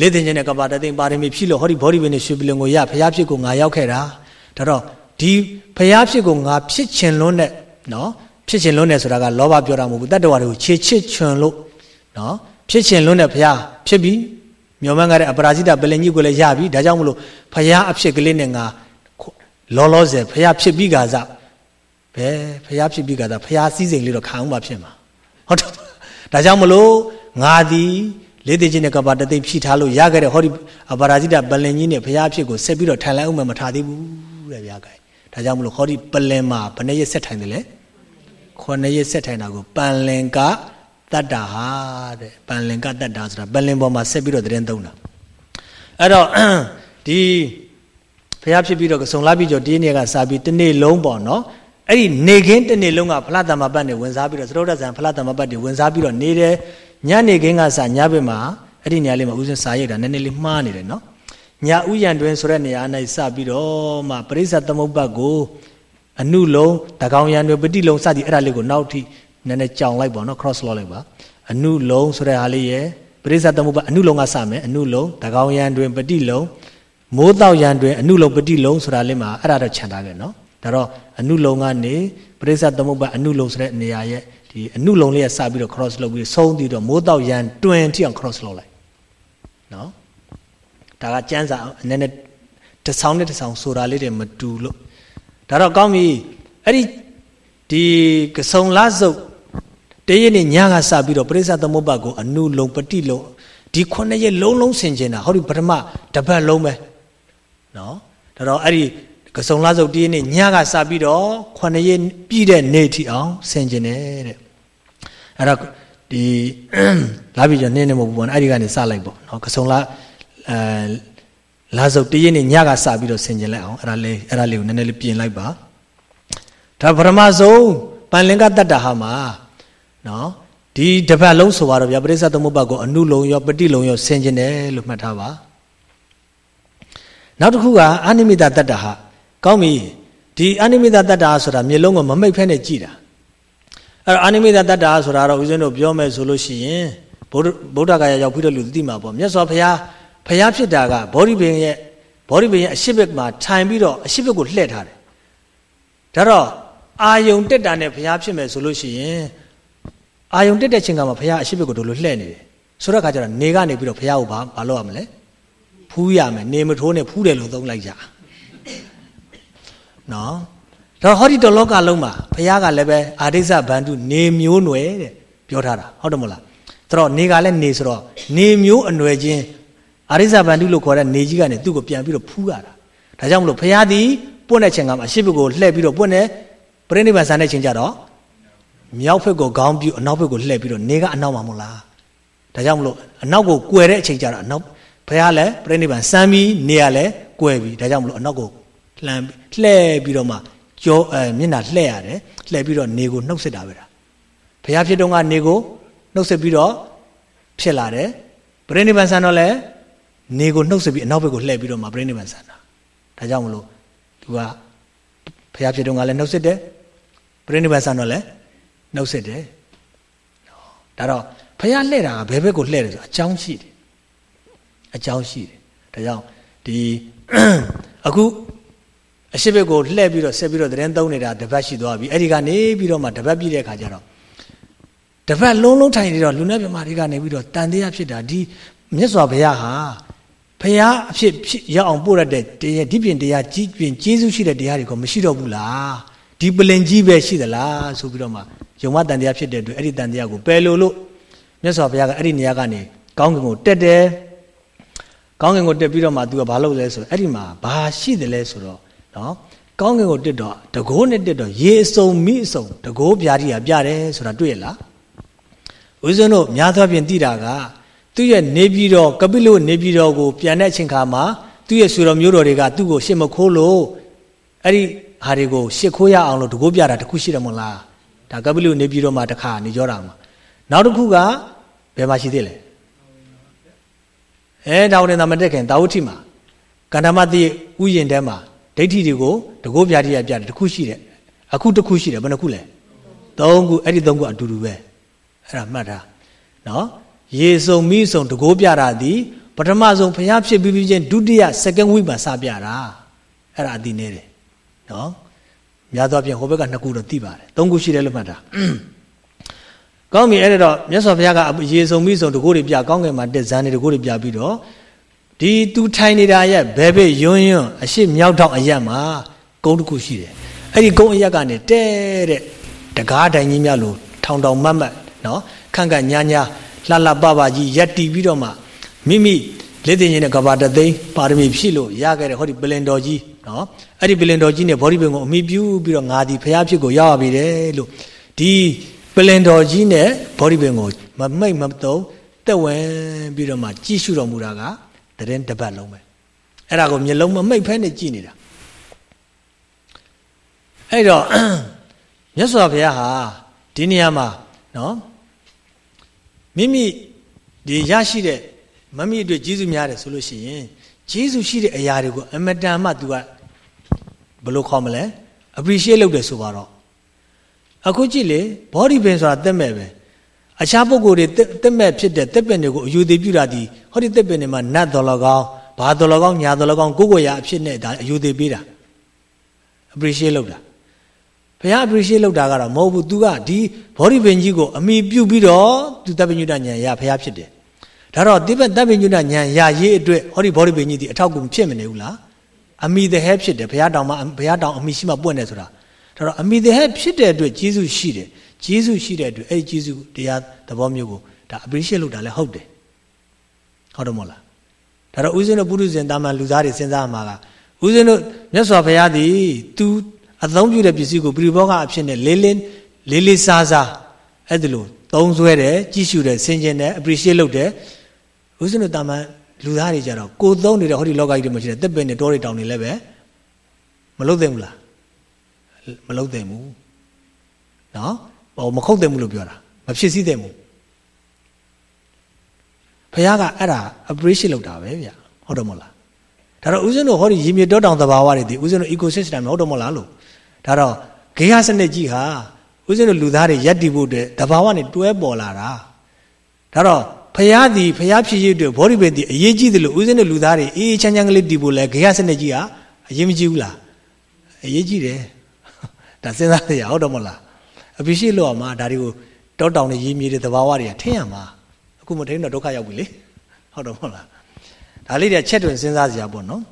လေးသိင်ခြင်းနဲ့ကပါတသိင်ပါရမီဖြည့်လို့ဟောဒီဘောဓိဝိနဲ့ရွှေပလင်ကိုရဖျားဖြစ်ကိုငါရောက်ခဲ့တာဒါတော့ဒီဖျားဖြစ်ကိုငါဖြစ်ချင်လွန်းတဲ့နော်ဖြစ်ချင်လွန်းတဲ့ဆိုတာကလောဘပြောတာမဟုတ်ဘူးတတ္တဝါတွေကိုခြေချစ်ချွန်လို့နော်ဖြစ်ချင်လွန်းတဲ့ဖျားဖြစ်ပြီမျောမှန်းကြတဲ့အပရာဇိတပလင်ကြီးကိုလည်းရပြီဒါကြောင့်မလို့ဖျားအဖြစ်ကလေးနဲ့ငါလောလောဆယ်ဖះဖြစ်ပြီးကစားဘယ်ဖះဖြစ်ပြီးကစားဖះစည်းစိမ်လေးတော့ခံအောင်မှဖြစ်မှာဟုတ်တယ်ဒါကြောင့်မလို့ငါသည် လေးသိချင်းနဲ့ကပါတသိဖြီထားလို့ရခဲ့တဲ့ဟောဒီအပါရာဇိတပလင်ကြီးနဲ့ဖះဖြစ်ကိုဆက်ပြီးတော့ထိုင်လိုက်အောင်မထားသေးဘူးတဲ့ဗျာကဲဒါကြောင့်မလို့ဟောဒီပလင်မှာဘယ်နှရက်ဆက်ထိုင်တယ်လဲခုနှစ်ရက်ဆက်ထိုင်တာကိုပန်လင်ကတတ္တာဟာတဲ့ပန်လင်ကတတ္တာဆိုတာပလင်ပေါ်မှာဆက်ပြီးတော့သတင်းသုံးတာအဲ့တော့ဒီဖះဖြစ်ပြီးတော့စုံလာပြီးကြောတင်းနေကစားပြီးတနေ့လုံးပေါ့နော်အဲ့ဒီနေခင်းတနေ့လုံးကဖလားတမပတ်နေဝင်စားပြီးတော့သရုတ်တဆန်ဖလားတမပတ်တွေဝင်စားပြီးတော့နေတယ် ညနေခင်းကစားညဘက်မှာအဲ့ဒီနေရာလေးမှာဦးစင်စားရိတ်တာနည်းနည်းလေးမှားနေတယ်နော်ညဥယံတွင်ဆိုတဲ့နေရာ၌စပြီးတော့မှပရိစ္ဆသမုပ္ပတ်ကိုအနုလုံးတကောင်ရံတွင်ပฏิလုံးစသည်အဲ့ဒါလေးကိုနောက်ထိနည်းနည်းကြောင်လိုက်ပေါ့နော် cross လောက်လိုက်ပါအနုလုံးဆိုတဲ့ဟာလေးရယ်ပရိစ္ဆသမုပ္ပတ်အနုလုံးကစမယ်အနုလုံးတကောင်ရံတွင်ပฏิလုံးမိုးတောက်ရန်တွင်အနုလုံပฏิလုံဆိုတာလေးမှာအဲ့ဒါတော့ခြံထားခဲ့နော်ဒါတော့အနုလုံကနေပရိစ္ဆသမုပ္ပါအနုလုံဆိုတဲ့နေရာရဲ့ ဒီအနုလုံလေးကစပြီးတော့ cross လုပ်ပြီးဆုံးပြီးတော့မိုးတောက်ရန်တွင်ထိအောင် cross လုပ်လိုက်နော်ဒါကကျန်းစာနည်းနည်းတဆောင်းနဲ့တဆောင်းဆိုတာလေးတွေမတူလို့ဒါတော့ကောင်းပြီအဲ့ဒီဒီကစုံလားစုပ်တရနေ့ညကစပြီးတော့ပရိစ္ဆသမုပ္ပါကိုအနုလုံပฏิလုံဒီခုနှစ်ရက်လုံးလုံးဆင်ကျင်တာဟောဒီပထမတပတ်လုံးပဲနော်ဒါတော့အဲ့ဒီကစုံလာစုပ်တီးနေ့ညကစပြီးတော့ခုနှစ်ရက်ပြည့်တဲ့နေ့ထိအောင်ဆင်ကျင်တယ်တဲ့ အဲ့တော့ဒီလာပြီးတော့နင်းနေမဟုတ်ဘူးပေါ့အဲ့ဒီကနေစလိုက်ပေါ့နော်ကစုံလာအဲလာစုပ်တည့်နေ့ညကစပြီးတော့ဆင်ကျင်လိုက်အောင်အဲ့ဒါလေးအဲ့ဒါလေးကိုနည်းနည်းလေးပြင်လိုက်ပါဒါပထမဆုံးပန်လင်္ကတတ္တဟာမှာနော်ဒီတပတ်လုံးဆိုပါတော့ဗျာပရိစ္ဆသမုပ္ပါကိုအနုလုံရောပฏิလုံရောဆင်ကျင်တယ်လို့မှတ်ထားပါနောက်တစ်ခုကအာနိမိတတတ္တဟာကောင်းပြီဒီအာနိမိတတတ္တဟာဆိုတာမျက်လုံးကိုမမိတ်ဖဲနဲ့ကြည့်တာ အဲ့တော့အာနိမိတတတ္တဟာဆိုတာတော့ဦးဇင်းတို့ပြောမယ်ဆိုလို့ရှိရင်ဗုဒ္ဓဗုဒ္ဓဂါယရောက်ပြီးတော့လူသိမှာပေါ့မြတ်စွာဘုရားဘုရားဖြစ်တာကဘောဓိပင်ရဲ့ဘောဓိပင်ရဲ့အရှိဘက်မှာထိုင်ပြီးတော့အရှိဘက်ကိုလှည့်ထားတယ်ဒါတော့အာယုံတက်တာနဲ့ဘုရားဖြစ်မယ်ဆိုလို့ရှိရင်အာယုံတက်တဲ့ချိန်ကမှဘုရားအရှိဘက်ကိုတို့လိုလှဲ့နေတယ်ဆိုတော့ခါကျတော့နေကနေပြီးတော့ဘုရားကိုဘာဘာလုပ်ရမလဲဖူးရမယ်နေမထိုးနဲ့ဖူးတယ်လို့သုံးလိုက်ကြနော် တော့ဟောဒီတလောကလုံးမှာဘုရားကလည်းပဲအာဒိစ္စဗန္ဓုနေမျိုးနွယ်တဲ့ပြောထားတာဟုတ်တယ်မဟုတ်လားတော့နေကလည်းနေဆိုတော့နေမျိုးအနွယ်ချင်းအာရိဇဗန္ဓုလို့ခေါ်တဲ့နေကြီးကနေသူ့ကိုပြန်ပြီးတော့ဖူးရတာဒါကြောင့်မလို့ဘုရားသည်ပွင့်တဲ့ချိန်ကမှအရှိဘကိုလှည့်ပြီးတော့ပွင့်တဲ့ပြိဋိဘံဆန်တဲ့ချိန်ကျတော့မြောက်ဘက်ကိုခေါင်းပြူအနောက်ဘက်ကိုလှည့်ပြီးတော့နေကအနောက်မှာမဟုတ်လားဒါကြောင့်မလို့အနောက်ကိုကွယ်တဲ့အချိန်ကျတော့အနောက်ဘုရားလည်းပြိဋိဘံဆန်ပြီးနေရလဲကွယ်ပြီးဒါကြောင့်မလို့အနောက်ကိုလှမ်းလှည့်ပြီးတော့မှ ကြောအဲမျက်နှာလှည့်ရတယ်လှည့်ပြီးတော့နေကိုနှုတ်ဆက်တာပဲဒါဘုရားဖြစ်တော့ကနေကိုနှုတ်ဆက်ပြီးတော့ဖြစ်လာတယ်ပြိဋိဘံဆန်တော့လည်းနေကိုနှုတ်ဆက်ပြီးအနောက်ဘက်ကိုလှည့်ပြီးတော့မှပြိဋိဘံဆန်တာဒါကြောင့်မလို့သူကဘုရားဖြစ်တော့ကလည်းနှုတ်ဆက်တယ်ပြိဋိဘံဆန်တော့လည်းနှုတ်ဆက်တယ်ဒါတော့ဘုရားလှည့်တာကဘယ်ဘက်ကိုလှည့်တယ်ဆိုအကြောင်းရှိတယ်အကြောင်းရှိတယ်ဒါကြောင့်ဒီအခု အရှိဘက်ကိုလှည့်ပြီးတော့ဆက်ပြီးတော့သတင်းသုံးနေတာတပတ်ရှိသွားပြီအဲ့ဒီကနေပြီးတော့မှတပတ်ပြည့်တဲ့အခါကျတော့တပတ်လုံးလုံးထိုင်နေတော့လူနဲ့မြမာတွေကနေပြီးတော့တန်တရားဖြစ်တာဒီမြတ်စွာဘုရားဟာဘုရားအဖြစ်ဖြစ်ရအောင်ပို့ရတဲ့တရားဒီပြင်တရားကြီးပြင်ကျေးဇူးရှိတဲ့တရားတွေကမရှိတော့ဘူးလားဒီပလင်ကြီးပဲရှိသလားဆိုပြီးတော့မှယုံမတန်တရားဖြစ်တဲ့အတွက်အဲ့ဒီတန်တရားကိုပယ်လို့လို့မြတ်စွာဘုရားကအဲ့ဒီနေရာကနေကောင်းကင်ကိုတက်တယ်ကောင်းကင်ကိုတက်ပြီးတော့မှသူကဘာလုပ်လဲဆိုတော့အဲ့ဒီမှာဘာရှိတယ်လဲဆိုတော့ နော်ကောင်းကင်ကိုတက်တော့တကိုးနဲ့တက်တော့ရေအစုံမိအစုံတကိုးပြားကြီးကပြတယ်ဆိုတာတွေ့ရလားဦးဇင်းတို့များသောဖြင့်သိတာကသူ့ရဲ့နေပြည်တော်ကပိလုနေပြည်တော်ကိုပြန်တဲ့အချိန်ခါမှာသူ့ရဲ့ဆွေတော်မျိုးတော်တွေကသူ့ကိုရှစ်မခိုးလို့အဲ့ဒီဟာတွေကိုရှစ်ခိုးရအောင်လို့တကိုးပြတာတခုရှိတယ်မဟုတ်လားဒါကပိလုနေပြည်တော်မှာတခါနေကြောတာမှာနောက်တစ်ခုကဘယ်မှာရှိသေးလဲအဲဒါဝင်သာမတက်ခင်တာဝတိမှာကန္ဓမတိဥယျင်ထဲမှာ ဒိဋ္ဌိတွေကိုတကိုးပြတိရပြတယ်တခုရှိတယ်အခုတခုရှိတယ်ဘယ်နှခုလဲသုံးခုအဲ့ဒီသုံးခုအတူတူပဲအဲ့ဒါမှတ်ထားနော်ရေစုံမိစုံတကိုးပြတာဒီပထမဆုံးဘုရားဖြစ်ပြီးပြီးချင်းဒုတိယ second week မှာစပြတာအဲ့ဒါအတိနေတယ်နော်များသောအားဖြင့်ဟိုဘက်ကနှစ်ခုတော့သိပါတယ်သုံးခုရှိတယ်လို့မှတ်တာကောင်းပြီအဲ့တော့မြတ်စွာဘုရားကရေစုံမိစုံတကိုးတွေပြကောင်းကင်မှာတက်ဇန်တွေတကိုးတွေပြပြီးတော့ ဒီသူထိုင်နေတာရဲ့ဘဲဘဲယွန်းယွန်းအရှိမြောက်ထောက်အရက်မှာကုန်းတစ်ခုရှိတယ်အဲ့ဒီကုန်းအရက်ကနေတဲတဲ့တကားတိုင်ကြီးများလို့ထောင်ထောင်မတ်မတ်နော်ခန့်ခန့်ညာညာလှလှပပကြီးရက်တီပြီးတော့မှမိမိလက်တင်ချင်းနဲ့ကဘာတသိန်းပါရမီဖြည့်လို့ရခဲ့တဲ့ဟောဒီပလင်တော်ကြီးနော်အဲ့ဒီပလင်တော်ကြီးနဲ့ဘောဓိပင်ကိုအမိပြုပြီးတော့ငါဒီဖျားဖြစ်ကိုရောက်ရပြီတယ်လို့ဒီပလင်တော်ကြီးနဲ့ဘောဓိပင်ကိုမမိတ်မတုံတက်ဝင်ပြီးတော့မှကြည့်ရှုတော်မူတာက တရင်တပတ်လုံးပဲအဲ့ဒါကိုမျက်လုံးမမိတ်ဖဲနဲ့ကြည့်နေတာအဲ့တော့မြတ်စွာဘုရားဟာဒီနေရာမှာနော်မိမိဒီရရှိတဲ့မမိအတွက်ကျေးဇူးများတယ်ဆိုလို့ရှိရင်ကျေးဇူးရှိတဲ့အရာတွေကိုအမတန်မှ तू ကဘယ်လိုခေါ်မလဲ appreciate လုပ်တယ်ဆိုပါတော့အခုကြည့်လေ body pain ဆိုတာတက်မဲ့ပဲ အခြားပုဂ္ဂိုလ်တွေတက်မဲ့ဖြစ်တဲ့တက်ပင်တွေကိုအယူသေးပြုတာဒီဟောဒီတက်ပင်တွေမှာနတ်တော်လကောင်းဘာတော်လကောင်းညာတော်လကောင်းကိုကိုရာအဖြစ်နဲ့ဒါအယူသေးပေးတာ appreciate လုပ်တာဘုရား appreciate လုပ်တာကတော့မဟုတ်ဘူး तू ကဒီဘောဓိပင်ကြီးကိုအမိပြုတ်ပြီးတော့ तू တပ်ပညုတဉာဏ်ရဘုရားဖြစ်တယ်ဒါတော့တိပ္ပတပ်ပညုတဉာဏ်ရရေးအတွက်ဟောဒီဘောဓိပင်ကြီးဒီအထောက်ကူဖြစ်မနေဘူးလားအမိတဟဲဖြစ်တယ်ဘုရားတောင်မှဘုရားတောင်အမိရှိမှပွင့်တယ်ဆိုတာဒါတော့အမိတဟဲဖြစ်တဲ့အတွက်ဂျေစုရှိတယ် ဂျေစုရှိတဲ့အတွက်အဲ့ဒီဂျေစုတရားသဘောမျိုးကိုဒါ appreciate လုပ်တာလည်းဟုတ်တယ်ဟုတ်တယ်မို့လားဒါတော့ဦးဇင်းတို့ပုရိသေတာမန်လူသားတွေစဉ်းစားမှာကဦးဇင်းတို့မြတ်စွာဘုရားသည် तू အသုံးပြုတဲ့ပစ္စည်းကိုပရိဘောဂအဖြစ်နဲ့လေးလေးလေးလေးစားစားအဲ့ဒါလို့သုံးဆွဲတယ်ကြည့်ရှုတယ်ဆင်ခြင်တယ် appreciate လုပ်တယ်ဦးဇင်းတို့တာမန်လူသားတွေကြတော့ကိုသုံးနေတဲ့ဟောဒီလောကကြီးတွေမှာရှိတဲ့တက်ပင်တွေတောတွေတောင်တွေလည်းပဲမလုပ်သင့်ဘူးလားမလုပ်သင့်ဘူးနော် ဟောမခုတ်သင့်ဘူးလို့ပြောတာမဖြစ်စည်းသင့်ဘူးဘုရားကအဲ့ဒါ appreciate လုပ်တာပဲဗျဟုတ်တယ်မို့လားဒါတော့ဦးဇင်းတို့ဟောဒီရေမြေတောတောင်သဘာဝတွေဒီဦးဇင်းတို့ ecosystem ဟုတ်တယ်မို့လားလို့ဒါတော့ဂေဟစနစ်ကြီးဟာဦးဇင်းတို့လူသားတွေယက်တည်ဖို့အတွက်တဘာဝနဲ့တွဲပေါ်လာတာဒါတော့ဖရာသည်ဖရာဖြစ်ရတဲ့ဘောဓိပင်သည်အရေးကြီးတယ်လို့ဦးဇင်းတို့လူသားတွေအေးအေးချမ်းချမ်းကလေးတည်ဖို့လဲဂေဟစနစ်ကြီးဟာအရေးမကြီးဘူးလားအရေးကြီးတယ်ဒါစဉ်းစားရဟုတ်တော့မလားအပိ ရှိလို့အောင်မှာဒါတွေကိုတောတောင်နဲ့ရေးမြေတဲ့သဘာဝတွေကထင်ရမှာအခုမထင်တော့ဒုက္ခရောက်ပြီလေဟုတ်တော့မဟုတ်လားဒါလေးတွေချက်တွင်စဉ်းစားစရာပေါ့နော်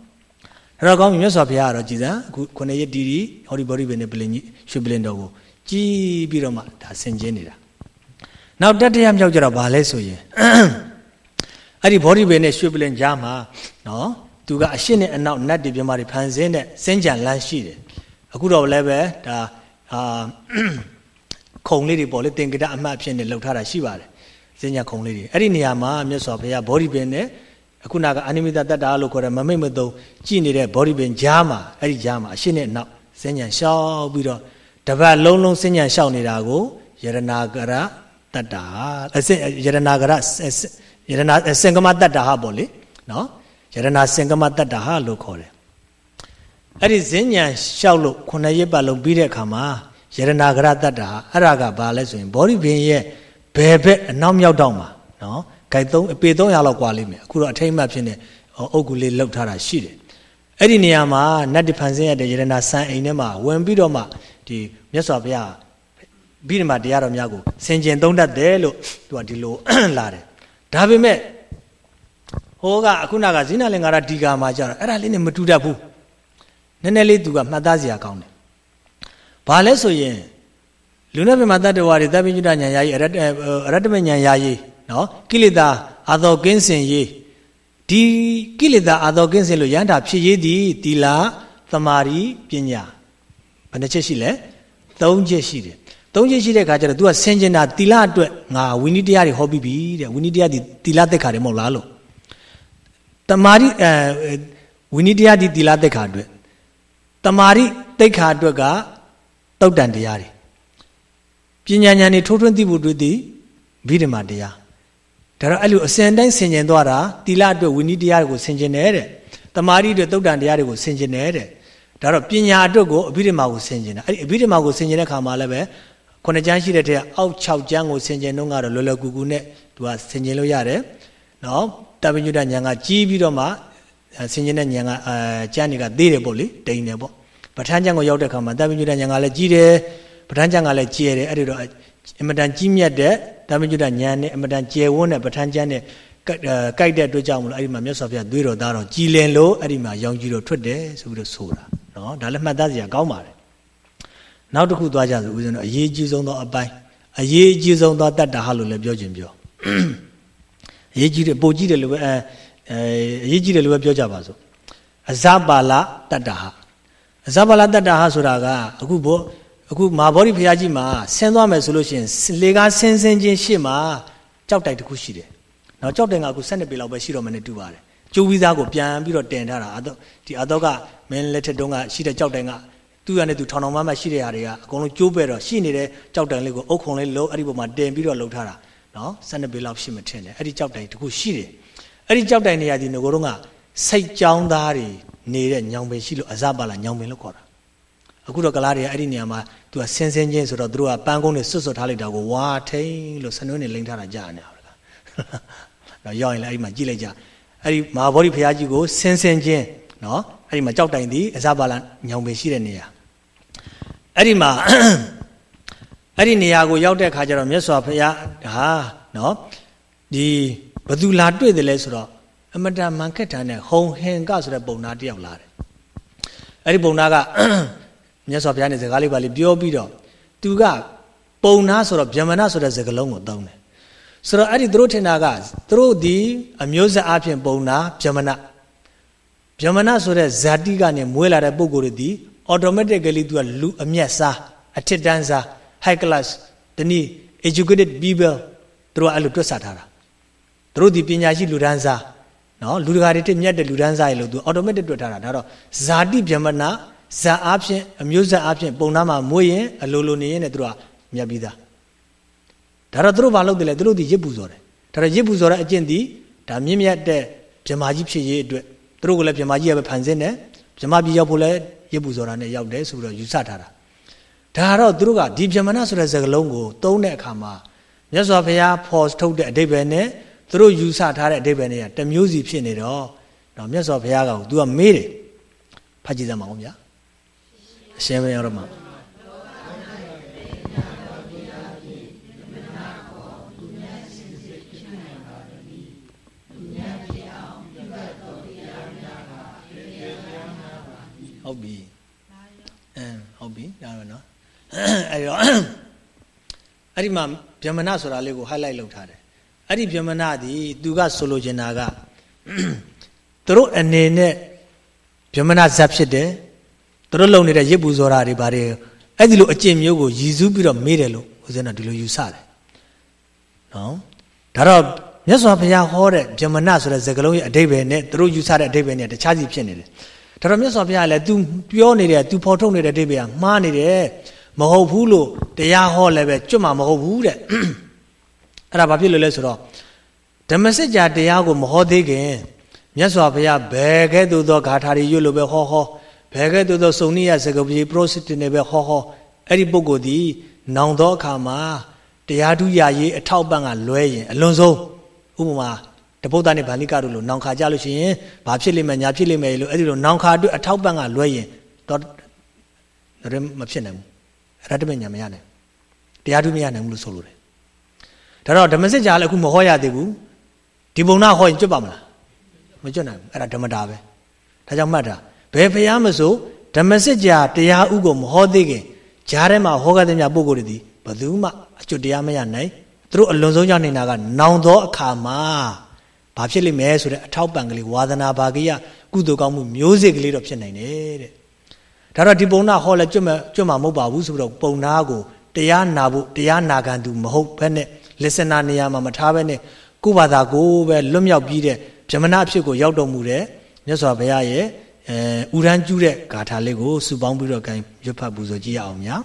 အဲ့တော့ကောင်းပြီမြတ်စွာဘုရားကတော့ကြည်စံအခုခုနှစ်ရက်တီတီဟောဒီဘောဒီဘယ်နဲ့ပလင်ကြီးရွှေပလင်တော်ကိုကြည်ပြီးတော့မှဒါဆင်ကျင်းနေတာနောက်တတိယမြောက်ကြတော့ဗာလဲဆိုရင်အဲ့ဒီဘောဒီဘယ်နဲ့ရွှေပလင်ကြားမှာနော်သူကအရှင်းနဲ့အနောက်နတ်တွေပြမတွေဖန်ဆင်းတဲ့စင်ကြံလန်းရှိတယ်အခုတော့လည်းပဲဒါအာ ခုံလေးတွေပေါ့လေတင်္ကတအမှတ်အဖြစ်နဲ့လှုပ်ထားတာရှိပါတယ်စင်ကြံခုံလေးတွေအဲ့ဒီနေရာမှာမြတ်စွာဘုရားဘောဒီဘယ်နဲ့အခုနကအနိမိတတတ္တာလို့ခေါ်တဲ့မမိတ်မသုံးကြည်နေတဲ့ body pain ကြားမှာအဲ့ဒီကြားမှာအရှင်းနဲ့နောက်စဉ္ညာလျှောက်ပြီးတော့တပတ်လုံးလုံးစဉ္ညာလျှောက်နေတာကိုယရနာကရတတ္တာအစယရနာကရယရနာစင်ကမတတ္တာဟာပေါ့လေနော်ယရနာစင်ကမတတ္တာဟာလို့ခေါ်တယ်အဲ့ဒီစဉ္ညာလျှောက်လို့ခုနှစ်ရက်ပတ်လုံးပြီးတဲ့အခါမှာ ယရနာကရတတ္တာအဲ့ဒါကဘာလဲဆိုရင် body pain ရဲ့ဘယ်ဘက်အနောက်မြောက်တောင်မှာနော်ဂိုက်3အပေ300လောက်กว่าလိမ့်မယ်အခုတော့အထိမ့်မှဖြစ်နေအုတ်ကူလေးလှုပ်ထားတာရှိတယ်အဲ့ဒီနေရာမှာနတ်တဖန်ဆင်းရတဲ့ယရနာဆန်အိမ်ထဲမှာဝင်ပြီးတော့မှဒီမြတ်စွာဘုရားပြီးဒီမှာတရားတော်များကိုဆင်ကျင်သုံးတတ်တယ်လို့သူကဒီလိုလာတယ်ဒါပေမဲ့ဟိုကအခုနကဇိနာလင်္ကာရဒီကာမှာကြတော့အဲ့ဒါလေးနဲ့မတူတတ်ဘူးနည်းနည်းလေးသူကမှတ်သားစရာကောင်းတယ် ဘာလဲဆိုရင်လူနဲ့ပြမတတ္တဝါတွေတပ်ပိညုတညာယာယီအရတ္တမညာယာယီနော်ကိလေသာအာသောကင်းစင်ရေးဒီကိလေသာအာသောကင်းစင်လို့ရန်တာဖြစ်ရေးသည်တီလာသမာဓိပညာဘယ်နှချက်ရှိလဲ၃ချက်ရှိတယ်၃ချက်ရှိတဲ့အခါကျတော့ तू ကဆင်ကျင်တာတီလာအတွက်ငါဝိနည်းတရားတွေဟောပြီးပြီတဲ့ဝိနည်းတရားဒီတီလာသက်ခါတယ်မဟုတ်လားလို့တမာရီအဲဝိနည်းတရားဒီတီလာသက်ခါအတွက်တမာရီသက်ခါအတွက်က တုတ်တန်တရားတွေပညာဉာဏ်တွေထိုးထွင်းသိဖို့တွေ့သည်ဗိဓမာတရားဒါတော့အဲ့လိုအစဉ်တိုင်းဆင်ကျင်သွားတာတိလအတွက်ဝိနည်းတရားတွေကိုဆင်ကျင်တယ်တဲ့တမာရီအတွက်သုတ်တန်တရားတွေကိုဆင်ကျင်တယ်တဲ့ဒါတော့ပညာအတွက်ကိုအဘိဓမ္မာကိုဆင်ကျင်တာအဲ့ဒီအဘိဓမ္မာကိုဆင်ကျင်တဲ့ခါမှာလည်းပဲခုနှစ်ကျမ်းရှိတဲ့ထက်အောက်6ကျမ်းကိုဆင်ကျင်တော့ကတော့လောလောကူကူနဲ့သူကဆင်ကျင်လို့ရတယ်နော်တပညုတဉာဏ်ကကြီးပြီးတော့မှဆင်ကျင်တဲ့ဉာဏ်ကအဲကျမ်းတွေကသေးတယ်ပေါ့လေတိန်တယ်ပေါ့ ပဋ္ဌာန်းကျမ်းကိုရောက်တဲ့ခါမှာတပညုတဉာဏ်ကလည်းကြီးတယ်ပဋ္ဌာန်းကျမ်းကလည်းကျဲတယ်အဲ့ဒီတော့အမတန်ကြီးမြတ်တဲ့ဓမ္မညုတဉာဏ်နဲ့အမတန်ကျယ်ဝန်းတဲ့ပဋ္ဌာန်းကျမ်းနဲ့ကြိုက်တဲ့အတွက်ကြောင့်မလို့အဲ့ဒီမှာမြတ်စွာဘုရားသွေးတော်သားတော်ကြည်လင်လို့အဲ့ဒီမှာရောင်ကြီးတော်ထွက်တယ်ဆိုပြီးတော့ဆိုတာနော်ဒါလည်းမှတ်သားစရာကောင်းပါတယ်နောက်တစ်ခုသွားကြဆိုဦးဇင်းတို့အရေးကြီးဆုံးသောအပိုင်းအရေးကြီးဆုံးသောတတ္တဟလို့လည်းပြောခြင်းပြောအရေးကြီးတယ်ပိုကြီးတယ်လို့ပဲအဲအရေးကြီးတယ်လို့ပဲပြောကြပါစို့အဇပါလတတ္တဟအ ဇပါလတတ္တဟဆိုတာကအခုဘောအခုမာဘောဓိဘုရားကြီးမှာဆင်းသွားမယ်ဆိုလို့ရှိရင်လေကားဆင်းဆင်းချင်းရှေ့မှာကြောက်တိုက်တစ်ခုရှိတယ်။နော်ကြောက်တိုင်ကအခု12ပေလောက်ပဲရှိတော့မှနဲ့တူပါတယ်။ကျိုးဝီးသားကိုပြန်ပြီးတော့တင်ထားတာအတော့ဒီအတော့ကမင်းလက်ထက်တုန်းကရှိတဲ့ကြောက်တိုင်ကသူ့ရနဲ့သူထောင်ထောင်မမရှိတဲ့ဟာတွေကအကုန်လုံးကျိုးပဲတော့ရှိနေတဲ့ကြောက်တိုင်လေးကိုအုတ်ခုံလေးလုံးအဲ့ဒီပုံမှာတင်ပြီးတော့လှုပ်ထားတာနော်12ပေလောက်ရှိမှထင်တယ်အဲ့ဒီကြောက်တိုင်တခုရှိတယ်အဲ့ဒီကြောက်တိုင်နေရာဒီငကိုတော့ကစိတ်ကြောင်းသားတွေ နေတဲ့ညောင်ပင်ရှိလို့အဇပါလာညောင်ပင်လို့ခေါ်တာအခုတော့ကလားတွေအဲ့ဒီနေရာမှာသူကဆင်းဆင်းချင်းဆိုတော့သူတို့ကပန်းကုန်းတွေဆွတ်ဆွတ်ထားလိုက်တာကိုဝါထိန်လို့ဆနွင်းနေလိမ့်ထားတာကြားနေတာဟုတ်လားတော့ရောက်ရင်လည်းအဲ့ဒီမှာကြည့်လိုက်ကြအဲ့ဒီမဟာဗောဓိဘုရားကြီးကိုဆင်းဆင်းချင်းနော်အဲ့ဒီမှာကြောက်တိုင်သည်အဇပါလညောင်ပင်ရှိတဲ့နေရာအဲ့ဒီမှာအဲ့ဒီနေရာကိုရောက်တဲ့အခါကျတော့မြတ်စွာဘုရားဟာနော်ဒီဘသူလာတွေ့တယ်လဲဆိုတော့ အမတန်မန်ခက်ထန်တဲ့ဟုံဟင်ကဆိုတဲ့ပုံနာတယောက်လာတယ်အဲ့ဒီပုံနာကမြတ်စွာဘုရားနဲ့စကားလေးပါလေးပြောပြီးတော့သူကပုံနာဆိုတော့ဗျမနာဆိုတဲ့စကားလုံးကိုသုံးတယ်ဆိုတော့အဲ့ဒီသူတို့ထင်တာကသူတို့ဒီအမျိုးဆက်အဖြစ်ပုံနာဗျမနာဗျမနာဆိုတဲ့ဇာတိကနေမွေးလာတဲ့ပုံကိုယ်တွေဒီ automatically သူကလူအမျက်စားအထက်တန်းစား high class တနည်း educated people သူတို့အဲ့လိုတွက်ဆထားတာသူတို့ဒီပညာရှိလူဒန်းစား နော်လူတကာတွေတက်မြတ်တဲ့လူဒန်းစားရေလို့သူ automatic တွက်ထားတာဒါတော့ဇာတိဗျမနာဇာအားဖြင့်အမျိုးဇာအားဖြင့်ပုံနာမှာမွေးရင်အလိုလိုနေရင်လည်းသူတို့ကမြတ်ပြီးသားဒါတော့သူတို့ဘာလုပ်တယ်လဲသူတို့ဒီရစ်ပူဇော်တယ်ဒါတော့ရစ်ပူဇော်တဲ့အကျင့်ဒီဒါမြင့်မြတ်တဲ့ဗြဟ္မာကြီးဖြစ်ရေးအတွက်သူတို့ကလည်းဗြဟ္မာကြီးကပဲဖန်ဆင်းတယ်ဗြဟ္မာပြည်ရောက်ဖို့လည်းရစ်ပူဇော်တာနဲ့ရောက်တယ်ဆိုပြီးတော့ယူဆထားတာဒါတော့သူတို့ကဒီဗြဟ္မဏဆိုတဲ့စကားလုံးကိုသုံးတဲ့အခါမှာမြတ်စွာဘုရားဖော်ထုတ်တဲ့အဓိပ္ပာယ်နဲ့ သူတို့ယူဆထားတဲ့အဓိပ္ပာယ်တွေကတမျိုးစီဖြစ်နေတော့တော့မြတ်စွာဘုရားက तू ကမေးတယ်ဖတ်ကြည့်စမ်းပါဦးဗျာအရှင်ဘုရားတော်မှာုတ်ပြီအင်းဟုတ်ပြီဒါပဲเนาะအဲ့တော့အဲ့ဒီမှာဗျမနဆိုတာလေးကို highlight လုပ်ထားတယ် အဲ့ဒီဗျမနသည်သူကဆိုလိုချင်တာကသူတို့အနေနဲ့ဗျမနဇတ်ဖြစ်တယ်သူတို့လုံနေတဲ့ရစ်ပူဇော်တာတွေဘာတွေအဲ့ဒီလိုအကျင့်မျိုးကိုရည်စူးပြီးတော့မေးတယ်လို့ဦးဇင်းကဒီလိုယူဆတယ်နော်ဒါတော့မြတ်စွာဘုရားဟောတဲ့ဗျမနဆိုတဲ့စကားလုံးရဲ့အဓိပ္ပာယ်နဲ့သူတို့ယူဆတဲ့အဓိပ္ပာယ်နဲ့တခြားစီဖြစ်နေတယ်ဒါတော့မြတ်စွာဘုရားလည်း तू ပြောနေတဲ့ तू ဖော်ထုတ်နေတဲ့အဓိပ္ပာယ်ကမှားနေတယ်မဟုတ်ဘူးလို့တရားဟောလည်းပဲကျွတ်မှာမဟုတ်ဘူးတဲ့ အဲ့ဒါဘာဖြစ်လို့လဲဆိုတော့ဓမ္မစစ်ကြာတရားကိုမဟောသေးခင်မြတ်စွာဘုရားဘယ်ကဲ့သို့သောဂါထာတွေရွတ်လို့ပဲဟောဟောဘယ်ကဲ့သို့သောစုံနိယစကားပြေပရိုစစ်တင်တွေပဲဟောဟောအဲ့ဒီပုဂ္ဂိုလ်ဒီနောင်သောအခါမှာတရားဓုရရေးအထောက်ပံ့ကလွဲရင်အလွန်ဆုံးဥပမာတပုဒ္ဒနဲ့ဗာလိကတို့လိုနောင်ခါကြလို့ရှိရင်ဘာဖြစ်လိမ့်မယ်ညာဖြစ်လိမ့်မယ်လို့အဲ့ဒီလိုနောင်ခါအတွက်အထောက်ပံ့ကလွဲရင်တော့တော့မဖြစ်နိုင်ဘူးရတ္တမညာမရနိုင်တရားဓုမရနိုင်ဘူးလို့ဆိုလိုတယ် ဒါတော့ဓမ္မစစ်ကြာလည်းအခုမဟောရသေးဘူးဒီပုံနာဟောရင်ကျွတ်ပါမလားမကျွတ်နိုင်ဘူးအဲ့ဒါဓမ္မတာပဲဒါကြောင့်မှတ်တာဘယ်ဖျားမဆိုဓမ္မစစ်ကြာတရားဥကိုမဟောသေးခင်ဂျားထဲမှာဟောကြတဲ့မြတ်ပုဂ္ဂိုလ်တွေဒီဘယ်သူမှအကျွတ်တရားမရနိုင်သူတို့အလွန်ဆုံးကြောင့်နေတာကနောင်သောအခါမှာဘာဖြစ်လိမ့်မယ်ဆိုတဲ့အထောက်ပံ့ကလေးဝါသနာဘာကိယကုသိုလ်ကောင်းမှုမျိုးစေ့ကလေးတော့ဖြစ်နိုင်တယ်တဲ့ဒါတော့ဒီပုံနာဟောလဲကျွတ်မကျွတ်မှာမဟုတ်ပါဘူးဆိုတော့ပုံနာကိုတရားနာဖို့တရားနာခံသူမဟုတ်ဘဲနဲ့ listener နေရာမှာမထားဘဲနဲ့ကိုယ့်ဘာသာကိုပဲလွတ်မြောက်ပြီးတဲ့ဗြဟ္မဏအဖြစ်ကိုရောက်တော်မူတဲ့မြတ်စွာဘုရားရဲ့အဲဥရန်ကျူးတဲ့ဂါထာလေးကိုစုပေါင်းပြီးတော့ gain ရွတ်ဖတ်ပူဇော်ကြည့်ရအောင်များ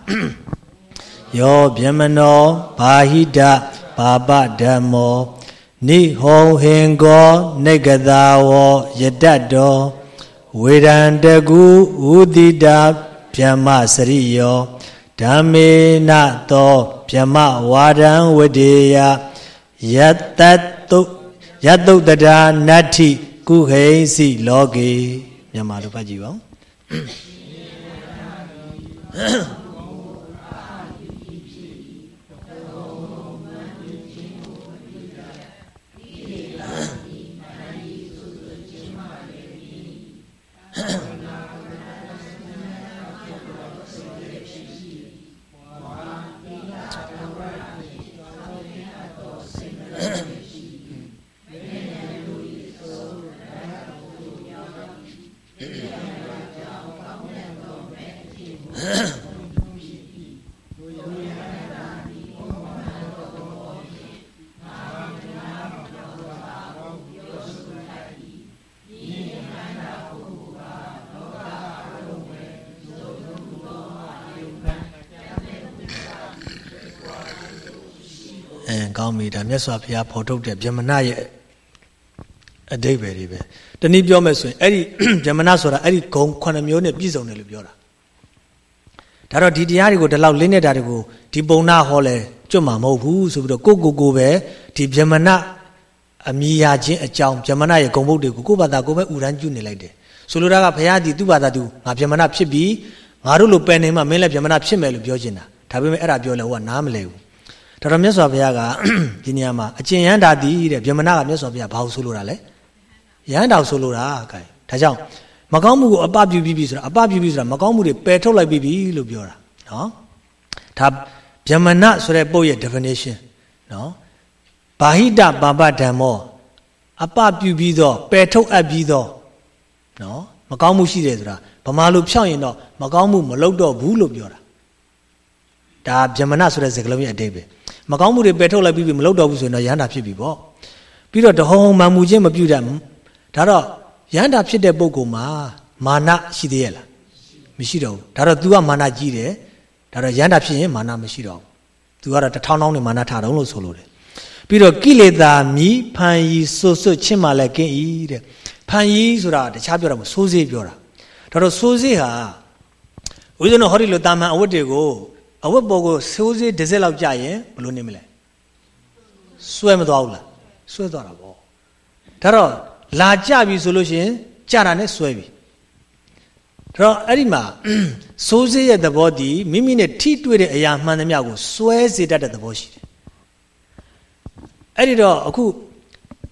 ယောဗြဟ္မနောဘာဟိတဘာပဓမ္မောနိဟောဟင်ကောနေကသာဝယတတ္တောဝေဒံတကုဥတိတာဗျမ္မစရိယော ဓမ္မေနသောဗျမ္မဝါဒံဝတေယယတတ္တုယတုတ္တရာနတ္ထိကုဟိဉ္စီလောကေမြန်မာလိုဖတ်ကြည့်ပါဦး ကောင်းပြီဒါမြတ်စွာဘုရားဖော်ထုတ်တဲ့ဗြဟ္မဏရဲ့အတိတ်ပဲတွေပဲတနည်းပြောမယ်ဆိုရင်အဲ့ဒီဗြဟ္မဏဆိုတာအဲ့ဒီဂုံ9မျိုးနဲ့ပြည့်စုံတယ်လို့ပြောတာ ဒါတော့ဒီတရားတွေကိုဒီလောက်လင်းနေတာတွေကိုဒီပုံနာဟောလဲကျွတ်မှာမဟုတ်ဘူးဆိုပြီးတော့ကိုကိုကိုပဲဒီဗြဟ္မဏအမိယာချင်းအကြောင်းဗြဟ္မဏရဲ့ဂုံဘုတ်တွေကိုကိုဘာသာကိုပဲဥရန်ကျွနေလိုက်တယ်ဆိုလိုတာကဘုရားဒီသူ့ဘာသာသူငါဗြဟ္မဏဖြစ်ပြီးငါတို့လိုပယ်နေမှမင်းလည်းဗြဟ္မဏဖြစ်မယ်လို့ပြောချင်တာဒါပေမဲ့အဲ့ဒါပြောလဲဟိုကနားမလဲဘူးဒါတော့မြတ်စွာဘုရားကဒီနေရာမှာအကျင့်ရန်တာတည်တဲ့ဗြဟ္မဏကမြတ်စွာဘုရားဘာလို့ဆိုလိုတာလဲရန်တာဆိုလိုတာကဲဒါကြောင့် မကောင်းမှုကိုအပပြုပြီးပြီဆိုတာအပပြုပြီးဆိုတာမကောင်းမှုတွေပယ်ထုတ်လိုက်ပြီးပြီလို့ပြောတာနော်ဒါဗြဟ္မဏဆိုတဲ့ပုတ်ရဲ့ definition နော်ဘာဟိတပါပဓမ္မောအပပြုပြီးတော့ပယ်ထုတ်အပ်ပြီးတော့နော်မကောင်းမှုရှိတယ်ဆိုတာဗမာလိုဖြောင့်ရင်တော့မကောင်းမှုမလုပ်တော့ဘူးလို့ပြောတာဒါဗြဟ္မဏဆိုတဲ့စကားလုံးရဲ့အတိတ်ပဲမကောင်းမှုတွေပယ်ထုတ်လိုက်ပြီးမလုပ်တော့ဘူးဆိုရင်တော့ရဟန္တာဖြစ်ပြီပေါ့ပြီးတော့တဟုံဟုံမှန်မှုချင်းမပြုတတ်ဒါတော့ ရဟန္တာဖြစ်တဲ့ပုဂ္ဂိုလ်မှာမာနရှိသေးရဲ့လားမရှိတော့ဘူးဒါတော့ तू ကမာနကြီးတယ်ဒါတော့ရဟန္တာဖြစ်ရင်မာနမရှိတော့ဘူး तू ကတော့တထောင်းထောင်းနဲ့မာနထားတော့လို့ဆိုလို့တယ်ပြီးတော့ကိလေသာမြီးဖန်ရီဆွတ်ဆွတ်ချင်းမှလည်းကင်းဤတဲ့ဖန်ရီဆိုတာတခြားပြောတာမဟုတ်စိုးစေးပြောတာဒါတော့စိုးစေးဟာဦးဇင်းတို့ဟောဒီလိုတာမန်အဝတ်တွေကိုအဝတ်ပေါ်ကိုဆိုးစေးတစ်စက်လောက်ကြာရင်ဘလို့နေမလဲစွဲမသွားဘူးလားစွဲသွားတာပေါ့ဒါတော့ လာကြပြီဆိုလို့ရှိရင်ကြာတာနဲ့စွဲပြီဒါတော့အဲ့ဒီမှာစိုးစေးရဲ့သဘောတည်မိမိနဲ့ထိတွေ့တဲ့အရာမှန်သမျှကိုစွဲစေတတ်တဲ့သဘောရှိတယ်အဲ့ဒီတော့အခု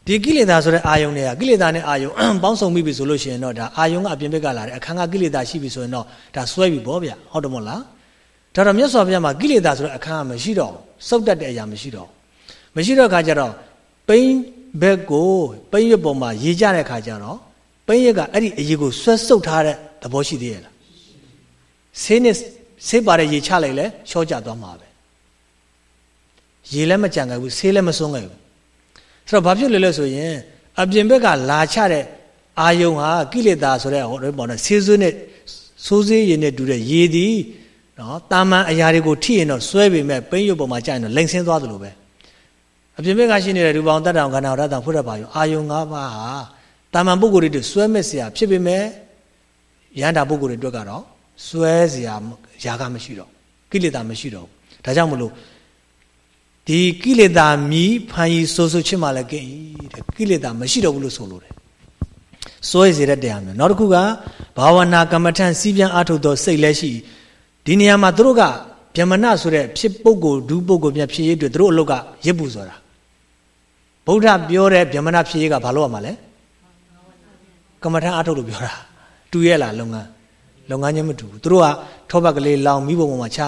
ဒီကိလေသာဆိုတဲ့အာယုံတွေကကိလေသာနဲ့အာယုံပေါင်းစုံမိပြီဆိုလို့ရှိရင်တော့ဒါအာယုံကအပြင်ဘက်ကလာတယ်အခန်းကကိလေသာရှိပြီဆိုရင်တော့ဒါဆွဲပြီပေါ့ဗျဟုတ်တယ်မို့လားဒါတော့မြတ်စွာဘုရားမှာကိလေသာဆိုတဲ့အခန်းကမရှိတော့စုပ်တတ်တဲ့အရာမရှိတော့မရှိတော့ခါကျတော့ပိန်း ဘက်ကိုပိန်းရွက်ပေါ်မှာရေကြတဲ့ခါကျတော့ပိန်းရွက်ကအဲ့ဒီအရေကိုဆွဲဆုပ်ထားတဲ့သဘောရှိသေးရဲ့လားဆေးနဲ့ဆေးပါတဲ့ရေချလိုက်လဲရှော့ကျသွားမှာပဲရေလည်းမကြံခဲ့ဘူးဆေးလည်းမစွန်းခဲ့ဘူးဆိုတော့ဘာဖြစ်လဲလဲဆိုရင်အပြင်ဘက်ကလာချတဲ့အာယုံဟာကိလေသာဆိုတဲ့ဟောတော့ပေါ့နော်ဆေးစွန်းနဲ့ဆိုးစေးရည်နဲ့တူတဲ့ရေသည်နော်တာမန်အရာတွေကိုထိရင်တော့ဆွဲပေမဲ့ပိန်းရုပ်ပေါ်မှာကြာရင်တော့လိန်ဆင်းသွားသလိုပဲ အပြင်ဘက်ကရှိနေတဲ့ရူပအောင်တတ်တောင်ခန္ဓာရတ္တဖုရပါယုံအာယုံ၅ပါးဟာတာမန်ပုဂ္ဂိုလ်တွေဆွဲမဲ့เสียဖြစ်ပေမဲ့ရဟန္တာပုဂ္ဂိုလ်တွေအတွက်ကတော့ဆွဲเสียရာကမရှိတော့ကိလေသာမရှိတော့ဒါကြောင့်မလို့ဒီကိလေသာမြည်ဖန်ရီဆိုးဆိုးချစ်မှလည်းကိတဲ့ကိလေသာမရှိတော့ဘူးလို့ဆိုလိုတယ်စွဲစေတဲ့တရားမျိုးနောက်တစ်ခုကဘာဝနာကမ္မထံစီးပြန်အထုတ်သောစိတ်လည်းရှိဒီနေရာမှာသူတို့ကဗျမနဆိုတဲ့ဖြစ်ပုဂ္ဂိုလ်ဒုပုဂ္ဂိုလ်မြတ်ဖြစ်ရေးအတွက်သူတို့အလုပ်ကရစ်ပူဆိုတာ ဗုဒ္ဓပြောတဲ့ဗျမနဖြစ်ရေးကဘာလို့ရမှာလဲကမ္မထံအထုတ်လို့ပြောတာတူရဲ့လားလုပ်ငန်းလုပ်ငန်းချင်းမတူဘူးသူတို့ကထောပတ်ကလေးလောင်မိဘုံပေါ်မှာချ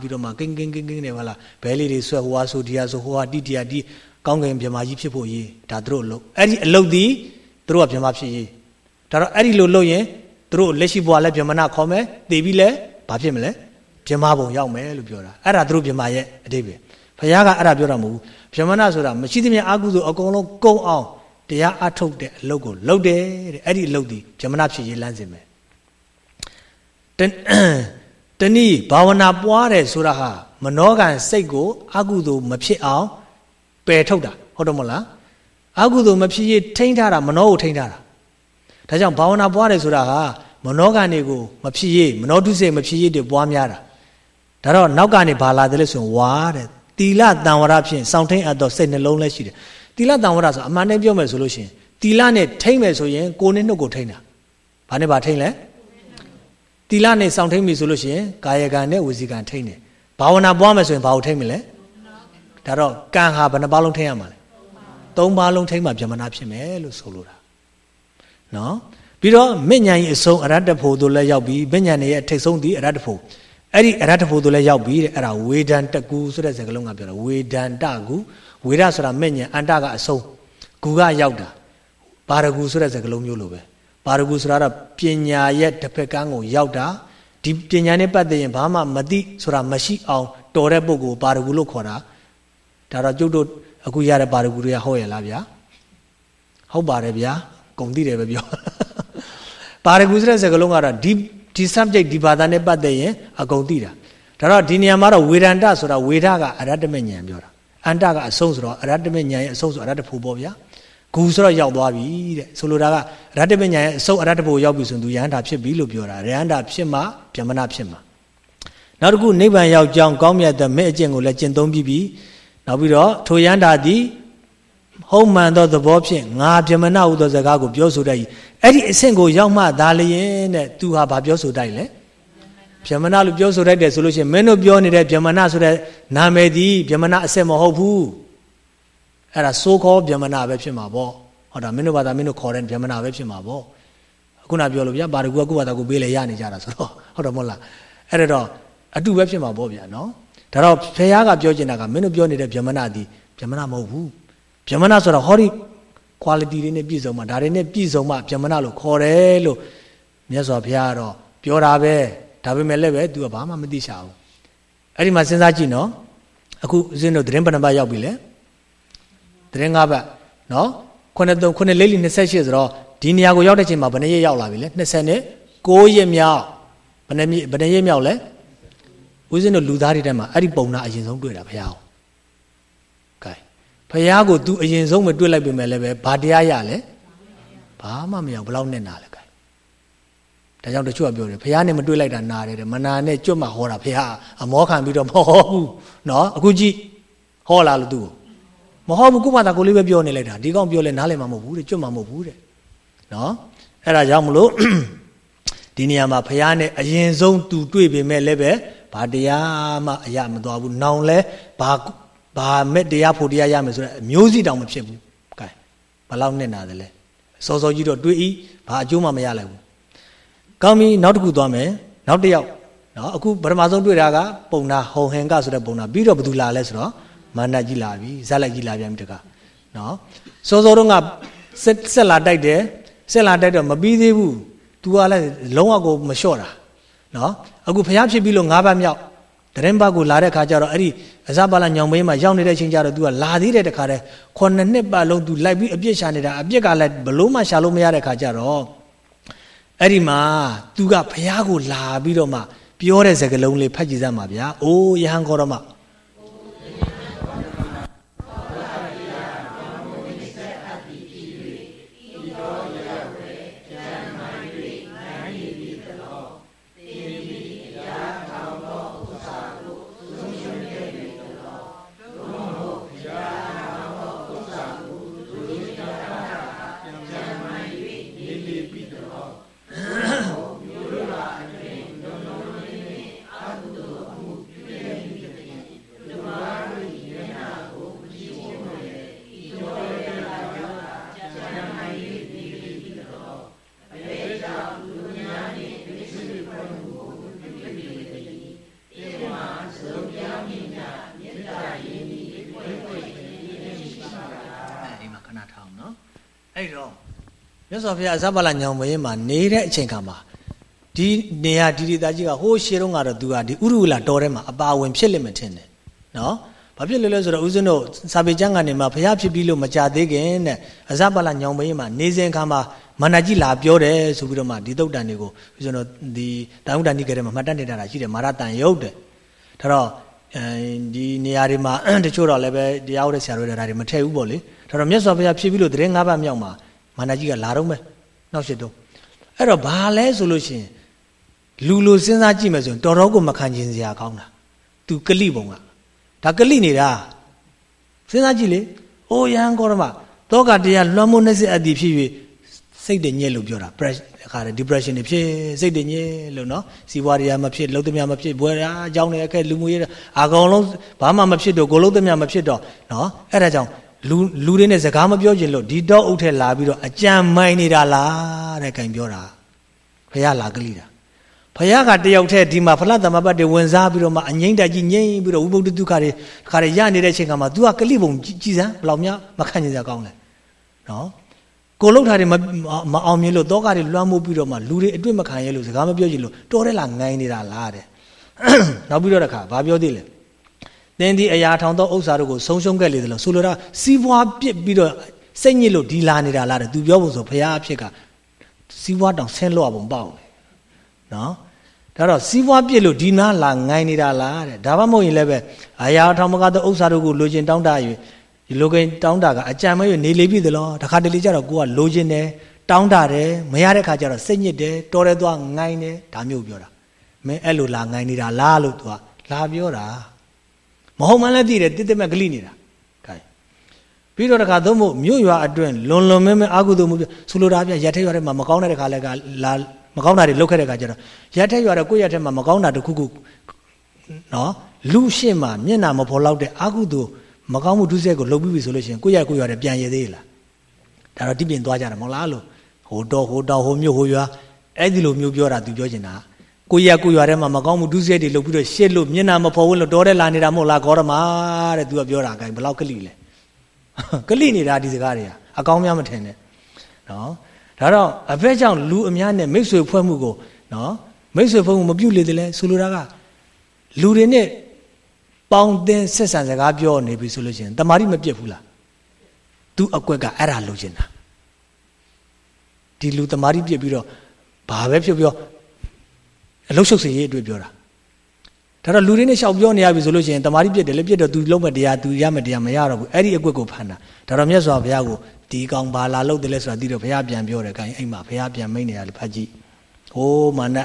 ပြီးတော့မှကင်းကင်းကင်းကင်းနေပါလားဘဲလေးတွေဆွဲဟိုဟာဆိုဒီဟာဆိုဟိုဟာတိတရာတိကောင်းကင်မြမာကြီးဖြစ်ဖို့ရေးဒါသူတို့အလုပ်အဲ့ဒီအလုပ်ဒီသူတို့ကမြမာဖြစ်ရေးဒါတော့အဲ့ဒီလိုလုပ်ရင်သူတို့လက်ရှိဘဝလဲဗြဟ္မဏခေါ်မယ်သိပြီးလဲဘာဖြစ်မလဲဗြဟ္မာဘုံရောက်မယ်လို့ပြောတာအဲ့ဒါသူတို့ဗြဟ္မာရဲ့အတိပ္ပယ် ဘုရားကအဲ့ဒါပြောတာမဟုတ်ဘူးဗြဟ္မဏဆိုတာမရှိသမျှအာကုသို့အကုန်လုံးကုံအောင်တရားအထုတ်တဲ့အလုပ်ကိုလုပ်တယ်တဲ့အဲ့ဒီအလုပ်ဒီဗြဟ္မဏဖြစ်ရေးလမ်းစဉ်ပဲတနည်းဘာဝနာပွားတယ်ဆိုတာဟာမနောကံစိတ်ကိုအာကုသို့မဖြစ်အောင်ပယ်ထုတ်တာဟုတ်တယ်မဟုတ်လားအာကုသို့မဖြစ်ရေးထိန်းထားတာမနောကိုထိန်းထားတာဒါကြောင့်ဘာဝနာပွားတယ်ဆိုတာဟာမနောကံတွေကိုမဖြစ်ရေးမနောတုစိတ်မဖြစ်ရေးတွေပွားများတာဒါတော့နောက်ကနေဘာလာတယ်လဲဆိုရင်ဝါတဲ့ တီလတံဝရဖြင့်စောင့်ထိန်အပ်သောစိတ်နှလုံးလည်းရှိတယ်တီလတံဝရဆိုအမှန်တည်းပြောမယ်ဆိုလို့ရှိရင်တီလနဲ့ထိမ့်မယ်ဆိုရင်ကိုယ်နဲ့နှုတ်ကိုထိမ့်တာဘာနဲ့ဘာထိမ့်လဲတီလနဲ့စောင့်ထိန်ပြီဆိုလို့ရှိရင်ကာယကံနဲ့ဝစီကံထိမ့်တယ်ဘာဝနာပွားမယ်ဆိုရင်ဘာကိုထိမ့်မလဲဒါတော့ကံဟာဘယ်နှပါလုံးထိမ့်ရမှာလဲသုံးပါလုံးထိမ့်မှဗြဟ္မဏဖြစ်မယ်လို့ဆိုလိုတာနော်ပြီးတော့မဉ္ဇဉ်ရဲ့အဆုံးအရတ္တဖို့တို့လည်းရောက်ပြီးမဉ္ဇဉ်ရဲ့အထိတ်ဆုံးဒီအရတ္တဖို့ အဲ့ဒီအရတ္တဖို့တို့လည်းရောက်ပြီးတဲ့အဲ့ဒါဝေဒန်တကူဆိုတဲ့စကားလုံးကပြောတာဝေဒန်တကူဝေဒဆိုတာမဉ္ဇဉ်အန္တကအဆုံးဂူကရောက်တာပါရဂူဆိုတဲ့စကားလုံးမျိုးလိုပဲပါရဂူဆိုတာတော့ပညာရဲ့တစ်ဖက်ကန်းကိုရောက်တာဒီပညာနဲ့ပတ်သက်ရင်ဘာမှမသိဆိုတာမရှိအောင်တော်တဲ့ပုဂ္ဂိုလ်ပါရဂူလို့ခေါ်တာဒါတော့ကျုပ်တို့အခုရတဲ့ပါရဂူတွေကဟုတ်ရဲ့လားဗျာဟုတ်ပါတယ်ဗျာဂုံသိတယ်ပဲပြောပါရဂူဆိုတဲ့စကားလုံးကတော့ဒီ ဒီ subject ဒီဘာသာနဲ့ပတ်သက်ရင်အကုန်သိတာဒါတော့ဒီနေရာမှာတော့ဝေဒန္တဆိုတာဝေဒကအရတ္တမဉဏ်ပြောတာအန္တကအဆုံးဆိုတော့အရတ္တမဉဏ်ရဲ့အဆုံးဆိုအရတ္တဖို့ပေါ့ဗျာဂူဆိုတော့ရောက်သွားပြီတဲ့ဆိုလိုတာကရတ္တမဉဏ်ရဲ့အဆုံးအရတ္တဖို့ရောက်ပြီဆိုရင်သူယဟန္တာဖြစ်ပြီလို့ပြောတာယဟန္တာဖြစ်မှဗျမနာဖြစ်မှနောက်တစ်ခုနိဗ္ဗာန်ရောက်ကြောင်းကောင်းမြတ်တဲ့မဲ့အကျင့်ကိုလည်းကျင့်သုံးပြီးပြီနောက်ပြီးတော့ထိုယဟန္တာသည် ဟုတ်မှန်သောသဘောဖြင့်ငါဗြဟ္မဏဟုသောစကားကိုပြောဆိုတတ်၏အဲ့ဒီအဆင့်ကိုရောက်မှသာလျင်တဲ့သူဟာဘာပြောဆိုတတ်လဲဗြဟ္မဏလို့ပြောဆိုတတ်တယ်ဆိုလို့ရှိရင်မင်းတို့ပြောနေတဲ့ဗြဟ္မဏဆိုတဲ့နာမည်ဒီဗြဟ္မဏအစစ်မဟုတ်ဘူးအဲ့ဒါဆိုခေါ်ဗြဟ္မဏပဲဖြစ်မှာပေါ့ဟုတ်တာမင်းတို့ဘာသာမင်းတို့ခေါ်တဲ့ဗြဟ္မဏပဲဖြစ်မှာပေါ့ခုနပြောလို့ဗျာဘာတကူကကိုဘာသာကိုပေးလေရနေကြတာဆိုတော့ဟုတ်တယ်မဟုတ်လားအဲ့ဒါတော့အတူပဲဖြစ်မှာပေါ့ဗျာနော်ဒါတော့ဖခင်ကပြောချင်တာကမင်းတို့ပြောနေတဲ့ဗြဟ္မဏဒီဗြဟ္မဏမဟုတ်ဘူး ဗြဟ္မဏဆိုတော့ဟောဒီ quality တွေနဲ့ပြည့်စုံမှဒါတွေနဲ့ပြည့်စုံမှဗြဟ္မဏလို့ခေါ်တယ်လို့မြတ်စွာဘုရားကတော့ပြောတာပဲဒါပေမဲ့လည်းပဲ तू ကဘာမှမသိချဘူးအဲ့ဒီမှာစဉ်းစားကြည့်နော်အခုဦးဇင်းတို့သတင်းပဏ္ဏပတ်ရောက်ပြီလေသတင်း၅ပတ်နော်ခုနှစ်သုံးခုနှစ်လေးလီ28ဆိုတော့ဒီနေရာကိုရောက်တဲ့ချိန်မှာဘယ်နှရက်ရောက်လာပြီလဲ29ရက်မြောက်ဘယ်နှဘယ်နှရက်မြောက်လဲဦးဇင်းတို့လူသားတွေထဲမှာအဲ့ဒီပုံနာအရင်ဆုံးတွေ့တာဘုရား ရကို तू အရင်ဆုံးမတွေ့လိုက်ပြီမဲ့လည်းပဲဘာတရားရလဲဘာမှမရောက်ဘလောက်နဲ့နာလဲကဲဒါကြောင့်တချို့ကပြောတယ်ဖះနဲ့မတွေ့လိုက်တာနာတယ်တဲ့မနာနဲ့ကြွတ်မှဟောတာဖះအမောခံပြီးတော့မဟောဘူးနော်အခုကြည့်ဟောလာလို့သူ့ကိုမဟောဘူးကိုမသာကိုလေးပဲပြောနေလိုက်တာဒီကောင်ပြောလဲနားလည်မှာမဟုတ်ဘူးတဲ့ကြွတ်မှာမဟုတ်ဘူးတဲ့နော်အဲ့ဒါကြောင့်မလို့ဒီနေရာမှာဖះနဲ့အရင်ဆုံးသူတွေ့ပေမဲ့လည်းပဲဘာတရားမှအရမသွားဘူးနောင်လဲဘာ ဘာမဲ့တရားဖို့တရားရမယ်ဆိုတော့မျိုးစီတောင်မဖြစ်ဘူးကဲဘယ်လောက်နဲ့နာတယ်လဲစောစောကြီးတော့တွေးဤဘာအကျိုးမှမရလိုက်ဘူးကောင်းပြီနောက်တစ်ခုသွားမယ်နောက်တစ်ယောက်နော်အခုပထမဆုံးတွေ့တာကပုံနာဟုံဟင်ကဆိုတဲ့ပုံနာပြီးတော့ဘယ်သူလာလဲဆိုတော့မာနကြီးလာပြီဇက်လိုက်ကြီးလာပြန်ပြီတကနော်စောစောတော့ကဆက်ဆက်လာတိုက်တယ်ဆက်လာတိုက်တော့မပြီးသေးဘူး तू ကလည်းလုံးဝကိုမလျှော့တာနော်အခုဖျားဖြစ်ပြီးလို့၅ဘတ်မြောက် တရင်ဘတ်ကိုလာတဲ့ခါကျတော့အဲ့ဒီအစပါလာညောင်မင်းမှာရောက်နေတဲ့ချိန်ကျတော့ तू ကလာသေးတဲ့တခါတည်းခုနှစ်နှစ်ပတ်လုံး तू လိုက်ပြီးအပြစ်ရှာနေတာအပြစ်ကလည်းဘလို့မှရှာလို့မရတဲ့ခါကျတော့အဲ့ဒီမှာ तू ကဖျားကိုလာပြီးတော့မှပြောတဲ့စကားလုံးလေးဖတ်ကြည့်စမ်းပါဗျာ။အိုးယဟန်ခေါ်တော့မှ မြတ်စွာဘုရားအစပါလာညောင်မင်းမှာနေတဲ့အချိန်ခါမှာဒီနေရာဒီဒေသကြီးကဟိုးရှေးတုန်းကတော့သူကဒီဥရုဝလာတော်ထဲမှာအပါဝင်ဖြစ်လိမ့်မယ်ထင်တယ်နော်ဘာဖြစ်လဲလဲဆိုတော့ဦးဇင်းတို့စာပေကျမ်းကနေမှာဘုရားဖြစ်ပြီးလို့မကြသေးခင်တဲ့အစပါလာညောင်မင်းမှာနေစဉ်ခါမှာမန္တကြီးလာပြောတယ်ဆိုပြီးတော့မှဒီတုတ်တန်တွေကိုဦးဇင်းတို့ဒီတာဝုဒ္ဒနိကေထဲမှာမှတ်တတ်နေတာရှိတယ်မာရတန်ရုပ်တယ်ဒါတော့အဲဒီနေရာတွေမှာတချို့တော့လည်းပဲတရားဟောတဲ့ဆရာတွေဒါတွေမထည့်ဘူးပေါ့လေ ဒါတော့မြတ်စွာဘုရားဖြစ်ပြီးလို့တရင်၅ပါးမြောက်မှာမာနကြီးကလာတော့မယ်နောက်ရှစ်တော့အဲ့တော့ဘာလဲဆိုလို့ရှိရင်လူလိုစဉ်းစားကြည့်မယ်ဆိုရင်တော်တော်ကိုမခံကျင်စရာကောင်းတာသူကလိပုံကဒါကလိနေတာစဉ်းစားကြည့်လေအိုးယဟန်ကောရမတောကတရားလွှမ်းမိုးနေစေအပ်သည်ဖြစ်၍စိတ်တညစ်လို့ပြောတာ pressure ခါတယ် depression တွေဖြစ်စိတ်တညစ်လို့နော်စီးပွားတွေကမဖြစ်လုံးသမျှမဖြစ်ဘွယ်ရာအကြောင်းတွေအခက်လူမှုရေးအာကောင်လုံးဘာမှမဖြစ်တော့ကိုလုံးသမျှမဖြစ်တော့နော်အဲ့ဒါကြောင့် လူလူတွေနဲ့စကားမပြောချင်လို့ဒီတော့အုပ်ထဲလာပြီးတော့အကြံမိုင်းနေတာလားတဲ့ခင်ပြောတာဖះလာကလေးတာဖះကတယောက်တည်းဒီမှာဖလတ်သမပတ်တွေဝင်စားပြီးတော့မှအငိမ့်တက်ကြီးငိမ့်ပြီးတော့ဝိဗုဒ္ဓဒုက္ခတွေခါတွေရနေတဲ့အချိန်ကမှ तू ကကလိပုံကြည်စမ်းဘယ်လောက်များမခံကျင်စရာကောင်းလဲနော်ကိုလှုပ်ထားတယ်မအောင်မြင်လို့တောကတွေလွှမ်းမိုးပြီးတော့မှလူတွေအတွေ့မခံရလို့စကားမပြောချင်လို့တော်တယ်လားငိုင်းနေတာလားတဲ့နောက်ပြီးတော့တခါဘာပြောသေးလဲ သင်ဒီအရာထောင်သောဥစ္စာတို့ကိုဆုံးရှုံးခဲ့လေသလိုဆိုလိုတာစီးပွားပြစ်ပြီးတော့စိတ်ညစ်လို့ဒီလာနေတာလားတဲ့သူပြောဖို့ဆိုဘုရားအဖြစ်ကစီးပွားတောင်ဆင်းလို့အောင်ပေါ့နော်ဒါတော့စီးပွားပြစ်လို့ဒီနာလာငိုင်းနေတာလားတဲ့ဒါမှမဟုတ်ရင်လည်းပဲအရာထောင်မကားသောဥစ္စာတို့ကိုလိုချင်တောင်းတ၍ဒီလိုကိန်းတောင်းတာကအကြံမဲ့နေလေပြီသလားတခါတလေကျတော့ကိုကလိုချင်တယ်တောင်းတတယ်မရတဲ့ခါကျတော့စိတ်ညစ်တယ်တော်တယ်သွားငိုင်းတယ်ဒါမျိုးပြောတာမင်းအဲ့လိုလာငိုင်းနေတာလားလို့သူကလာပြောတာ မဟုတ်မှလည်းသိတယ်တစ်တစ်မဲ့ဂလိနေတာခိုင်ပြီးတော့တခါသုံးဖို့မြို့ရွာအတွင်းလွန်လွန်မဲမဲအာဟုသူမှုဆိုလိုတာပြရက်ထက်ရွာထဲမှာမကောင်းတဲ့ခါလည်းကလာမကောင်းတာတွေလုပ်ခဲ့တဲ့ခါကျတော့ရက်ထက်ရွာတဲ့ကိုယ့်ရက်ထက်မှာမကောင်းတာတခုခုနော်လူရှင်းမှာမျက်နာမဖော်လောက်တဲ့အာဟုသူမကောင်းမှုဒုစရိုက်ကိုလုပ်ပြီးပြီဆိုလို့ရှိရင်ကိုယ့်ရက်ကိုယ့်ရွာတဲ့ပြန်ရသေးလားဒါတော့တိပြင်သွားကြတယ်မဟုတ်လားလို့ဟိုတော့ဟိုတောင်ဟိုမြို့ဟိုရွာအဲ့ဒီလိုမျိုးပြောတာသူပြောချင်တာကို ရကိုရွာထဲမှာမကောင်းမှုဒုစရိုက်တွေလုပ်ပြီးတော့ရှစ်လို့မျက်နာမဖော်ဝင်လို့တော်တဲ့လာနေတာမဟုတ်လားဂေါရမတဲ့သူကပြောတာအကိုင်ဘလောက်ကလိလဲကလိနေတာဒီစကားတွေကအကောင်းများမထင်နဲ့နော်ဒါတော့အဖက်ကြောင့်လူအများနဲ့မိတ်ဆွေဖွဲ့မှုကိုနော်မိတ်ဆွေဖွဲ့မှုမပြုတ်လေတယ်လဲဆိုလိုတာကလူတွေနဲ့ပေါင်းသင်းဆက်ဆံစကားပြောနေပြီဆိုလို့ရှိရင်တမာတိမပြတ်ဘူးလားသူအကွက်ကအဲ့ဒါလိုချင်တာဒီလူတမာတိပြတ်ပြီးတော့ဘာပဲဖြစ်ပြော အလုရှုပ်စေရေးအတွက်ပြောတာဒါတော့လူတွေနဲ့ရှောက်ပြောနေရပြီဆိုလို့ရှိရင်တမာတိပြစ်တယ်လေပြစ်တော့ तू လုံးမတရား तू ရမတရားမရတော့ဘူးအဲ့ဒီအကွက်ကိုဖန်တာဒါတော့မြတ်စွာဘုရားကိုဒီကောင်ဘာလာလုပ်တယ်လဲဆိုတာသိတော့ဘုရားပြန်ပြောတယ်ခိုင်းအိမ်မှာဘုရားပြန်မိန်နေရလေဖတ်ကြည့်ဟိုးမာန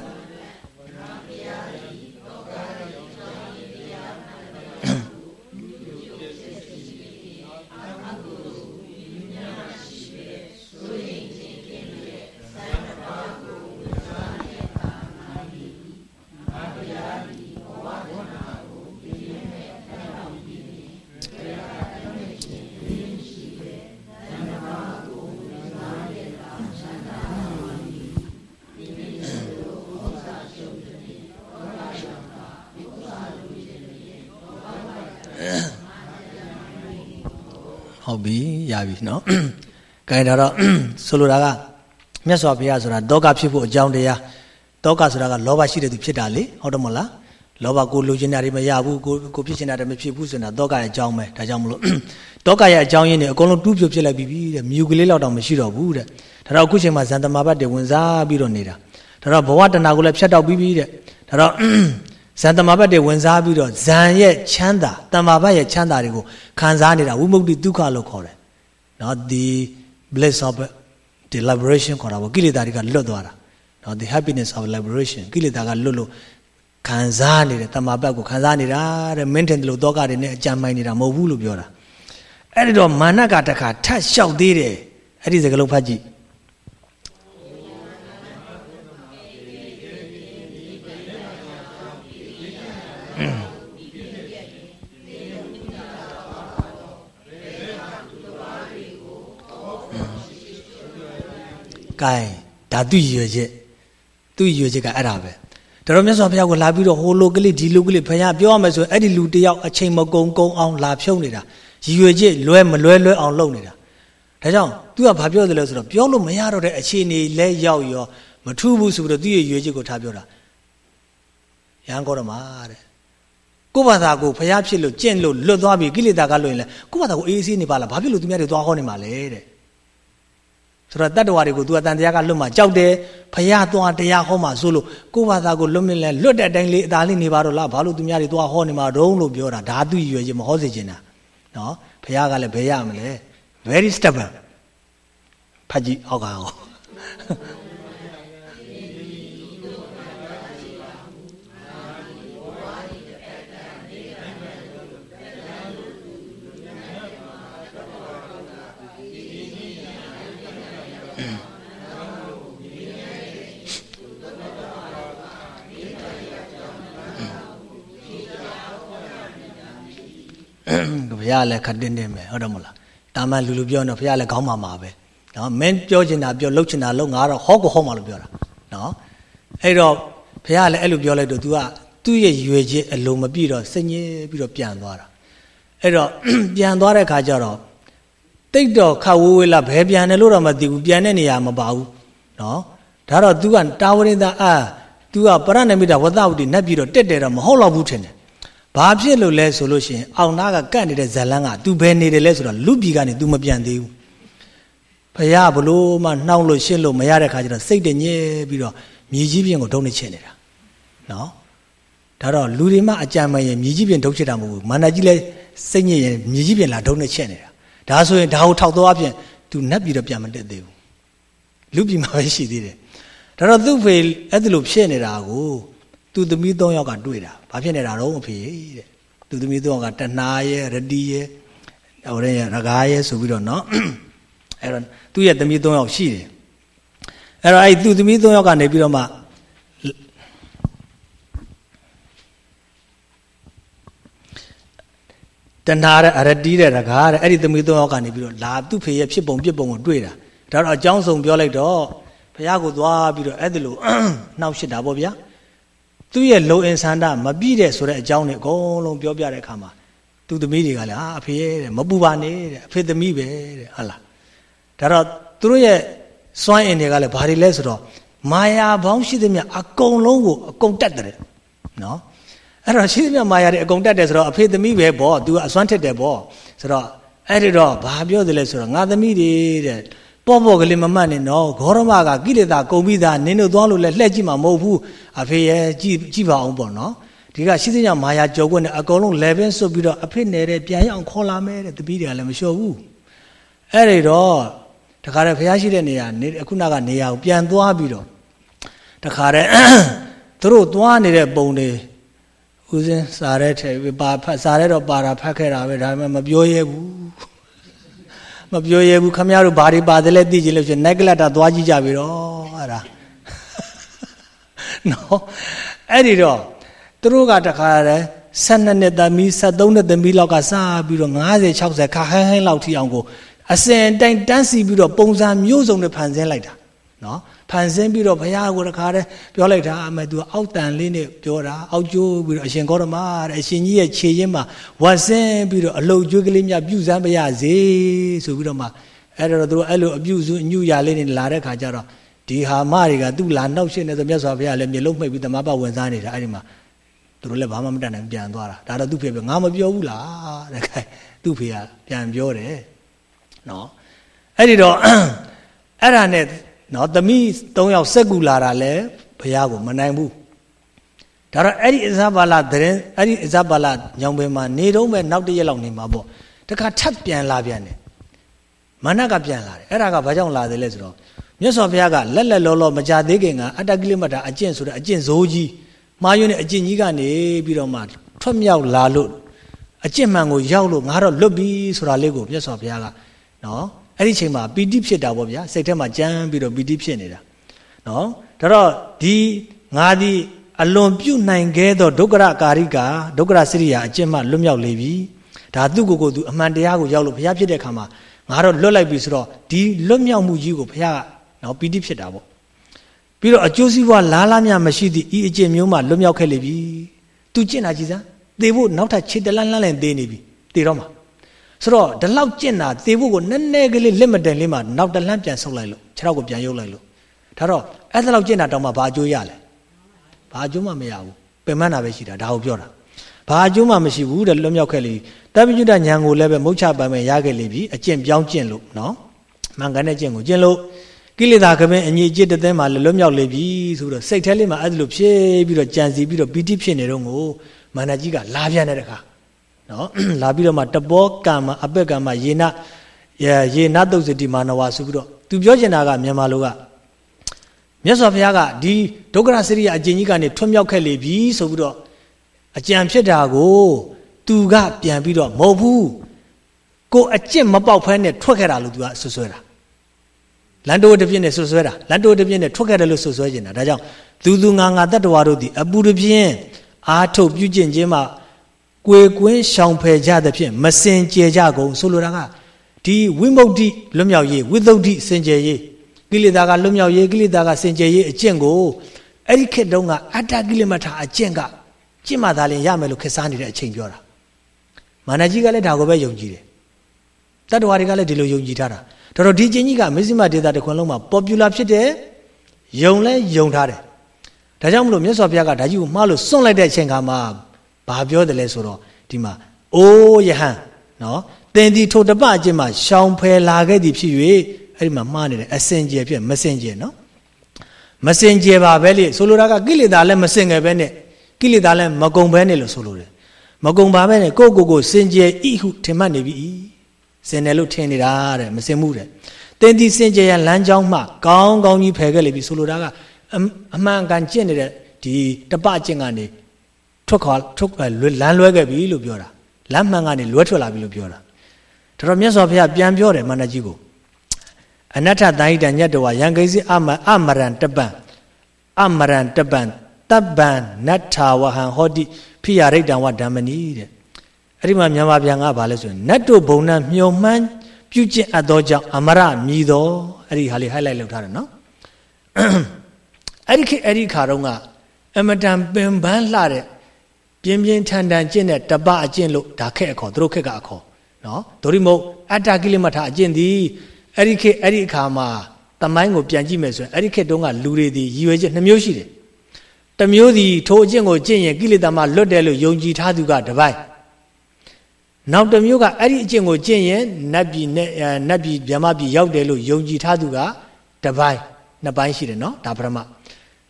ဟုတ်ပြီရပြီနော်ကဲဒါတော့ဆိုလိုတာကမြတ်စွာဘုရားဆိုတာတောကဖြစ်ဖို့အကြောင်းတရားတောကဆိုတာကလောဘရှိတဲ့သူဖြစ်တာလေဟုတ်တယ်မလားလောဘကိုလိုချင်တာတွေမရဘူးကိုကိုဖြစ်ချင်တာတွေမဖြစ်ဘူးဆိုတာတောကရဲ့အကြောင်းပဲဒါကြောင့်မလို့တောကရဲ့အကြောင်းရင်းတွေအကုန်လုံးတူးပြဖြစ်လိုက်ပြီတဲ့မြူကလေးလောက်တော့မရှိတော့ဘူးတဲ့ဒါတော့အခုချိန်မှာဇန်တမာဘတ်တွေဝင်စားပြီးတော့နေတာဒါတော့ဘဝတဏှာကိုလည်းဖြတ်တောက်ပြီးပြီတဲ့ဒါတော့ ဇန်တမာဘတ်တွေဝင်စားပြီးတော့ဇန်ရဲ့ချမ်းသာတမာဘတ်ရဲ့ချမ်းသာတွေကိုခံစားနေတာဝိမု ക്തി ဒုက္ခလို့ခေါ်တယ်နော်ဒီ bliss of the liberation ခေါ်တာပေါ့ကိလေသာတွေကလွတ်သွားတာနော် the happiness of liberation ကိလေသာကလွတ်လို့ခံစားနေတယ်တမာဘတ်ကိုခံစားနေတာတဲ့ maintain လို့တောကတွေနဲ့အကြံမိုင်းနေတာမဟုတ်ဘူးလို့ပြောတာအဲ့ဒီတော့မာနကတခါထတ်လျှောက်သေးတယ်အဲ့ဒီစကားလုံးဖတ်ကြည့် ကဲဒါသူ့ရည်ရွယ်ချက်သူ့ရည်ရွယ်ချက်ကအဲ့ဒါပဲဒါတော့မြတ်စွာဘုရားကိုလာပြီးတော့ဟိုလိုကလေးဒီလိုကလေးဘုရားပြောရမယ်ဆိုရင်အဲ့ဒီလူတယောက်အချိန်မကုန်ကုန်အောင်လာဖြုံးနေတာရည်ရွယ်ချက်လွဲမလွဲလွဲအောင်လုပ်နေတာဒါကြောင့် तू ကဘာပြောတယ်လဲဆိုတော့ပြောလို့မရတော့တဲ့အခြေအနေလဲရောက်ရောမထူးဘူးဆိုပြီးတော့သူ့ရဲ့ရွယ်ချက်ကိုထားပြောတာရဟန်းကောရမှာတဲ့ ကိုယ့်ဘာသာကိုဘုရားဖြစ်လို့ကျင့်လို့လွတ်သွားပြီကိလေသာကလွတ်ရင်လဲကိုယ့်ဘာသာကိုအေးအေးဆေးနေပါလားဘာဖြစ်လို့သူများတွေသွားဟောနေမှာလဲတဲ့ဆိုတော့တတ္တဝါတွေကို तू အတန်တရားကလွတ်မှကြောက်တယ်ဖရာသွားတရားဟောမှဆိုလို့ကိုယ့်ဘာသာကိုလွတ်မြင်လဲလွတ်တဲ့အတိုင်းလေးအသာလေးနေပါတော့လားဘာလို့သူများတွေသွားဟောနေမှာတုံးလို့ပြောတာဒါသူရွယ်ချင်းမဟောစေချင်တာနော်ဖရာကလည်းဘယ်ရမလဲ very stubborn ဖတ်ကြည့်အောက်ကဟော ဘုရားလည်းခတ်တင်းတင်းပဲဟုတ်တယ်မလားတာမန်လူလူပြောတော့ဘုရားလည်းခေါင်းမာမှာပဲနော်မင်းပြောချင်တာပြောလှုပ်ချင်တာလှုပ်ငါတော့ဟောကိုဟောမှာလို့ပြောတာနော်အဲ့တော့ဘုရားလည်းအဲ့လိုပြောလိုက်တော့ तू ကသူ့ရဲ့ရွယ်ချက်အလုံးမပြည့်တော့စိတ်ညစ်ပြီးတော့ပြန်သွားတာအဲ့တော့ပြန်သွားတဲ့ခါကျတော့တိတ်တော့ခဝဝေးလာဘယ်ပြန်တယ်လို့တော့မသိဘူးပြန်တဲ့နေရာမပါဘူးနော်ဒါတော့ तू ကတာဝရိန္ဒအာ तू ကပရဏမိတာဝတ္တဝတိနတ်ပြီးတော့တက်တယ်တော့မဟုတ်တော့ဘူးထင်တယ် ဘာဖြစ်လို့လဲဆိုလို့ရှိရင်အောင်နာကကတ်နေတဲ့ဇလန်းက तू ဘယ်နေတယ်လဲဆိုတော့လူပြည်ကနေ तू မပြန်သေးဘူးဖះဘလို့မှနှောင်းလို့ရှင်းလို့မရတဲ့ခါကျတော့စိတ်တညစ်ပြီးတော့မြေကြီးပြင်ကိုဒုံနေချင်နေတာနော်ဒါတော့လူတွေမှအကြံမရင်မြေကြီးပြင်ဒုံချစ်တာမဟုတ်ဘူးမာနကြီးလဲစိတ်ညစ်ရင်မြေကြီးပြင်လာဒုံနေချင်နေတာဒါဆိုရင်ဒါကိုထောက်တော့အပြင် तू နတ်ပြည်တော့ပြန်မတက်သေးဘူးလူပြည်မှာပဲရှိသေးတယ်ဒါတော့သူ့ဖေအဲ့ဒါလိုဖြစ်နေတာကို သူသမီး၃ယောက်ကတွေ့တာဘာဖြစ်နေတာတော့အဖေတဲ့သူသမီး၃ယောက်ကတဏှာရဲ့ရတိရဲ့ဟိုတဲ့ရကားရဲ့ဆိုပြီးတော့နော်အဲ့တော့သူ့ရဲ့သမီး၃ယောက်ရှိတယ်အဲ့တော့အဲ့သူသမီး၃ယောက်ကနေပြီးတော့မှတဏှာတဲ့အရတိတဲ့ရကားတဲ့အဲ့ဒီသမီး၃ယောက်ကနေပြီးတော့လာသူ့ဖေရဲ့ဖြစ်ပုံပြစ်ပုံကိုတွေ့တာဒါတော့အကြောင်းဆုံးပြောလိုက်တော့ဘုရားကိုသွားပြီးတော့အဲ့ဒါလိုနှောက်ရှစ်တာပေါ့ဗျာ သူ့ရဲ့လုံအင်ဆန္ဒမပြည့်တဲ့ဆိုတဲ့အကြောင်းတွေအကုန်လုံးပြောပြတဲ့အခါမှာသူသမီးတွေကလည်းအာအဖေရဲ့တဲ့မပူပါနဲ့တဲ့အဖေသမီးပဲတဲ့ဟုတ်လားဒါတော့သူတို့ရဲ့စွမ်းအင်တွေကလည်းဘာတွေလဲဆိုတော့မာယာဘောင်းရှိသမျှအကုန်လုံးကိုအကုန်တက်တယ်နော်အဲ့တော့ရှိသမျှမာယာတွေအကုန်တက်တယ်ဆိုတော့အဖေသမီးပဲပေါ့ तू အစွမ်းထက်တယ်ပေါ့ဆိုတော့အဲ့ဒီတော့ဘာပြောတယ်လဲဆိုတော့ငါသမီးတွေတဲ့ ပေါ့ပေါ့ကလေးမမှတ်နဲ့နော်ဂေါရမကကိလေသာကုန်ပြီးသားနင်းတို့သွားလို့လည်းလှည့်ကြည့်မှာမဟုတ်ဘူးအဖေရဲ့ကြည့်ကြည့်ပါအောင်ပေါ့နော်ဒီကရှိစညာမာယာကြော်ခွင့်နဲ့အကုန်လုံး level ဆွတ်ပြီးတော့အဖေနေတဲ့ပြန်ရအောင်ခေါ်လာမယ်တဲ့တပီးတွေကလည်းမလျှော့ဘူးအဲ့ဒီတော့တခါတည်းဖះရှိတဲ့နေရာနေအခုနကနေရာကိုပြန်သွားပြီးတော့တခါတည်းသူတို့သွားနေတဲ့ပုံတွေဦးစင်းစားတဲ့ထဲပါဖတ်စားတဲ့တော့ပါတာဖတ်ခဲ့တာပဲဒါပေမဲ့မပြောရဲဘူး မပြောရဲဘူးခမရတို့ဘာတွေပါတယ်လဲသိကြလို့ရှင်နက်ကလတာသွားကြည့်ကြပြီတော့အဲ့ဒါနော်အဲ့ဒီတော့သူတို့ကတခါတည်း12နှစ်သမီး73နှစ်သမီးလောက်ကစပြီးတော့50 60ခါဟန်းဟန်းလောက်ထိအောင်ကိုအစင်တိုင်တန်းစီပြီးတော့ပုံစံမျိုးစုံနဲ့ဖန်ဆင်းလိုက်တာနော် ဖန်ဆင်းပြီးတော့ဘုရားကိုတခါတည်းပြောလိုက်တာအမေသူအောက်တန်လေးနဲ့ပြောတာအောက်ကျိုးပြီးတော့အရှင်ကောရမတဲ့အရှင်ကြီးရဲ့ခြေရင်းမှာဝတ်ဆင်းပြီးတော့အလုတ်ကျွေးကလေးများပြုစမ်းပါရစေဆိုပြီးတော့မှအဲ့တော့သူအဲ့လိုအပြုစုအညူရလေးနဲ့လာတဲ့ခါကျတော့ဒီဟာမတွေကသူ့လာနှောက်ရှင်းနေဆိုမြတ်စွာဘုရားလည်းမျက်လုံးမှိတ်ပြီးတမပတ်ဝင်စားနေတာအဲ့ဒီမှာသူတို့လည်းဘာမှမတတ်နိုင်ပြန်သွားတာဒါတော့သူ့ဖေပြောငါမပြောဘူးလားတဲ့ခိုင်သူ့ဖေကပြန်ပြောတယ်နော်အဲ့ဒီတော့အဲ့ဒါနဲ့ နော်သမီး၃ယောက်စက်ကူလာတာလဲဘုရားကိုမနိုင်ဘူးဒါတော့အဲ့ဒီအဇဘာလာသတင်းအဲ့ဒီအဇဘာလာညောင်ပင်မှာနေတော့မဲ့နောက်တစ်ရက်လောက်နေမှာပေါ့တခါထပ်ပြန်လာပြန်တယ်မာနကပြန်လာတယ်အဲ့ဒါကဘာကြောင့်လာတယ်လဲဆိုတော့မြတ်စွာဘုရားကလက်လက်လောလောမကြသေးခင်ကအတ္တကိလမတာအကျင့်ဆိုတဲ့အကျင့်ဇိုးကြီးမာယွန်းနဲ့အကျင့်ကြီးကနေပြီးတော့မှထွက်မြောက်လာလို့အကျင့်မှန်ကိုရောက်လို့ငါတော့လွတ်ပြီဆိုတာလေးကိုမြတ်စွာဘုရားကနော် အဲ့ဒီချိန်မှာပီတိဖြစ်တာပေါ့ဗျာစိတ်ထဲမှာကြမ်းပြီးတော့ပီတိဖြစ်နေတာနော်ဒါတော့ဒီငါဒီအလွန်ပြုတ်နိုင်ခဲ့သောဒုက္ခရကာရိကာဒုက္ခရစရိယာအကျင့်မှလွတ်မြောက်လေပြီဒါသူ့ကိုယ်ကိုယ်သူအမှန်တရားကိုရောက်လို့ဘုရားဖြစ်တဲ့ခါမှာငါတော့လွတ်လိုက်ပြီဆိုတော့ဒီလွတ်မြောက်မှုကြီးကိုဘုရားကနော်ပီတိဖြစ်တာပေါ့ပြီးတော့အကျိုးစီးပွားလားလားများမရှိသည့်ဤအကျင့်မျိုးမှလွတ်မြောက်ခဲ့လေပြီသူကျင့်တာကြည်စမ်းသေဖို့နောက်ထပ်ခြေတလန်းလန်းလန်းသေးနေပြီသေတော့မှာ ဆိုတော့ဒီလောက်ကျင့်တာသေဖို့ကိုနည်းနည်းကလေးလက်မတန်လေးမှနောက်တလန်းပြန်ဆုပ်လိုက်လို့ခြေထောက်ကိုပြန်ရုပ်လိုက်လို့ဒါတော့အဲ့ဒါလောက်ကျင့်တာတောင်မှဘာအကျိုးရလဲဘာအကျိုးမှမရဘူးပင်မနာပဲရှိတာဒါကိုပြောတာဘာအကျိုးမှမရှိဘူးတဲ့လွတ်မြောက်ခဲ့လေတပိညုတညာကိုလည်းပဲမုတ်ချပိုင်မဲ့ရခဲ့လေပြီအကျင့်ပြောင်းကျင့်လို့နော်မှန်ကန်တဲ့ကျင့်ကိုကျင့်လို့ကိလေသာကပင်အငြိအကျစ်တသက်မှာလွတ်မြောက်လေပြီဆိုတော့စိတ်ထဲလေးမှာအဲ့ဒါလိုဖြစ်ပြီးတော့ကြံစီပြီးတော့ပီတိဖြစ်နေတော့ကိုမာနကြီးကလာပြန်တဲ့တခါ နော်လာပြီးတော့မှတပောကံမှာအပက်ကံမှာယေနယေနတုတ်စတိမာနဝဆိုပြီးတော့သူပြောချင်တာကမြန်မာလိုကမြတ်စွာဘုရားကဒီဒုက္ခရစရိယအကျင့်ကြီးကနေထွတ်မြောက်ခဲ့လေပြီဆိုပြီးတော့အကြံဖြစ်တာကိုသူကပြန်ပြီးတော့မဟုတ်ဘူးကိုအကျင့်မပေါက်ဖဲနဲ့ထွက်ခဲ့တာလို့သူကဆွဆွဲတာလန်တိုးတစ်ပြင်းနဲ့ဆွဆွဲတာလန်တိုးတစ်ပြင်းနဲ့ထွက်ခဲ့တယ်လို့ဆွဆွဲနေတာဒါကြောင့်သူသူငါငါတတ္တဝါတို့သည်အပူတစ်ပြင်းအာထုတ်ပြုကျင့်ခြင်းမှာ ကွယ်ကွင်းရှောင်ဖယ်ကြသဖြင့်မစင်ကြယ်ကြကုန်ဆိုလိုတာကဒီဝိမု ക്തി လွတ်မြောက်ရေးဝိသုဒ္ဓိစင်ကြယ်ရေးကိလေသာကလွတ်မြောက်ရေးကိလေသာကစင်ကြယ်ရေးအကျင့်ကိုအဲ့ဒီခေတ်တုန်းကအတ္တကိလေမထာအကျင့်ကကျင့်မှသာလင်ရမယ်လို့ခေတ်စားနေတဲ့အချိန်ပြောတာမာနကြီးကလည်းဒါကိုပဲယုံကြည်တယ်တတ္တဝါတွေကလည်းဒီလိုယုံကြည်ထားတာတော်တော်ဒီကျင့်ကြီးကမဇ္ဈိမဒေသတစ်ခွန်းလုံးမှာ popular ဖြစ်တယ်ယုံလဲယုံထားတယ်ဒါကြောင့်မလို့မြတ်စွာဘုရားကဒါကြီးကိုမှားလို့စွန့်လိုက်တဲ့အချိန်ခါမှာ ဘာပြောတယ်လဲဆိုတော့ဒီမှာအိုးယဟန်နော်သင်ဒီထိုတပအကျင့်မှာရှောင်ဖယ်လာခဲ့သည်ဖြစ်၍အဲ့ဒီမှာမှားနေတယ်အစင်ကြယ်ဖြစ်မစင်ကြယ်နော်မစင်ကြယ်ပါပဲလေဆိုလိုတာကကိလေသာလည်းမစင်ငယ်ပဲနဲ့ကိလေသာလည်းမကုံပဲနဲ့လို့ဆိုလိုတယ်မကုံပါပဲနဲ့ကိုယ့်ကိုယ်ကိုစင်ကြယ်ဤဟုထင်မှတ်နေပြီစင်တယ်လို့ထင်နေတာတဲ့မစင်မှုတဲ့သင်ဒီစင်ကြယ်ရလမ်းကြောင်းမှကောင်းကောင်းကြီးဖယ်ခဲ့လေပြီဆိုလိုတာကအမှန်ကန်ကျင့်နေတဲ့ဒီတပကျင့်ကနေ ထွက်ခွာထွက်လမ်းလွဲခဲ့ပြီလို့ပြောတာလမ်းမှန်ကနေလွဲထွက်လာပြီလို့ပြောတာဒါတော့မြတ်စွာဘုရားပြန်ပြောတယ်မန္တကြီးကိုအနတ္ထတန်ဟိတညတ်တော်ရံကိစီအမအမရံတပံအမရံတပံတပ္ပံနတ္ထာဝဟံဟောတိဖိယရိတ်တံဝဓမ္မနီတဲ့အဲ့ဒီမှာမြန်မာပြန်ကဘာလဲဆိုရင်နတ်တို့ဘုံနှံမျောမှန်းပြုကျင့်အပ်သောကြောင့်အမရမြည်တော်အဲ့ဒီဟာလေး highlight လုပ်ထားတယ်နော်အဲ့ဒီခေအဲ့ဒီခါတော့ကအမတန်ပင်ပန်းလှတဲ့ ပြင်းပြင်းထန်ထန်ကျင့်တဲ့တပအကျင့်လို့ဒါခက်အခေါ်သူတို့ခက်ကအခေါ်နော်ဒိုရိမုတ်အတ္တကိလမထအကျင့်သည်အဲ့ဒီခေအဲ့ဒီအခါမှာတမိုင်းကိုပြန်ကြည့်မယ်ဆိုရင်အဲ့ဒီခေတုန်းကလူတွေဒီရည်ရွယ်ချက်နှမျိုးရှိတယ်တမျိုးစီထိုအကျင့်ကိုကျင့်ရင်ကိလေသာမှလွတ်တယ်လို့ယုံကြည်ထားသူကတပိုင်းနောက်တစ်မျိုးကအဲ့ဒီအကျင့်ကိုကျင့်ရင်နတ်ပြည်နဲ့နတ်ပြည်ဗြဟ္မပြည်ရောက်တယ်လို့ယုံကြည်ထားသူကတပိုင်းနှစ်ပိုင်းရှိတယ်နော်ဒါပရမ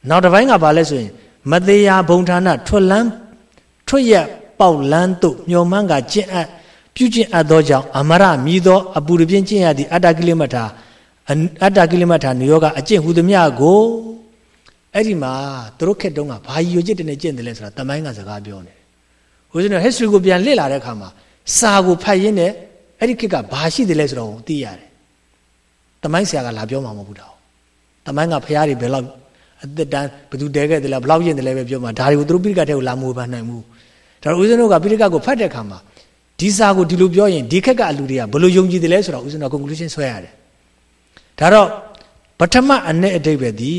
နောက်တစ်ပိုင်းကဘာလဲဆိုရင်မသေးရာဘုံဌာနထွက်လန်း ထွက်ရပေါက်လန်းတို့မျောမှန်းကကျင့်အပ်ပြုကျင့်အပ်သောကြောင့်အမရမြည်သောအပူရပြင်းကျင့်ရသည့်အတ္တကိလေမထာအတ္တကိလေမထာနိယောကအကျင့်ဟူသည်မြကိုအဲ့ဒီမှာသူတို့ခက်တုံးကဘာရည်ရွယ်ချက်တနဲ့ကျင့်တယ်လဲဆိုတာတမိုင်းကစကားပြောနေတယ်။ဟိုစနေ history ကိုပြန်လေ့လာတဲ့အခါမှာစာကိုဖတ်ရင်းနဲ့အဲ့ဒီခက်ကဘာရှိတယ်လဲဆိုတော့သိရတယ်။တမိုင်းဆရာကလာပြောမှာမဟုတ်ဘူးတော့။တမိုင်းကဖရားတွေဘယ်လောက်အသက်တန်းဘသူတဲခဲ့တယ်လဲဘလောက်ရင်တယ်လဲပဲပြောမှာဒါတွေကိုသူတို့ပိဋကတ်ထဲကိုလာမိုးပန်းနိုင်မှု။ ဒါတော့ဦးဇင်းတို့ကပိဋကတ်ကိုဖတ်တဲ့အခါမှာဒီစာကိုဒီလိုပြောရင်ဒီခက်ကအလူတွေကဘယ်လိုယုံကြည်တယ်လဲဆိုတော့ဦးဇင်းတို့ conclusion ဆွဲရတယ်။ဒါတော့တပထမအ내အတိတ်ပဲဒီ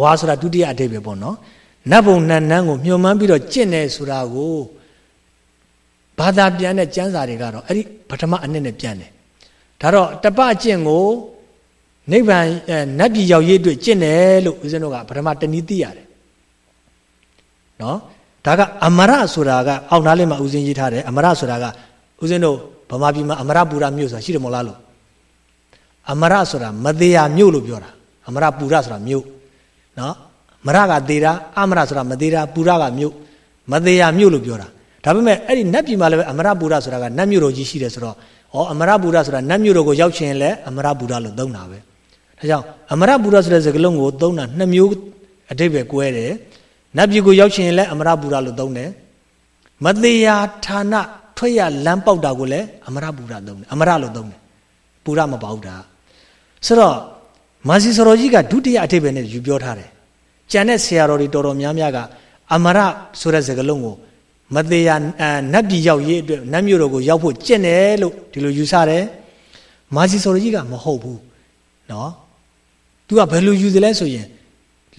ဝါဆိုတာဒုတိယအတိတ်ပဲပေါ့နော်နတ်ဘုံနတ်နန်းကိုမြုံမှန်းပြီးတော့ကျင့်တယ်ဆိုတာကိုဘာသာပြန်တဲ့ကျမ်းစာတွေကတော့အဲ့ဒီပထမအနှစ်နဲ့ပြန်တယ်ဒါတော့တပကျင့်ကိုနိဗ္ဗာန်နတ်ပြည်ရောက်ရေးအတွက်ကျင့်တယ်လို့ဦးဇင်းတို့ကပထမတနည်းသိရတယ်နော် ဒါကအမရဆိုတာကအောက်နားလေးမှာဦးဇင်းရေးထားတယ်အမရဆိုတာကဦးဇင်းတို့ဗမာပြည်မှာအမရပူရမြို့ဆိုတာရှိတယ်မဟုတ်လားလို့အမရဆိုတာမသေးရမြို့လို့ပြောတာအမရပူရဆိုတာမြို့နော်မရကသေးတာအမရဆိုတာမသေးတာပူရကမြို့မသေးရမြို့လို့ပြောတာဒါပေမဲ့အဲ့ဒီနတ်ပြည်မှာလည်းအမရပူရဆိုတာကနတ်မြို့တော်ကြီးရှိတယ်ဆိုတော့ဩအမရပူရဆိုတာနတ်မြို့တော်ကိုရောက်ချင်လဲအမရပူရလို့သုံးတာပဲဒါကြောင့်အမရပူရဆိုတဲ့စကားလုံးကိုသုံးတာနှစ်မျိုးအတိတ်ပဲကွဲတယ် နတ်ပြည်ကိုရောက်ချင်လဲအမရပူရလို့သုံးတယ်မသေးရဌာနထွက်ရလမ်းပေါက်တာကိုလည်းအမရပူရသုံးတယ်အမရလို့သုံးတယ်ပူရမပေါက်တာဆိုတော့မာစီစရောကြီးကဒုတိယအထိပ္ပယ်နဲ့ယူပြောထားတယ်ကျန်တဲ့ဆရာတော်တွေတော်တော်များများကအမရဆိုတဲ့စကားလုံးကိုမသေးရနတ်ပြည်ရောက်ရေးအတွက်နတ်မြို့တော်ကိုရောက်ဖို့ကြင့်တယ်လို့ဒီလိုယူဆတယ်မာစီစရောကြီးကမဟုတ်ဘူးနော်သူကဘယ်လိုယူသလဲဆိုရင်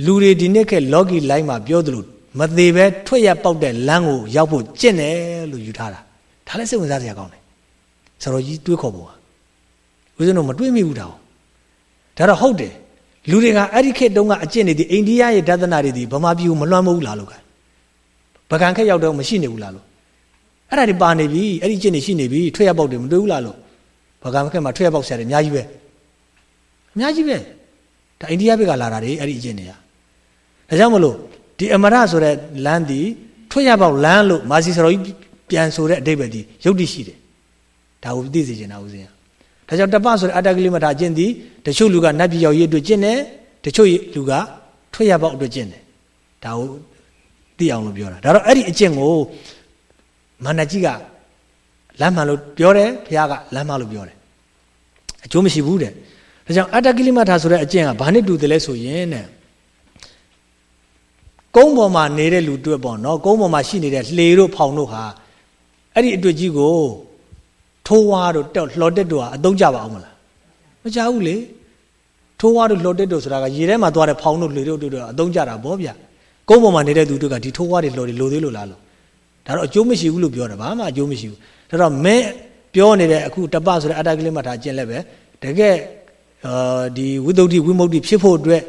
လူတွေဒီနေ့ခေတ် logi line မှာပြောသလိုမသေးပဲထွက်ရပေါက်တဲ့လမ်းကိုရောက်ဖို့ကြင့်တယ်လို့ယူထားတာဒါလည်းစိတ်ဝင်စားစရာကောင်းတယ်စရောကြီးတွေးခေါ်ဖို့ဦးဇင်းတို့မတွေးမိဘူးတောင်ဒါတော့ဟုတ်တယ်လူတွေကအဲ့ဒီခေတ်တုန်းကအကျင့်နေသည်အိန္ဒိယရဲ့ဒသနာတွေဒီဗမာပြည်ကိုမလွှမ်းမဟုတ်လားလို့ကဗကန်ခက်ရောက်တော့မရှိနေဘူးလားလို့အဲ့ဒါတွေပါနေပြီအဲ့ဒီကျင့်နေရှိနေပြီထွက်ရပေါက်တွေမတွေ့ဘူးလားလို့ဗကန်ခက်မှာထွက်ရပေါက်ဆရာတွေအများကြီးပဲအများကြီးပဲဒါအိန္ဒိယဘက်ကလာတာတွေအဲ့ဒီအကျင့်တွေက ဒါကြောင့်မလို့ဒီအမရဆိုတဲ့လမ်းဒီထွက်ရပေါက်လမ်းလို့မာစီစတော်ကြီးပြန်ဆိုတဲ့အတိတ်ပဲဒီယုတ်တိရှိတယ်ဒါကိုသိစေချင်တာဦးဇင်းဒါကြောင့်တပဆိုတဲ့အတ္တကလိမထာကျင့်သည်တချို့လူကနတ်ပြည်ရောက်ရေးအတွက်ကျင့်တယ်တချို့လူကထွက်ရပေါက်အတွက်ကျင့်တယ်ဒါကိုသိအောင်လို့ပြောတာဒါတော့အဲ့ဒီအကျင့်ကိုမန္တကြီးကလမ်းမှန်လို့ပြောတယ်ဘုရားကလမ်းမှန်လို့ပြောတယ်အကျိုးမရှိဘူးတဲ့ဒါကြောင့်အတ္တကိလိမထာဆိုတဲ့အကျင့်ကဘာနဲ့တူတယ်လဲဆိုရင်တဲ့ ကုန်းပေါ်မှာနေတဲ့လူတွေ့ပေါ့နော်ကုန်းပေါ်မှာရှိနေတဲ့လှေတို့ဖောင်တို့ဟာအဲ့ဒီအတွေ့ကြီးကိုထိုးဝါတို့တက်လှော်တက်တို့ဟာအသုံးကြပါအောင်မလားမကြဘူးလေထိုးဝါတို့လှော်တက်တို့ဆိုတာကရေထဲမှာသွားတဲ့ဖောင်တို့လှေတို့တို့အသုံးကြတာဗောဗျကုန်းပေါ်မှာနေတဲ့သူတို့ကဒီထိုးဝါတွေလှော်တွေလိုသေးလို့လားလို့ဒါတော့အကျိုးမရှိဘူးလို့ပြောတာဘာမှအကျိုးမရှိဘူးဒါတော့မင်းပြောနေတဲ့အခုတပဆိုတဲ့အတ္တကလေးမှထားကျင့်လဲပဲတကယ်အာဒီဝိသုဒ္ဓိဝိမု ക്തി ဖြစ်ဖို့အတွက်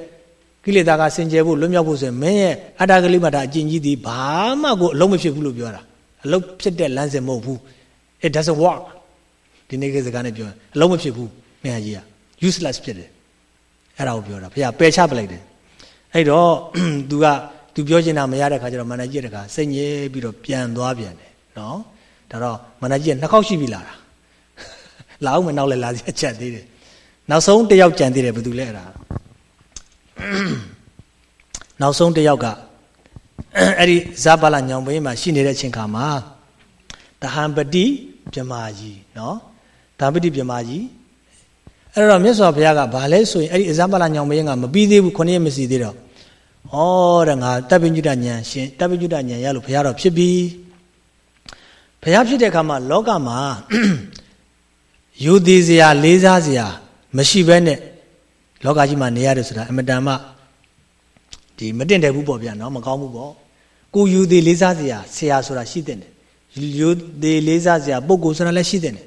ကိလေသာကစင်ကြယ်ဖို့လွတ်မြောက်ဖို့ဆိုရင်မင်းရဲ့အတ္တကလေးမှထားအကျင့်ကြီးဒီဘာမှကိုအလုံးမဖြစ်ဘူးလို့ပြောတာအလုံးဖြစ်တဲ့လမ်းစဉ်မဟုတ်ဘူး it doesn't work ဒီနေ့ကစကားနဲ့ပြောရင်အလုံးမဖြစ်ဘူးမင်းကြီးက useless ဖြစ်တယ်အဲ့ဒါကိုပြောတာဘုရားပယ်ချပလိုက်တယ်အဲ့တော့ तू က तू ပြောချင်တာမရတဲ့ခါကျတော့မန္တကြီးတခါစိတ်ငြိပြီးတော့ပြန်သွားပြန်တယ်နော်ဒါတော့မန္တကြီးကနှစ်ခေါက်ရှိပြီလာတာလာအောင်မနောက်လဲလာစီချက်သေးတယ်နောက်ဆုံးတယောက်ကြံသေးတယ်ဘယ်သူလဲအဲ့ဒါ နောက်ဆုံးတယောက်ကအဲ့ဒီဇာပါလာညောင်ဘင်းမှာရှိနေတဲ့အချိန်ခါမှာတဟံပတိမြမာကြီးနော်ဒါပတိပြမကြီးအဲ့တော့မြတ်စွာဘုရားကဘာလဲဆိုရင်အဲ့ဒီအဇမလာညောင်မင်းကမပြီးသေးဘူးခုနှစ်ရက်မရှိသေးတော့ဩတဲ့ငါတပ်ပိညုတဉာဏ်ရှင်တပ်ပိညုတဉာဏ်ရလို့ဘုရားတော့ဖြစ်ပြီဘုရားဖြစ်တဲ့အခါမှာလောကမှာယူသေးစရာလေးစားစရာမရှိဘဲနဲ့ လောကကြီးမှာနေရတယ်ဆိုတာအမတန်မှဒီမတင်တယ်ဘူးပေါ့ဗျာနော်မကောင်းဘူးပေါ့ကိုယူသေးလေးစားစရာဆရာဆိုတာရှိတဲ့တယ်ယူသေးလေးစားစရာပုဂ္ဂိုလ်ဆိုတာလည်းရှိတဲ့တယ်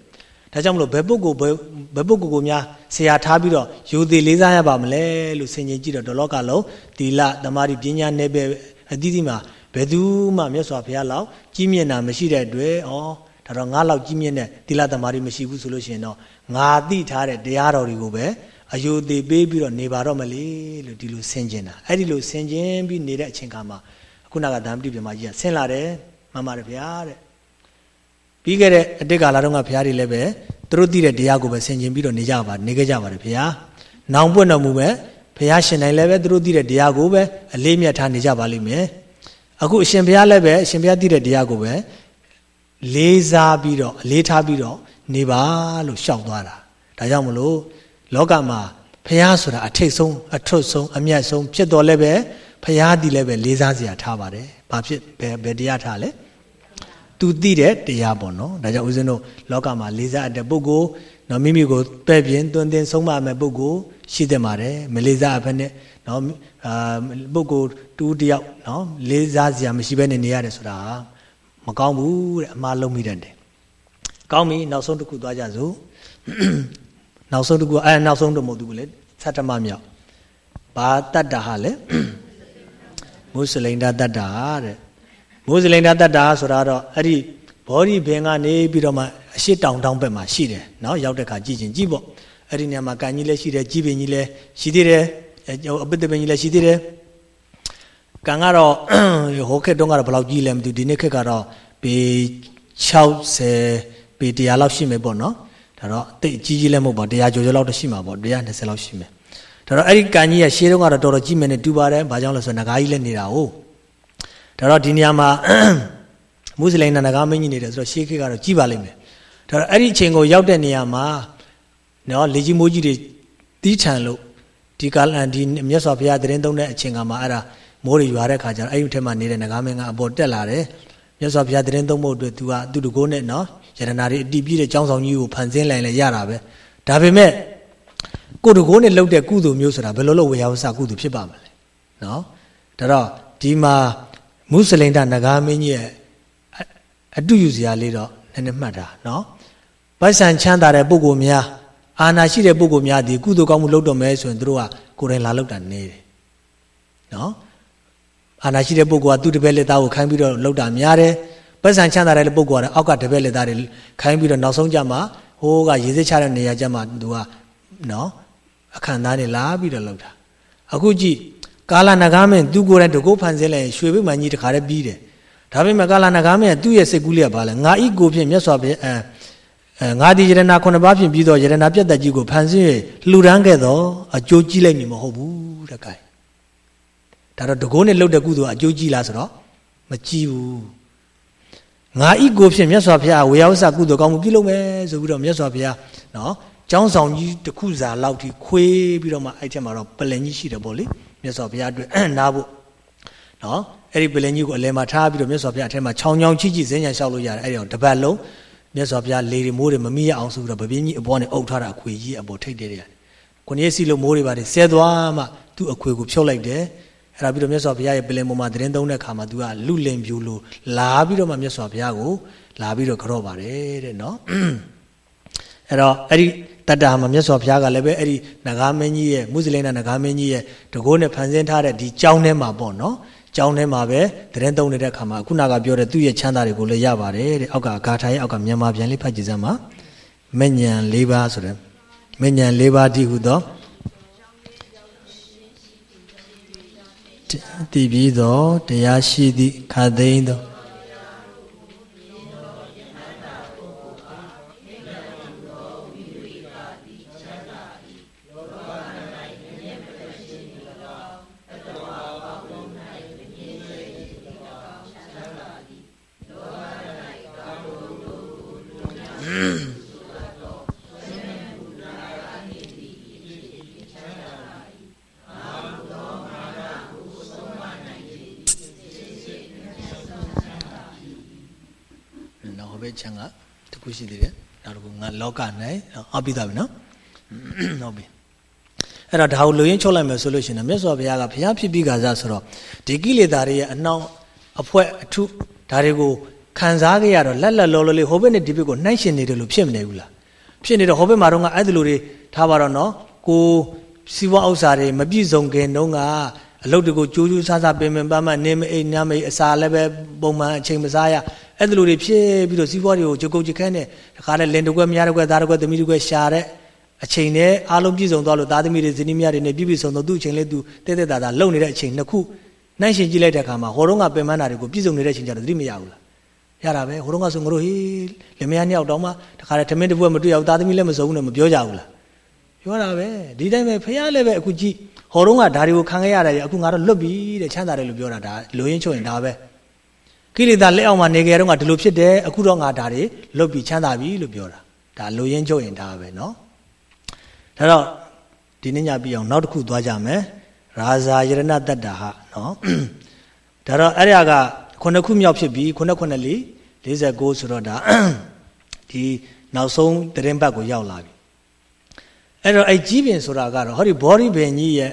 ဒါကြောင့်မလို့ဘယ်ပုဂ္ဂိုလ်ဘယ်ဘယ်ပုဂ္ဂိုလ်ကိုများဆရာထားပြီးတော့ယူသေးလေးစားရပါမလဲလို့ဆင်ခြင်ကြည့်တော့ဒလောကလုံးသီလသမာဓိပညာနယ်ပယ်အသီးသီးမှာဘယ်သူမှမြတ်စွာဘုရားလောက်ကြီးမြတ်တာမရှိတဲ့အတွက်ဩဒါတော့ငါလောက်ကြီးမြတ်တဲ့သီလသမာဓိမရှိဘူးဆိုလို့ရှိရင်တော့ငါသိထားတဲ့တရားတော်တွေကိုပဲ အယုသေးပေးပြီးတော့နေပါတော့မလေလို့ဒီလိုဆင်ခြင်တာအဲ့ဒီလိုဆင်ခြင်ပြီးနေတဲ့အချိန်ခါမှာခုနကဓမ္မတိပြမကြီးကဆင်းလာတယ်မှန်ပါတယ်ဗျာတဲ့ပြီးခဲ့တဲ့အတိတ်ကာလတုန်းကဘုရားတွေလည်းပဲသူတို့သိတဲ့တရားကိုပဲဆင်ခြင်ပြီးတော့နေကြပါနေခဲ့ကြပါတယ်ဘုရား။နောင်ပွင့်တော်မူပဲဘုရားရှင်တိုင်းလည်းပဲသူတို့သိတဲ့တရားကိုပဲအလေးမြတ်ထားနေကြပါလိမ့်မယ်။အခုအရှင်ဘုရားလည်းပဲအရှင်ဘုရားသိတဲ့တရားကိုပဲလေးစားပြီးတော့အလေးထားပြီးတော့နေပါလို့ရှောက်သွားတာ။ဒါကြောင့်မလို့ လောကမှာဘုရားဆိုတာအထိတ်ဆုံးအထွတ်ဆုံးအမြတ်ဆုံးဖြစ်တော်လည်းပဲဘုရားတည်လည်းပဲလေးစားစရာထားပါတယ်။ဘာဖြစ်ဘယ်ဘယ်တရားထားလဲ။သူသိတဲ့တရားပေါ့နော်ဒါကြောင့်ဦးဇင်းတို့လောကမှာလေးစားတဲ့ပုဂ္ဂိုလ်နော်မိမိကိုပဲ့ပြင်းတွင်တင်ဆုံးမမဲ့ပုဂ္ဂိုလ်ရှိတဲ့ပါတယ်မလေးစားအဖက်နဲ့နော်အာပုဂ္ဂိုလ်တူတယောက်နော်လေးစားစရာမရှိဘဲနဲ့နေရတယ်ဆိုတာမကောင်းဘူးတဲ့အမှားလုံးမိတတ်တယ်ကောင်းပြီနောက်ဆုံးတစ်ခုသွားကြစို့ နောက်ဆုံးတစ်ခုအဲနောက်ဆုံးတော့မဟုတ်ဘူးလေသတ္တမမြောက်ဘာတတ္တာဟာလဲမု슬ိန်တာတတ္တာတဲ့မု슬ိန်တာတတ္တာဆိုတာတော့အဲ့ဒီဘောဓိဘင်ကနေပြီးတော့မှအရှိတောင်တောင်ဘက်မှာရှိတယ်နော်ရောက်တဲ့ခါကြည့်ချင်းကြည့်ပေါ့အဲ့ဒီနေရာမှာကန်ကြီးလည်းရှိတယ်ကြည်ပင်ကြီးလည်းရှိသေးတယ်အပိတပင်ကြီးလည်းရှိသေးတယ်ကန်ကတော့ဟိုခက်တုန်းကတော့ဘယ်လောက်ကြီးလဲမသိဘူးဒီနေ့ခက်ကတော့ပေ60ပေ100လောက်ရှိမယ်ပေါ့နော် ဒါတော့တိတ်ကြီးကြီးလည်းမဟုတ်ပါ100ကျော်ကျော်လောက်တော့ရှိမှာပေါ့120လောက်ရှိမယ်ဒါတော့အဲ့ဒီကန်ကြီးကရှေးတုန်းကတော့တော်တော်ကြီးမယ်နဲ့တူပါတယ်ဘာကြောင့်လဲဆိုတော့ငကားကြီးလည်းနေတာဟုတ်ဒါတော့ဒီနေရာမှာမွတ်စလင်နာငကားမင်းကြီးနေတယ်ဆိုတော့ရှေးခေတ်ကတော့ကြီးပါလိမ့်မယ်ဒါတော့အဲ့ဒီအချိန်ကိုရောက်တဲ့နေရာမှာနော်လေကြီးမိုးကြီးတွေတီးထန်လို့ဒီကာလန်ဒီမြတ်စွာဘုရားတရင်သုံးတဲ့အချိန်ကမှအဲ့ဒါမိုးတွေရွာတဲ့ခါကျတော့အဲ့ဒီထဲမှာနေတဲ့ငကားမင်းကအပေါ်တက်လာတယ်မြတ်စွာဘုရားတရင်သုံးဖို့အတွက် तू ကသူ့တကိုးနဲ့နော် ယတနာတွေအတီးပြည့်တဲ့ចောင်းဆောင်ကြီးကိုဖန်ဆင်းလိုက်လဲရတာပဲဒါပေမဲ့ကိုတကိုးနဲ့လှုပ်တဲ့ကုသိုလ်မျိုးဆိုတာဘယ်လိုလုပ်ဝေယဝဆကုသိုလ်ဖြစ်ပါမလဲနော်ဒါတော့ဒီမှာမုစလိန်တနဂါမင်းကြီးရဲ့အတူယူစရာလေးတော့နည်းနည်းမှတ်တာနော်ပိုက်ဆံချမ်းသာတဲ့ပုဂ္ဂိုလ်များအာနာရှိတဲ့ပုဂ္ဂိုလ်များဒီကုသိုလ်ကောင်းမှုလုပ်တော့မယ်ဆိုရင်တို့ကကိုယ်တိုင်လာလုပ်တာနေတယ်နော်အာနာရှိတဲ့ပုဂ္ဂိုလ်ကသူ့တပည့်လက်သားကိုခိုင်းပြီးတော့လုပ်တာများတယ် ပတ်စံချမ်းသာတဲ့ပုဂ္ဂိုလ်ကအောက်ကတပည့်လက်သားတွေခိုင်းပြီးတော့နောက်ဆုံးကြမှာဟိုးကရေစစ်ချတဲ့နေရာကျမှသူကနော်အခန့်သားတွေလာပြီးတော့လုပ်တာအခုကြည့်ကာလနဂါမင်းသူကိုယ်တိုင်တကုတ်ဖန်ဆင်းလိုက်ရွှေဘိမှန်ကြီးတခါတည်းပြီးတယ်ဒါပေမဲ့ကာလနဂါမင်းကသူ့ရဲ့စိတ်ကူးလေးကဘာလဲငါဤကိုဖြင့်မြတ်စွာဘုရားအဲငါဒီယရနာခုနှစ်ပါးဖြင့်ပြီးတော့ယရနာပြတ်တက်ကြီးကိုဖန်ဆင်း၍လှူဒန်းခဲ့တော့အကျိုးကြီးလိုက်မည်မဟုတ်ဘူးတဲ့ကိုင်ဒါတော့တကုတ်နဲ့လှုပ်တဲ့ကုသိုလ်အကျိုးကြီးလားဆိုတော့မကြီးဘူး ငါဤကိုဖြင့်မြတ်စွာဘုရားဝေယဝဆကုသိုလ်ကောင်းမှုပြုလုပ်မယ်ဆိုပြီးတော့မြတ်စွာဘုရားနော်ကျောင်းဆောင်ကြီးတစ်ခုစာလောက်ထိခွေးပြီးတော့မှအဲ့ချက်မှာတော့ပလင်ကြီးရှိတယ်ပေါ့လေမြတ်စွာဘုရားအတွက်နားဖို့နော်အဲ့ဒီပလင်ကြီးကိုအလဲမှာထားပြီးတော့မြတ်စွာဘုရားအထက်မှာခြောင်ချောင်ချိချိဇင်းညာလျှောက်လို့ရတယ်အဲ့ဒီတော့တပတ်လုံးမြတ်စွာဘုရားလေတွေမိုးတွေမမိရအောင်ဆိုပြီးတော့ဗပင်းကြီးအပေါ်နဲ့အုပ်ထားတာအခွေကြီးအပေါ်ထိတ်တယ်ရတယ်ခုနှစ်စီလို့မိုးတွေပါတယ်ဆဲသွားမှသူ့အခွေကိုဖြုတ်လိုက်တယ် အဲ့ဒါပြီးတော့မြတ်စွာဘုရားရဲ့ပလင်ပေါ်မှာသတင်းသုံးတဲ့အခါမှာ तू ကလူလင်ပြူလို့လာပြီးတော့မှမြတ်စွာဘုရားကိုလာပြီးတော့ကြော့ပါတယ်တဲ့နော်အဲ့တော့အဲ့ဒီတတ္တာမှာမြတ်စွာဘုရားကလည်းပဲအဲ့ဒီနဂါမင်းကြီးရဲ့မုစလိမ်နာနဂါမင်းကြီးရဲ့တကိုးနဲ့ဖန်ဆင်းထားတဲ့ဒီကြောင်းထဲမှာပေါ့နော်ကြောင်းထဲမှာပဲသတင်းသုံးနေတဲ့အခါမှာခုနကပြောတဲ့သူ့ရဲ့ချမ်းသာတွေကိုလည်းရပါတယ်တဲ့အောက်ကဂါထာရဲ့အောက်ကမြန်မာပြန်လေးဖတ်ကြည့်စမ်းပါမညံ၄ပါးဆိုတဲ့မညံ၄ပါးတည်ဟုသော တည်ပြီးသောတရားရှိသည့်ခါသိမ်းသော ချမ်းကတခုရှိသေးတယ်နောက်တစ်ခုငါလောက၌အောက်ပြီးသားပြီနော်ဟုတ်ပြီအဲ့တော့ဒါကိုလူရင်းချုပ်လိုက်မယ်ဆိုလို့ရှိရင်မြတ်စွာဘုရားကဘုရားဖြစ်ပြီးကစားဆိုတော့ဒီကိလေသာတွေရဲ့အနှောင့်အဖွဲအထုဒါတွေကိုခံစားကြရတော့လက်လက်လောလောလေးဟိုဘက်နဲ့ဒီဘက်ကိုနှိုင်းရှင်နေတယ်လို့ဖြစ်မနေဘူးလားဖြစ်နေတော့ဟိုဘက်မှာတော့အဲ့ဒီလိုတွေထားပါတော့နော်ကိုစီးပွားဥစ္စာတွေမပြည့်စုံခင်တုန်းက အလုပ်တကူကြိုးကြိုးဆားဆားပင်ပင်ပန်းပန်းနေမအိမ်ညမအိမ်အစာလည်းပဲပုံမှန်အချိန်မစားရအဲ့ဒီလိုတွေဖြစ်ပြီးတော့စီးပွားတွေကိုကြုတ်ကုတ်ကြခဲနဲ့တခါလဲလင်တကွက်မြားတကွက်သားတကွက်သမီးတကွက်ရှာတဲ့အချိန်နဲ့အားလုံးပြည့်စုံသွားလို့သားသမီးတွေဇနီးမယားတွေနဲ့ပြည့်ပြည့်စုံတော့သူ့အချိန်လေးသူတဲတဲတာတာလုံနေတဲ့အချိန်နှစ်ခုနှိုင်းရှင်ကြည့်လိုက်တဲ့အခါမှာဟောတော့ကပင်ပန်းတာတွေကိုပြည့်စုံနေတဲ့အချိန်ကျတော့သတိမရဘူးလားရတာပဲဟိုတော့ကဆိုငါတို့ဟေးလင်မယားနှစ်ယောက်တောင်းမှတခါလဲထမင်းတစ်ပွဲမတွေ့ရဘူးသားသမီးလည်းမစုံဘူးနဲ့မပြောကြဘူးလားပြောတာပဲဒီတိုင်းပဲဖះလည်းပဲအခုကြည့် ဟောတော့ကဒါတွေကိုခံခဲ့ရတယ်အခုငါတို့လွတ်ပြီတဲ့ချမ်းသာတယ်လို့ပြောတာဒါလိုရင်းချုပ်ရင်ဒါပဲကိလေသာလက်အောက်မှာနေကြတော့ကဒီလိုဖြစ်တယ်အခုတော့ငါဒါတွေလွတ်ပြီချမ်းသာပြီလို့ပြောတာဒါလိုရင်းချုပ်ရင်ဒါပဲเนาะဒါတော့ဒီနေ့ညပြီးအောင်နောက်တစ်ခုသွားကြမယ်ရာဇာယရဏတတ္တာဟာเนาะဒါတော့အဲ့ဒါကခုနှစ်ခုမြောက်ဖြစ်ပြီးခုနှစ်ခုနှစ်လေး49ဆိုတော့ဒါဒီနောက်ဆုံးတရင်ဘတ်ကိုရောက်လာပြီ အဲ့တော့အဲ့ကြီးပင်ဆိုတာကတော့ဟောဒီဘောဓိပင်ကြီးရဲ့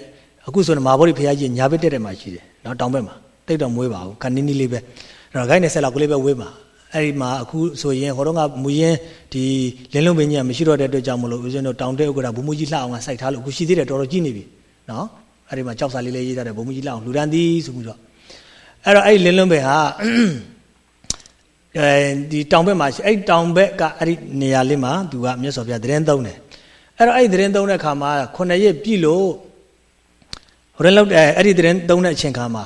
အခုဆိုရင်မာဘောဓိဘုရားကြီးညာဘက်တက်တယ်မှာရှိတယ်နော်တောင်ဘက်မှာတိတ်တော့မွေးပါဘူးခဏနီးနီးလေးပဲအဲ့တော့ဂိုင်းနဲ့ဆက်လောက်ကလေးပဲဝေးပါအဲ့ဒီမှာအခုဆိုရင်ဟောတော့ကမူရင်းဒီလင်းလုံးပင်ကြီးကမရှိတော့တဲ့အတွက်ကြောင့်မလို့ဦးဇင်းတို့တောင်တဲ့ဥက္ကဋ္ဌဘုံမူကြီးလှအောင်ကစိုက်ထားလို့အခုရှိသေးတယ်တော်တော်ကြီးနေပြီနော်အဲ့ဒီမှာကြောက်စာလေးလေးရေးထားတယ်ဘုံမူကြီးလှအောင်လူဒန်းသည်ဆိုပြီးတော့အဲ့တော့အဲ့ဒီလင်းလုံးပင်ဟာအဲဒီတောင်ဘက်မှာရှိအဲ့တောင်ဘက်ကအဲ့ဒီနေရာလေးမှာသူကမြတ်စွာဘုရားသတင်းသုံးတယ် အဲ့တော့အဲ့ဒီသတင်းသုံးတဲ့အခါမှာခုနှစ်ရက်ပြည့်လို့ဟိုရင်လောက်အဲ့ဒီသတင်းသုံးတဲ့အချိန်ခါမှာ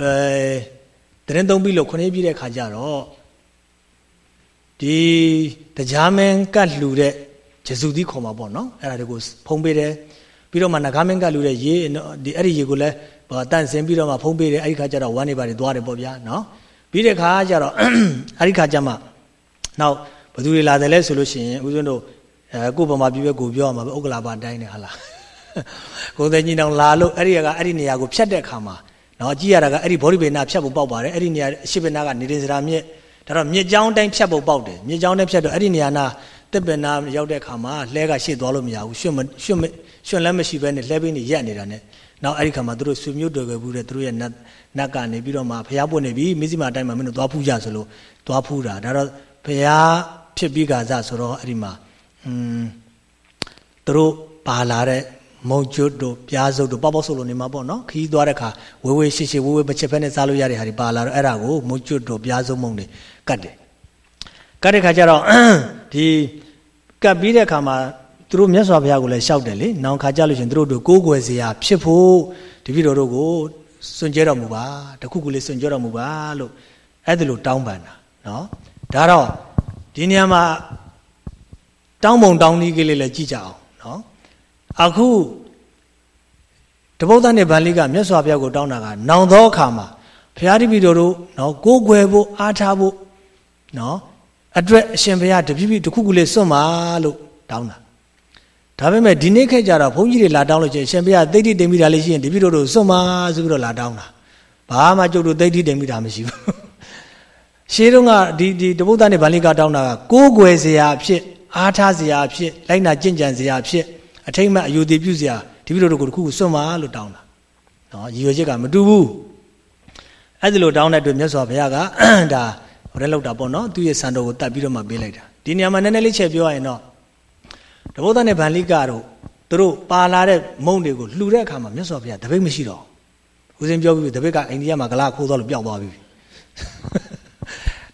အဲသတင်းသုံးပြီးလို့ခုနှစ်ရက်ပြည့်တဲ့ခါကျတော့ဒီတရားမင်းကတ်လှူတဲ့ဂျေစုသီးခေါ်မှာပေါ့နော်အဲ့ဒါတွေကိုဖုံးပေးတယ်ပြီးတော့မှနဂါမင်းကတ်လှူတဲ့ရေဒီအဲ့ဒီရေကိုလည်းတန့်စင်ပြီးတော့မှဖုံးပေးတယ်အဲ့ဒီခါကျတော့ဝမ်းနေပါတွေသွားတယ်ပေါ့ဗျာနော်ပြီးတဲ့ခါကျတော့အဲ့ဒီခါကျမှနောက်ဘယ်သူတွေလာတယ်လဲဆိုလို့ရှိရင်ဦးဇင်းတို့ အဲကို့ဗမာပြည်ပဲကိုပြောရမှာပဲဥက္ကလာပါတိုင်းနေဟာလားကိုယ်သိညီနောင်လာလို့အဲ့ဒီကအဲ့ဒီနေရာကိုဖြတ်တဲ့ခါမှာနော်ကြည့်ရတာကအဲ့ဒီဘောဓိဗေနာဖြတ်ဖို့ပေါက်ပါတယ်အဲ့ဒီနေရာအရှိဗေနာကနေရင်စရာမြစ်ဒါတော့မြစ်ကြောင်းတိုင်းဖြတ်ဖို့ပေါက်တယ်မြစ်ကြောင်းတိုင်းဖြတ်တော့အဲ့ဒီနေရာနာတစ်ပင်နာရောက်တဲ့ခါမှာလှဲကရှေ့သွားလို့မရဘူးရွှွတ်ရွှွတ်ရွှွတ်လည်းမရှိဘဲနဲ့လှဲပင်းတွေရက်နေတာ ਨੇ နောက်အဲ့ဒီခါမှာသူတို့ဆွေမျိုးတော်ခဲ့ဘူးတဲ့သူတို့ရဲ့နတ်နတ်ကနေပြီးတော့မှဖျားပွင့်နေပြီမစ္စည်းမအတိုင်းမှာမင်းတို့သွားဖူးကြဆိုလို့သွားဖူးတာဒါတော့ဖျားဖြစ်ပြီးကစားဆိုတော့အဲ့ဒီမှာ อืมသူတို့ပါလာတဲ့မုံကျွတ်တို့ပြားစုပ်တို့ပေါက်ပေါက်ဆုပ်လို့နေမှာပေါ့နော်ခီးသွားတဲ့ခါဝေးဝေးရှိရှိဝေးဝေးမချစ်ဖက်နဲ့စားလို့ရတဲ့ဟာတွေပါလာတော့အဲ့ဒါကိုမုံကျွတ်တို့ပြားစုပ်မုံတွေကတ်တယ်ကတ်တဲ့ခါကျတော့ဒီကတ်ပြီးတဲ့ခါမှာသူတို့မြတ်စွာဘုရားကိုလည်းရှောက်တယ်လေနောင်ခါကြလို့ရှင်သူတို့တို့ကိုးကွယ်စရာဖြစ်ဖို့တပည့်တော်တို့ကိုစွန့်ကြဲတော်မူပါတခုခုလေးစွန့်ကြဲတော်မူပါလို့အဲ့ဒါလိုတောင်းပန်တာနော်ဒါတော့ဒီနေရာမှာ တောင်းပုံတောင်းနည်းကလေးလည်းကြည့်ကြအောင်နော်အခုတပုဒ္ဒနဲ့ဗန္လိကမြတ်စွာဘုရားကိုတောင်းတာကနောင်သောအခါမှာဘုရားတပည့်တော်တို့နော်ကိုးကွယ်ဖို့အားထားဖို့နော်အတွက်အရှင်ဘုရားတပည့်တခုခုလေးစွန့်ပါလို့တောင်းတာဒါပေမဲ့ဒီနေ့ခေတ်ကျတော့ဘုန်းကြီးတွေလာတောင်းလို့ချင်းရှင်ဘုရားသိတိတင်မိတာလေးရှိရင်တပည့်တော်တို့စွန့်ပါဆိုပြီးတော့လာတောင်းတာဘာမှကြုတ်တို့သိတိတင်မိတာမရှိဘူးရှင်းတော့ကဒီဒီတပုဒ္ဒနဲ့ဗန္လိကတောင်းတာကကိုးကွယ်စရာအဖြစ် အားထားစရာအဖြစ်လိုက်နာကြင်ကြံစရာအဖြစ်အထိမ့်မှအယူတည်ပြုစရာတပည့်တော်တို့ကိုတခုခုစွန့်ပါလို့တောင်းတာနော်ရည်ရွယ်ချက်ကမတူဘူးအဲ့ဒီလိုတောင်းတဲ့အတွက်မြတ်စွာဘုရားကဒါဟိုရဲလောက်တာပေါ့နော်သူ့ရဲ့စံတော်ကိုတတ်ပြီးတော့မှပေးလိုက်တာဒီနေရာမှာနည်းနည်းလေးချက်ပြောရရင်တော့တဘုဒ္ဓနဲ့ဗန္လိကတို့သူတို့ပါလာတဲ့မုံတွေကိုလှူတဲ့အခါမှာမြတ်စွာဘုရားတပိတ်မရှိတော့ဦးစင်းပြောပြီးတပိတ်ကအိန္ဒိယမှာဂလာခိုးသွားလို့ပျောက်သွားပြီ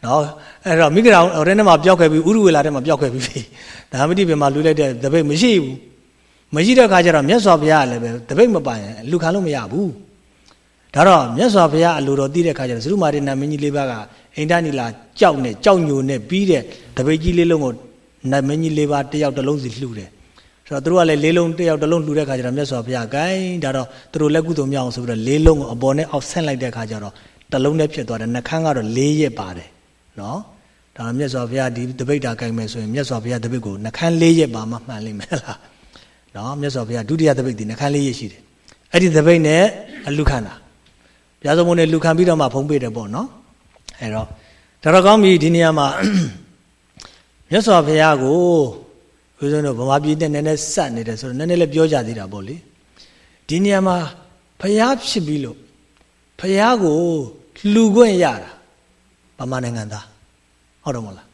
နော်အဲ့တော့မိဂရာရဲနဲ့မှာပျောက်ခဲ့ပြီးဥရဝေလာထဲမှာပျောက်ခဲ့ပြီဒါမတိပင်မှာလှူလိုက်တဲ့တပိတ်မရှိဘူးမရှိတဲ့အခါကျတော့မြတ်စွာဘုရားလည်းပဲတပိတ်မပိုင်လူခံလို့မရဘူးဒါတော့မြတ်စွာဘုရားအလိုတော်သိတဲ့အခါကျတော့သရုမာရိနာမင်းကြီးလေးပါးကအိန္ဒနီလာကြောက်နဲ့ကြောက်ညိုနဲ့ပြီးတဲ့တပိတ်ကြီးလေးလုံးကိုနတ်မင်းကြီးလေးပါးတယောက်တစ်လုံးစီလှူတယ်ဆိုတော့သူတို့ကလည်းလေးလုံးတယောက်တစ်လုံးလှူတဲ့ခါကျတော့မြတ်စွာဘုရားဂိုင်းဒါတော့သူတို့လက်ကုသိုလ်မြောက်အောင်ဆိုပြီးတော့လေးလုံးကိုအပေါ်နဲ့အောက်ဆင့်လိုက်တဲ့ခါကျတော့တစ်လုံးနဲ့ဖြစ်သွားတယ်နှခမ်းကတော့၄ရက်ပါတယ် နော်ဒါမြတ်စွာဘုရားဒီတပိတ်တာဂိုင်းမယ်ဆိုရင်မြတ်စွာဘုရားတပိတ်ကိုနှခမ်း၄ရက်ပါမှမှန်လိမ့်မယ်လားနော်မြတ်စွာဘုရားဒုတိယတပိတ်ဒီနှခမ်း၄ရက်ရှိတယ်အဲ့ဒီတပိတ်နဲ့အလူခံတာဘုရားသခင်နဲ့လူခံပြီးတော့မှဖုံးပေးတယ်ပေါ့နော်အဲ့တော့ဒါတော့ကောင်းပြီဒီနေရာမှာမြတ်စွာဘုရားကိုဦးဇင်းတို့ဗမာပြည်နဲ့နည်းနည်းစက်နေတယ်ဆိုတော့နည်းနည်းလေးပြောကြသေးတာပေါ့လေဒီနေရာမှာဘုရားဖြစ်ပြီးလို့ဘုရားကိုလှူခွင့်ရတာ ဗမာနိုင်ငံသားဟုတ်တော့မလား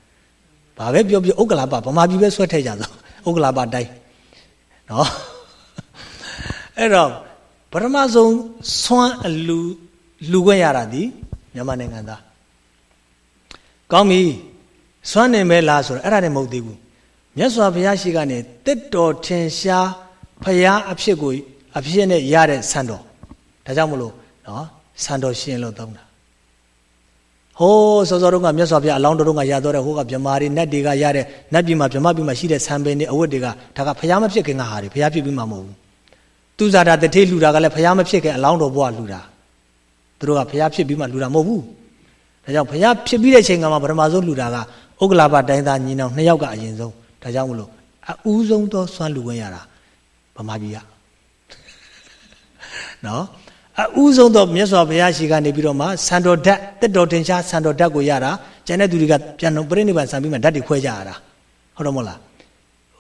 ဘာပဲပြောပြောဥက္ကလာပဗမာပြည်ပဲဆွဲထည့်ကြသောဥက္ကလာပတိုင်းနော်အဲ့တော့ပထမဆုံးဆွမ်းအလူလှူခွင့်ရတာဒီမြန်မာနိုင်ငံသားကောင်းပြီစွမ်းနေမဲလားဆိုတော့အဲ့ဒါနဲ့မဟုတ်သေးဘူးမြတ်စွာဘုရားရှိကနေတစ်တော်ထင်ရှားဖရာအဖြစ်ကိုအဖြစ်နဲ့ရတဲ့ဆန်တော်ဒါကြောင့်မလို့နော်ဆန်တော်ရှင်လို့သုံးတာ ဟိုးစောစောတုန်းကမြတ်စွာဘုရားအလောင်းတော်တုန်းကရတော့တဲ့ဟိုကဗြမာတွေနတ်တွေကရတဲ့နတ်ပြည်မှာဗြမာပြည်မှာရှိတဲ့ဆံပင်တွေအဝတ်တွေကဒါကဖရာမဖြစ်ခင်ကဟာတွေဖရာဖြစ်ပြီးမှမဟုတ်ဘူးသူဇာတာတထေးလှူတာကလည်းဖရာမဖြစ်ခင်အလောင်းတော်ဘုရားလှူတာသူတို့ကဖရာဖြစ်ပြီးမှလှူတာမဟုတ်ဘူးဒါကြောင့်ဘုရားဖြစ်ပြီးတဲ့ချိန်ကမှပထမဆုံးလှူတာကဥက္ကလာပတိုင်းသားညီနောင်နှစ်ယောက်ကအရင်ဆုံးဒါကြောင့်မလို့အဦးဆုံးသောစွမ်းလူဝင်ရတာဗမာပြည်ကနော် အဦးဆုံးသောမြတ်စွာဘုရားရှိကနေပြီးတော့မှစံတော်ဓာတ်တက်တော်တင်ရှားစံတော်ဓာတ်ကိုရတာကျန်တဲ့သူတွေကပြန်တော့ပြိဋိနိဗ္ဗာန်ဆံပြီးမှဓာတ်တွေခွဲကြရတာဟုတ်တော့မဟုတ်လား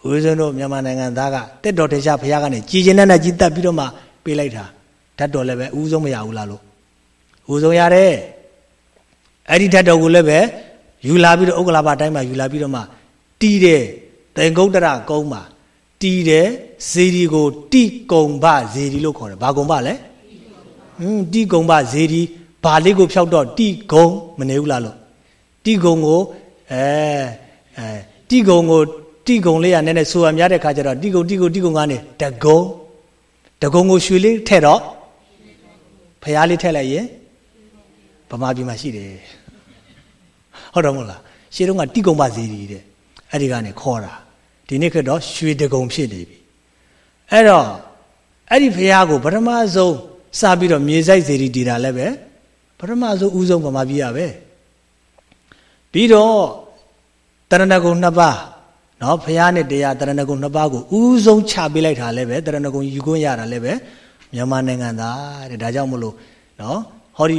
ဦးဇင်းတို့မြန်မာနိုင်ငံသားကတက်တော်ထေချဘုရားကနေကြည်ကျင်တဲ့နဲ့ကြီးတက်ပြီးတော့မှပေးလိုက်တာဓာတ်တော်လည်းပဲဦးဆုံးမရဘူးလားလို့ဦးဆုံးရတယ်အဲ့ဒီဓာတ်တော်ကိုလည်းပဲယူလာပြီးတော့ဥက္ကလာပတိုင်းမှာယူလာပြီးတော့မှတီးတယ်တေငုတ်တရကုန်းမှာတီးတယ်ဇေဒီကိုတိကုံဘဇေဒီလို့ခေါ်တယ်ဘာကုံဘလဲ ဟွန်းတိကုံဘဇေဒီဘာလေးကိုဖြောက်တော့တိကုံမနေဘူးလားလို့တိကုံကိုအဲအဲတိကုံကိုတိကုံလေးရနည်းနည်းဆိုရများတဲ့ခါကျတော့တိကုံတိကုံတိကုံကနေတကုံတကုံကိုရွှေလေးထည့်တော့ဖျားလေးထည့်လိုက်ရင်ဗမာပြည်မှာရှိတယ်ဟုတ်တော့မဟုတ်လားရှေးတုန်းကတိကုံပါဇီရီတဲ့အဲ့ဒီကနေခေါ်တာဒီနေ့ကတော့ရွှေတကုံဖြစ်နေပြီအဲ့တော့အဲ့ဒီဖျားကိုပထမဆုံး စပြီးတော့မြေဆိုင်ဇီရီတည်တာလည်းပဲပထမဆုံးဦးဆုံးဗမာပြည်ရပဲပြီးတော့တရဏဂုံနှစ်ပါးနော်ဖះနဲ့တရားတရဏဂုံနှစ်ပါးကိုဥဆုံးချပေးလိုက်တာလည်းပဲတရဏဂုံယူခွင့်ရတာလည်းပဲမြန်မာနိုင်ငံသားတဲ့ဒါကြောင့်မလို့နော်ဟောဒီ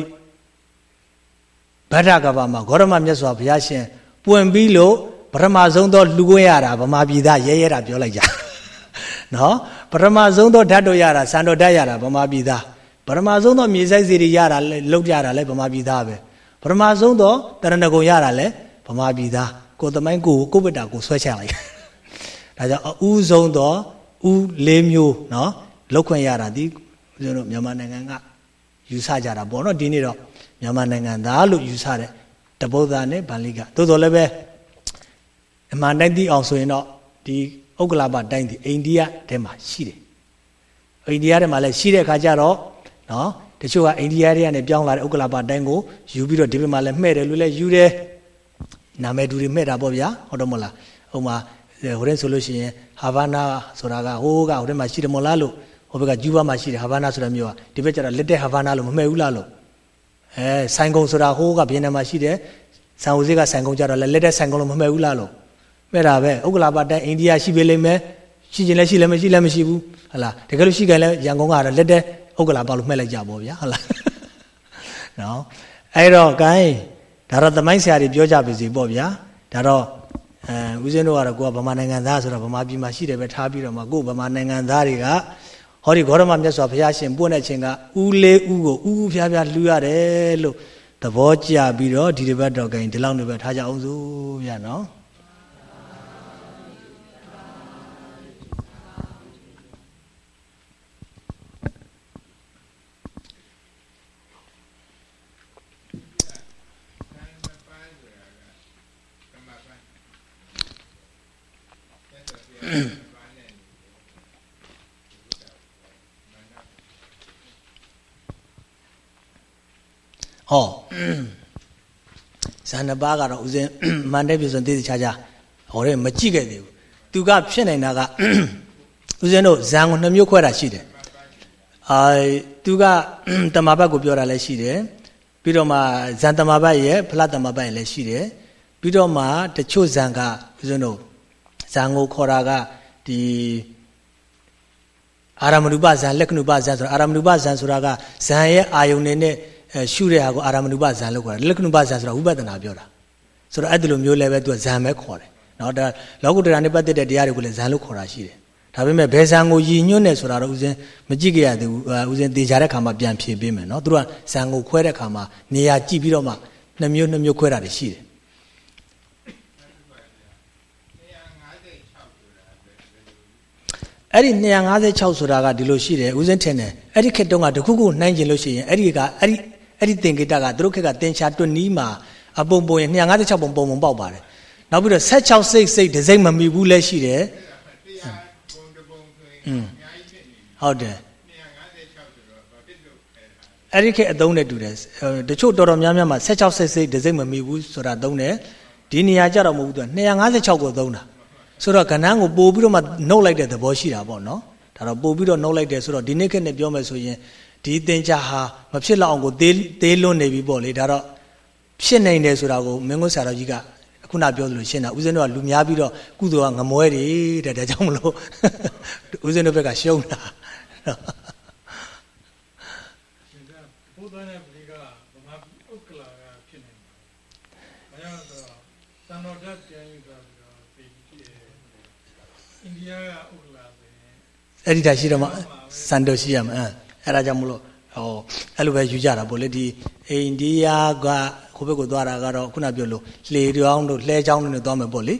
ဗဒ္ဒကဘာမှာဂေါရမမြတ်စွာဘုရားရှင်ပွင့်ပြီးလို့ပထမဆုံးသောလူခွင့်ရတာဗမာပြည်သားရဲရဲတာပြောလိုက်ကြနော်ပထမဆုံးသောဓာတ်တော်ရတာစံတော်ဓာတ်ရတာဗမာပြည်သား ပထမဆုံးသောမြေဆိုင်စီတွေရတာလောက်ကြတာလည်းဗမာပြည်သားပဲပထမဆုံးသောတရဏဂုံရတာလည်းဗမာပြည်သားကိုသမိုင်းကိုကိုဗစ်တာကိုဆွဲချလိုက်ဒါကြောင့်အဦးဆုံးသောဦးလေးမျိုးနော်လောက်ခွင့်ရတာဒီဦးဇင်းတို့မြန်မာနိုင်ငံကယူဆကြတာပေါ့နော်ဒီနေ့တော့မြန်မာနိုင်ငံသားလို့ယူဆတဲ့တပုဒ္ဒါနဲ့ဗန္လိကသို့တော်လည်းပဲအမှန်တိုင်းသိအောင်ဆိုရင်တော့ဒီဥက္ကလာပတိုင်းဒီအိန္ဒိယထဲမှာရှိတယ်အိန္ဒိယထဲမှာလည်းရှိတဲ့အခါကျတော့ နော်တချို့ကအိန္ဒိယထဲကနေပြောင်းလာတဲ့ဥက္ကလာပတိုင်းကိုယူပြီးတော့ဒီဘက်မှာလည်းမှဲ့တယ်လို့လည်းယူတယ်နာမည်တူတွေမှဲ့တာပေါ့ဗျာဟုတ်တော့မလားဥမာဟိုတဲ့ဆိုလို့ရှိရင်ဟာဗာနာဆိုတာကဟိုးကဟိုတဲ့မှာရှိတယ်မလားလို့ဟိုဘက်ကကျူးဘာမှာရှိတယ်ဟာဗာနာဆိုတာမျိုးကဒီဘက်ကျတော့လက်တဲ့ဟာဗာနာလို့မမှဲ့ဘူးလားလို့အဲဆိုင်ကုံဆိုတာဟိုးကဘီယန်နာမှာရှိတယ်ဆန်ဟိုစေးကဆိုင်ကုံကြတော့လက်တဲ့ဆိုင်ကုံလို့မမှဲ့ဘူးလားလို့မှဲ့တာပဲဥက္ကလာပတိုင်းအိန္ဒိယရှိပေလိမ့်မယ်ရှိခြင်းလည်းရှိလည်းမရှိလည်းမရှိဘူးဟလာတကယ်လို့ရှိကြလဲရန်ကုန်ကတော့လက်တဲ့ ဥက္ကလာပလို့မှဲ့လိုက်ကြပါဗျာဟုတ်လားနော်အဲ့တော့ gain ဒါတော့သမိုင်းဆရာတွေပြောကြပါစေပေါ့ဗျာဒါတော့အဲဦးဇင်းတို့ကတော့ကိုကဗမာနိုင်ငံသားဆိုတော့ဗမာပြည်မှာရှိတယ်ပဲထားပြီးတော့မှကိုဗမာနိုင်ငံသားတွေကဟောဒီဂေါရမမြတ်စွာဘုရားရှင်ပွင့်တဲ့ချိန်ကဦးလေးဦးကိုဦးဦးဖျားဖျားလှူရတယ်လို့သဘောကျပြီးတော့ဒီတစ်ပတ်တော့ gain ဒီလောက်နေပဲထားကြအောင်စို့ဗျာနော် ဟောဇန်နပါကတော့ဦးဇင်းမန်တဲ့ပြဆိုသေသေးချာချာဟောရဲမကြည့်ခဲ့သေးဘူးသူကဖြစ်နေတာကဦးဇင်းတို့ဇန်ကိုနှမျိုးခွဲတာရှိတယ်အာသူကတမဘတ်ကိုပြောတာလည်းရှိတယ်ပြီးတော့မှဇန်တမဘတ်ရဲ့ဖလားတမဘတ်ရဲ့လည်းရှိတယ်ပြီးတော့မှတချို့ဇန်ကဦးဇင်းတို့ဇန်ကိုခေါ်တာကဒီအာရမဏုပဇန်လက္ခဏုပဇန်ဆိုတာအာရမဏုပဇန်ဆိုတာကဇန်ရဲ့အာယုန်နေနဲ့ အဲရှုတဲ့ဟာကိုအာရမဏုပဇန်လို့ခေါ်တယ်လက္ခဏုပဇန်ဆိုတာဝိပဿနာပြောတာဆိုတော့အဲ့ဒီလိုမျိုးလည်းပဲသူကဇန်ပဲခေါ်တယ်နော်ဒါလောကုတ္တရာနဲ့ပတ်သက်တဲ့တရားတွေကိုလည်းဇန်လို့ခေါ်တာရှိတယ်ဒါပေမဲ့ဘယ်ဇန်ကိုရည်ညွှန်းနေဆိုတာတော့ဦးဇင်းမကြည့်ကြရသေးဘူးဦးဇင်းသေချာတဲ့ခါမှပြန်ဖြေပေးမယ်နော်သူတို့ကဇန်ကိုခွဲတဲ့ခါမှာနေရာကြည့်ပြီးတော့မှနှမျိုးနှမျိုးခွဲတာတွေရှိတယ်အဲ့ဒီ256ဆိုတာကဒီလိုရှိတယ်ဦးစင်းထင်တယ်အဲ့ဒီခေတ်တုန်းကတခုခုနှိုင်းကျင်လို့ရှိရင်အဲ့ဒီကအဲ့ဒီ အဲ့ဒီသင်္ကေတကသူတို့ခေတ်ကတင်ချာတွနီးမှာအပုံပုံရင်256ပုံပုံပုံပေါက်ပါတယ်နောက်ပြီးတော့16စိတ်စိတ်ဒစိမ့်မမီဘူးလဲရှိတယ်อืมဟုတ်တယ်အဲ့ဒီခေတ်အသုံးနဲ့တူတယ်တချို့တော်တော်များများမှာ16စိတ်စိတ်ဒစိမ့်မမီဘူးဆိုတာသုံးတယ်ဒီနေရာကြတော့မဟုတ်ဘူးသူက256ကိုသုံးတာဆိုတော့ကဏ္ဍကိုပို့ပြီးတော့မှနှုတ်လိုက်တဲ့သဘောရှိတာပေါ့နော်ဒါတော့ပို့ပြီးတော့နှုတ်လိုက်တယ်ဆိုတော့ဒီနေ့ခေတ်နဲ့ပြောမယ်ဆိုရင် ဒီသင်္ချာဟာမဖြစ်လောက်အောင်ကိုသေးသေးလွန်းနေပြီပေါ့လေဒါတော့ဖြစ်နိုင်တယ်ဆိုတာကိုမင်းကိုဆရာတော်ကြီးကခုနပြောသလိုရှင်းတာဦးဇင်းတို့ကလူများပြီးတော့ကုသိုလ်ကငမွဲတယ်တဲ့ဒါကြောင့်မလို့ဦးဇင်းတို့ဘက်ကရှုံးတာဘုရားနဲ့ပရိကဗမာဥက္ကလာကဖြစ်နေတယ်။ဘာကြောင့်လဲဆိုတော့သံတော်ဓာတ်ပြန်ယူတာပြီးတော့သိကြည့်ဒီယာကဥက္ကလာဆိုရင်အဲ့ဒီတာရှိတော့မှစံတော်ရှိရမှာ အဲ့ဒါကြောင့်မလို့ဟောအဲ့လိုပဲယူကြတာပေါ့လေဒီအိန္ဒိယကခိုးဘက်ကိုသွားတာကတော့ခုနပြောလို့လှေတောင်းတို့လှဲချောင်းတို့နဲ့သွားမယ်ပေါ့လေ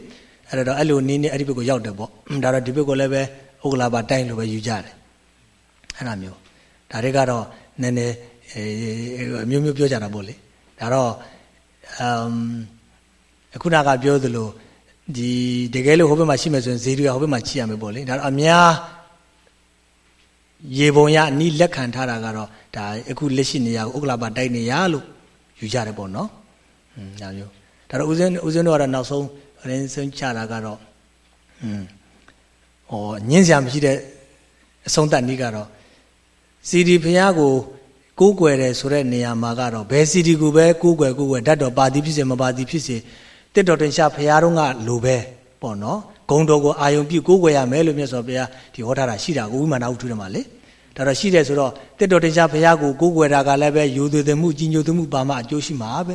အဲ့တော့အဲ့လိုနည်းနည်းအဲ့ဒီဘက်ကိုရောက်တယ်ပေါ့ဒါတော့ဒီဘက်ကိုလည်းပဲဥက္ကလာပါတိုင်းလိုပဲယူကြတယ်အဲ့လိုမျိုးဒါတွေကတော့နည်းနည်းအမျိုးမျိုးပြောကြတာပေါ့လေဒါတော့အမ်ခုနကပြောသလိုဒီတကယ်လို့ဟိုဘက်မှာရှိမယ်ဆိုရင်ဈေးတွေကဟိုဘက်မှာချိရမယ်ပေါ့လေဒါတော့အများ ရေပုံရအနီးလက်ခံထားတာကတော့ဒါအခုလက်ရှိနေရကိုဥက္ကလာပတိုက်နေရလို့ယူကြတယ်ပေါ့နော်။ဟွန်းဒါမျိုးဒါတော့ဦးဇင်းဦးဇင်းတို့ကတော့နောက်ဆုံးရင်းဆုံးချတာကတော့ဟွန်းဟောညင်းစရာမရှိတဲ့အဆုံးသတ်နည်းကတော့စီဒီဖျားကိုကိုးကွယ်တယ်ဆိုတဲ့နေရာမှာကတော့ဘယ်စီဒီကိုပဲကိုးကွယ်ကိုးကွယ်ဓာတ်တော်ပါတိဖြစ်စေမပါတိဖြစ်စေတစ်တော်တင်ရှာဖျားတော့ကလိုပဲပေါ့နော် ဂုံတော်ကိုအာယုံပြုကိုးကွယ်ရမယ်လို့မြတ်စွာဘုရားဒီဟောထားတာရှိတာကိုဝိမာနဝုထုထဲမှာလေဒါတော့ရှိတယ်ဆိုတော့တစ်တော်တင်ရှာဘုရားကိုကိုးကွယ်တာကလည်းပဲယူသွေမှုကြီးညိုသွမှုပါမှအကျိုးရှိမှာပဲ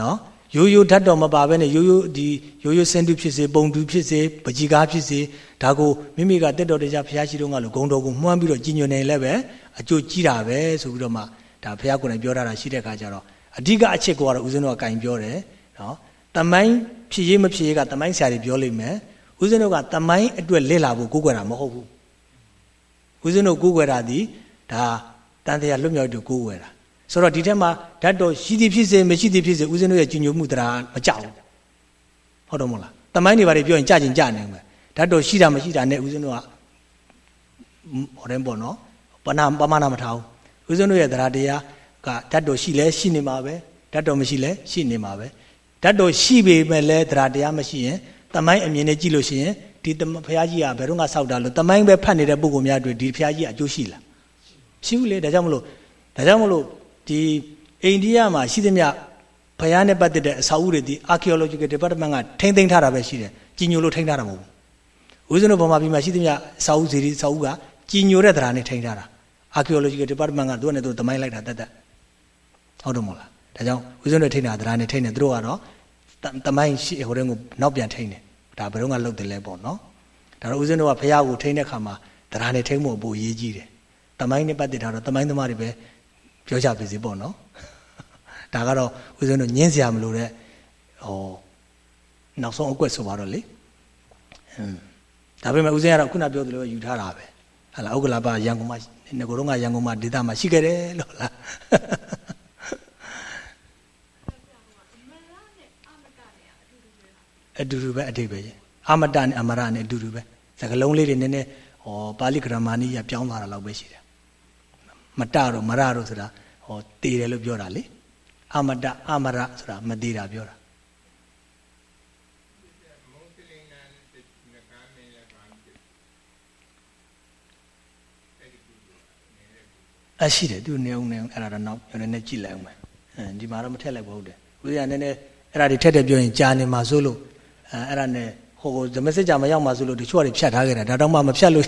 နော်ရိုးရိုးဓာတ်တော်မပါဘဲနဲ့ရိုးရိုးဒီရိုးရိုးစင်တူဖြစ်စေပုံတူဖြစ်စေပကြီးကားဖြစ်စေဒါကိုမိမိကတက်တော်တရားဘုရားရှိတော်ကလို့ဂုံတော်ကိုမှန်းပြီးတော့ကြီးညိုနေလည်းပဲအကျိုးကြီးတာပဲဆိုပြီးတော့မှဒါဘုရားကိုယ်တိုင်ပြောထားတာရှိတဲ့အခါကျတော့အဓိကအချက်ကတော့ဦးဇင်းတို့ကကင်ပြောတယ်နော်တမိုင်းဖြစ်ရေးမဖြစ်ရေးကတမိုင်းဆရာတွေပြောလိမ့်မယ် ဦးဇင်းတို့ကတမိုင်းအတွက်လက်လာဖို့ကိုးကွယ်တာမဟုတ်ဘူးဦးဇင်းတို့ကိုးကွယ်တာဒီဒါတန်တရားလွတ်မြောက်တူကိုးကွယ်တာဆိုတော့ဒီထက်မှာဓာတ်တော်ရှိသည်ဖြစ်စေမရှိသည်ဖြစ်စေဦးဇင်းတို့ရဲ့ကြီးညိုမှုတရားမကြောက်ဘူးဟုတ်တော့မဟုတ်လားတမိုင်းတွေဘာတွေပြောရင်ကြကျင်ကြနိုင်မယ်ဓာတ်တော်ရှိတာမရှိတာနဲ့ဦးဇင်းတို့ကဟောတယ်ပေါ့နော်ပနာပမာဏမထားဘူးဦးဇင်းတို့ရဲ့တရားတရားကဓာတ်တော်ရှိလဲရှိနေမှာပဲဓာတ်တော်မရှိလဲရှိနေမှာပဲဓာတ်တော်ရှိပေမဲ့လဲတရားတရားမရှိရင် တမိုင်းအမြင်နဲ့ကြည့်လို့ရှိရင်ဒီဘုရားကြီးကဘယ်တော့မှစောက်တာလို့တမိုင်းပဲဖတ်နေတဲ့ပုဂ္ဂိုလ်များတွေဒီဘုရားကြီးအကျိုးရှိလားရှိဘူးလေဒါကြောင့်မလို့ဒါကြောင့်မလို့ဒီအိန္ဒိယမှာရှိသမျှဘုရားနဲ့ပတ်သက်တဲ့အစာအုပ်တွေဒီ archaeological department ကထိမ့်သိမ်းထားတာပဲရှိတယ်ကြီးညိုလို့ထိမ့်ထားတာမဟုတ်ဘူးဦးဇင်းတို့ဗမာပြည်မှာရှိသမျှစာအုပ်စီစာအုပ်ကကြီးညိုတဲ့သရာနဲ့ထိမ့်ထားတာ archaeological department ကသူကလည်းသူတမိုင်းလိုက်တာတက်တက်ဟုတ်တယ်မဟုတ်လားဒါကြောင့်ဦးဇင်းတို့ထိမ့်တာသရာနဲ့ထိမ့်တယ်သူတို့ကတော့တမိုင်းရှိဟိုတဲ့ကိုနောက်ပြန်ထိမ့်တယ် ဒါဘယ်တော့မှလုပ်တယ်လဲပေါ့နော်ဒါတော့ဦးဇင်းတို့ကဘုရားကိုထိမ့်တဲ့ခါမှာသရာနဲ့ထိမ့်ဖို့အဖို့အရေးကြီးတယ်တမိုင်းနဲ့ပတ်သက်တာတော့တမိုင်းသမားတွေပဲပြောကြပါစေပေါ့နော်ဒါကတော့ဦးဇင်းတို့ညင်းစရာမလိုတဲ့ဟောနောက်ဆုံးအကွက်ဆိုပါတော့လေဟွန်းဒါပေမဲ့ဦးဇင်းကတော့ခုနပြောသလိုယူထားတာပဲဟာလားဥက္ကလာပရန်ကုန်မှာငကိုတော့ကရန်ကုန်မှာဒေသမှာရှိခဲ့တယ်လို့လား အတူတူပဲအတိတ်ပဲအာမတနဲ့အမရနဲ့အတူတူပဲစကလုံးလေးတွေနည်းနည်းဟောပါဠိဂရမာနီးရပြောင်းသွားတာလောက်ပဲရှိတယ်မတတော့မရတော့ဆိုတာဟောတည်တယ်လို့ပြောတာလေအမတအမရဆိုတာမတည်တာပြောတာအရှိတယ်သူနေအောင်နေအောင်အဲ့ဒါတော့နောက်နည်းနည်းကြည့်လိုက်အောင်မယ်အဲဒီမှာတော့မထက်လိုက်ပါဘူးတဲ့ဦးဇင်းကနည်းနည်းအဲ့ဒါတွေထက်တယ်ပြောရင်ကြာနေမှာစိုးလို့ အဲအဲ့ဒါနဲ့ဟိုဓမ္မစစ်ကြာမရောက်မှာစိုးလို့တချို့ကဖြတ်ထားခဲ့တာဒါတော့မှမဖြတ်လို့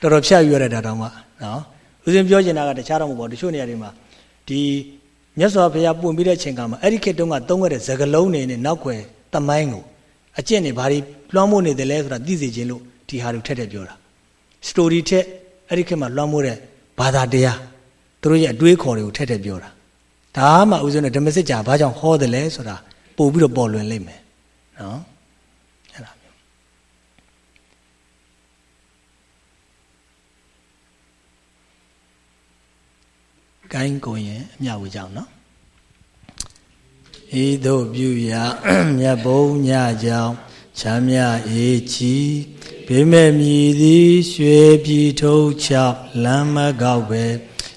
တော်တော်ဖြတ်ယူရတဲ့ဒါတော့မှနော်ဦးဇင်းပြောချင်တာကတခြားတော့မဟုတ်ပါဘူးတချို့နေရာတွေမှာဒီမြတ်စွာဘုရားပွင့်ပြီးတဲ့ချိန်ကမှာအဲ့ဒီခေတ်တုန်းကသုံးခဲ့တဲ့သကလုံးနေနဲ့နောက်ွယ်တမိုင်းကိုအကျင့်နေဘာတွေလွှမ်းမိုးနေတယ်လဲဆိုတာသိစေခြင်းလို့ဒီဟာတွေထက်တဲ့ပြောတာစတိုရီထက်အဲ့ဒီခေတ်မှာလွှမ်းမိုးတဲ့ဘာသာတရားသူတို့ရဲ့အတွေးခေါ်တွေကိုထက်တဲ့ပြောတာဒါမှဦးဇင်းတို့ဓမ္မစစ်ကြာဘာကြောင့်ဟောတယ်လဲဆိုတာ ပို့ပြီးတော့ပေါ်လွင်လိမ့်မယ်နော်ကိုင်းကိုရင်အမြဝေကြောင့်နော်ဤသို့ပြုရမြတ်ဘုံညကြောင့်ချမ်းမြအေးချီဘေးမဲ့မြည်သည်ရွှေပြည်ထုတ်ချောက်လမ်းမကောက်ပဲ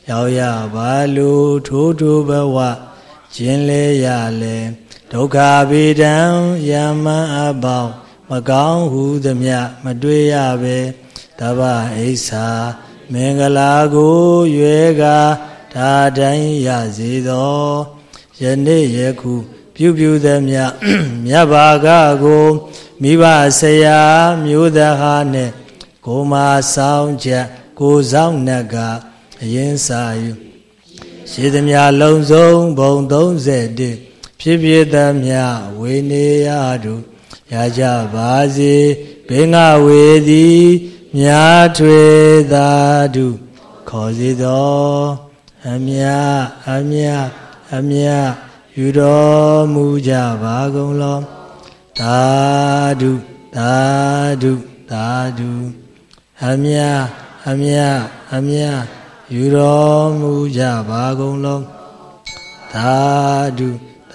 ရောက်ရပါလို့ထိုးထိုးဘဝကျင်လေရလေ ဒုက္ခဗေဒံယမအပေါင်းမကောင်းဟုသမျှမတွေ့ရပဲတပ္ပအိဆာမင်္ဂလာကိုရွယ်ကားဒါတိုင်းရစေသောယနေ့ယခုပြုပြုသည်မြမြတ်ဘာကကိုမိဘဆရာမျိုးသားဟာနဲ့ကိုမာဆောင်ချက်ကိုဆောင်နှက်ကအရင်စာယူရှိသည်မြလုံးစုံဘုံ31 ဖြစ်ဖြစ်သည်မြဝေနေရတုရကြပါစေဘေငါဝေသည်မြားထွေသာဓုခေါ်စေသောအမြအမြအမြယူတော်မူကြပါကုန်လောသာဓုသာဓုသာဓုအမြအမြအမြယူတော်မူကြပါကုန်လောသာဓု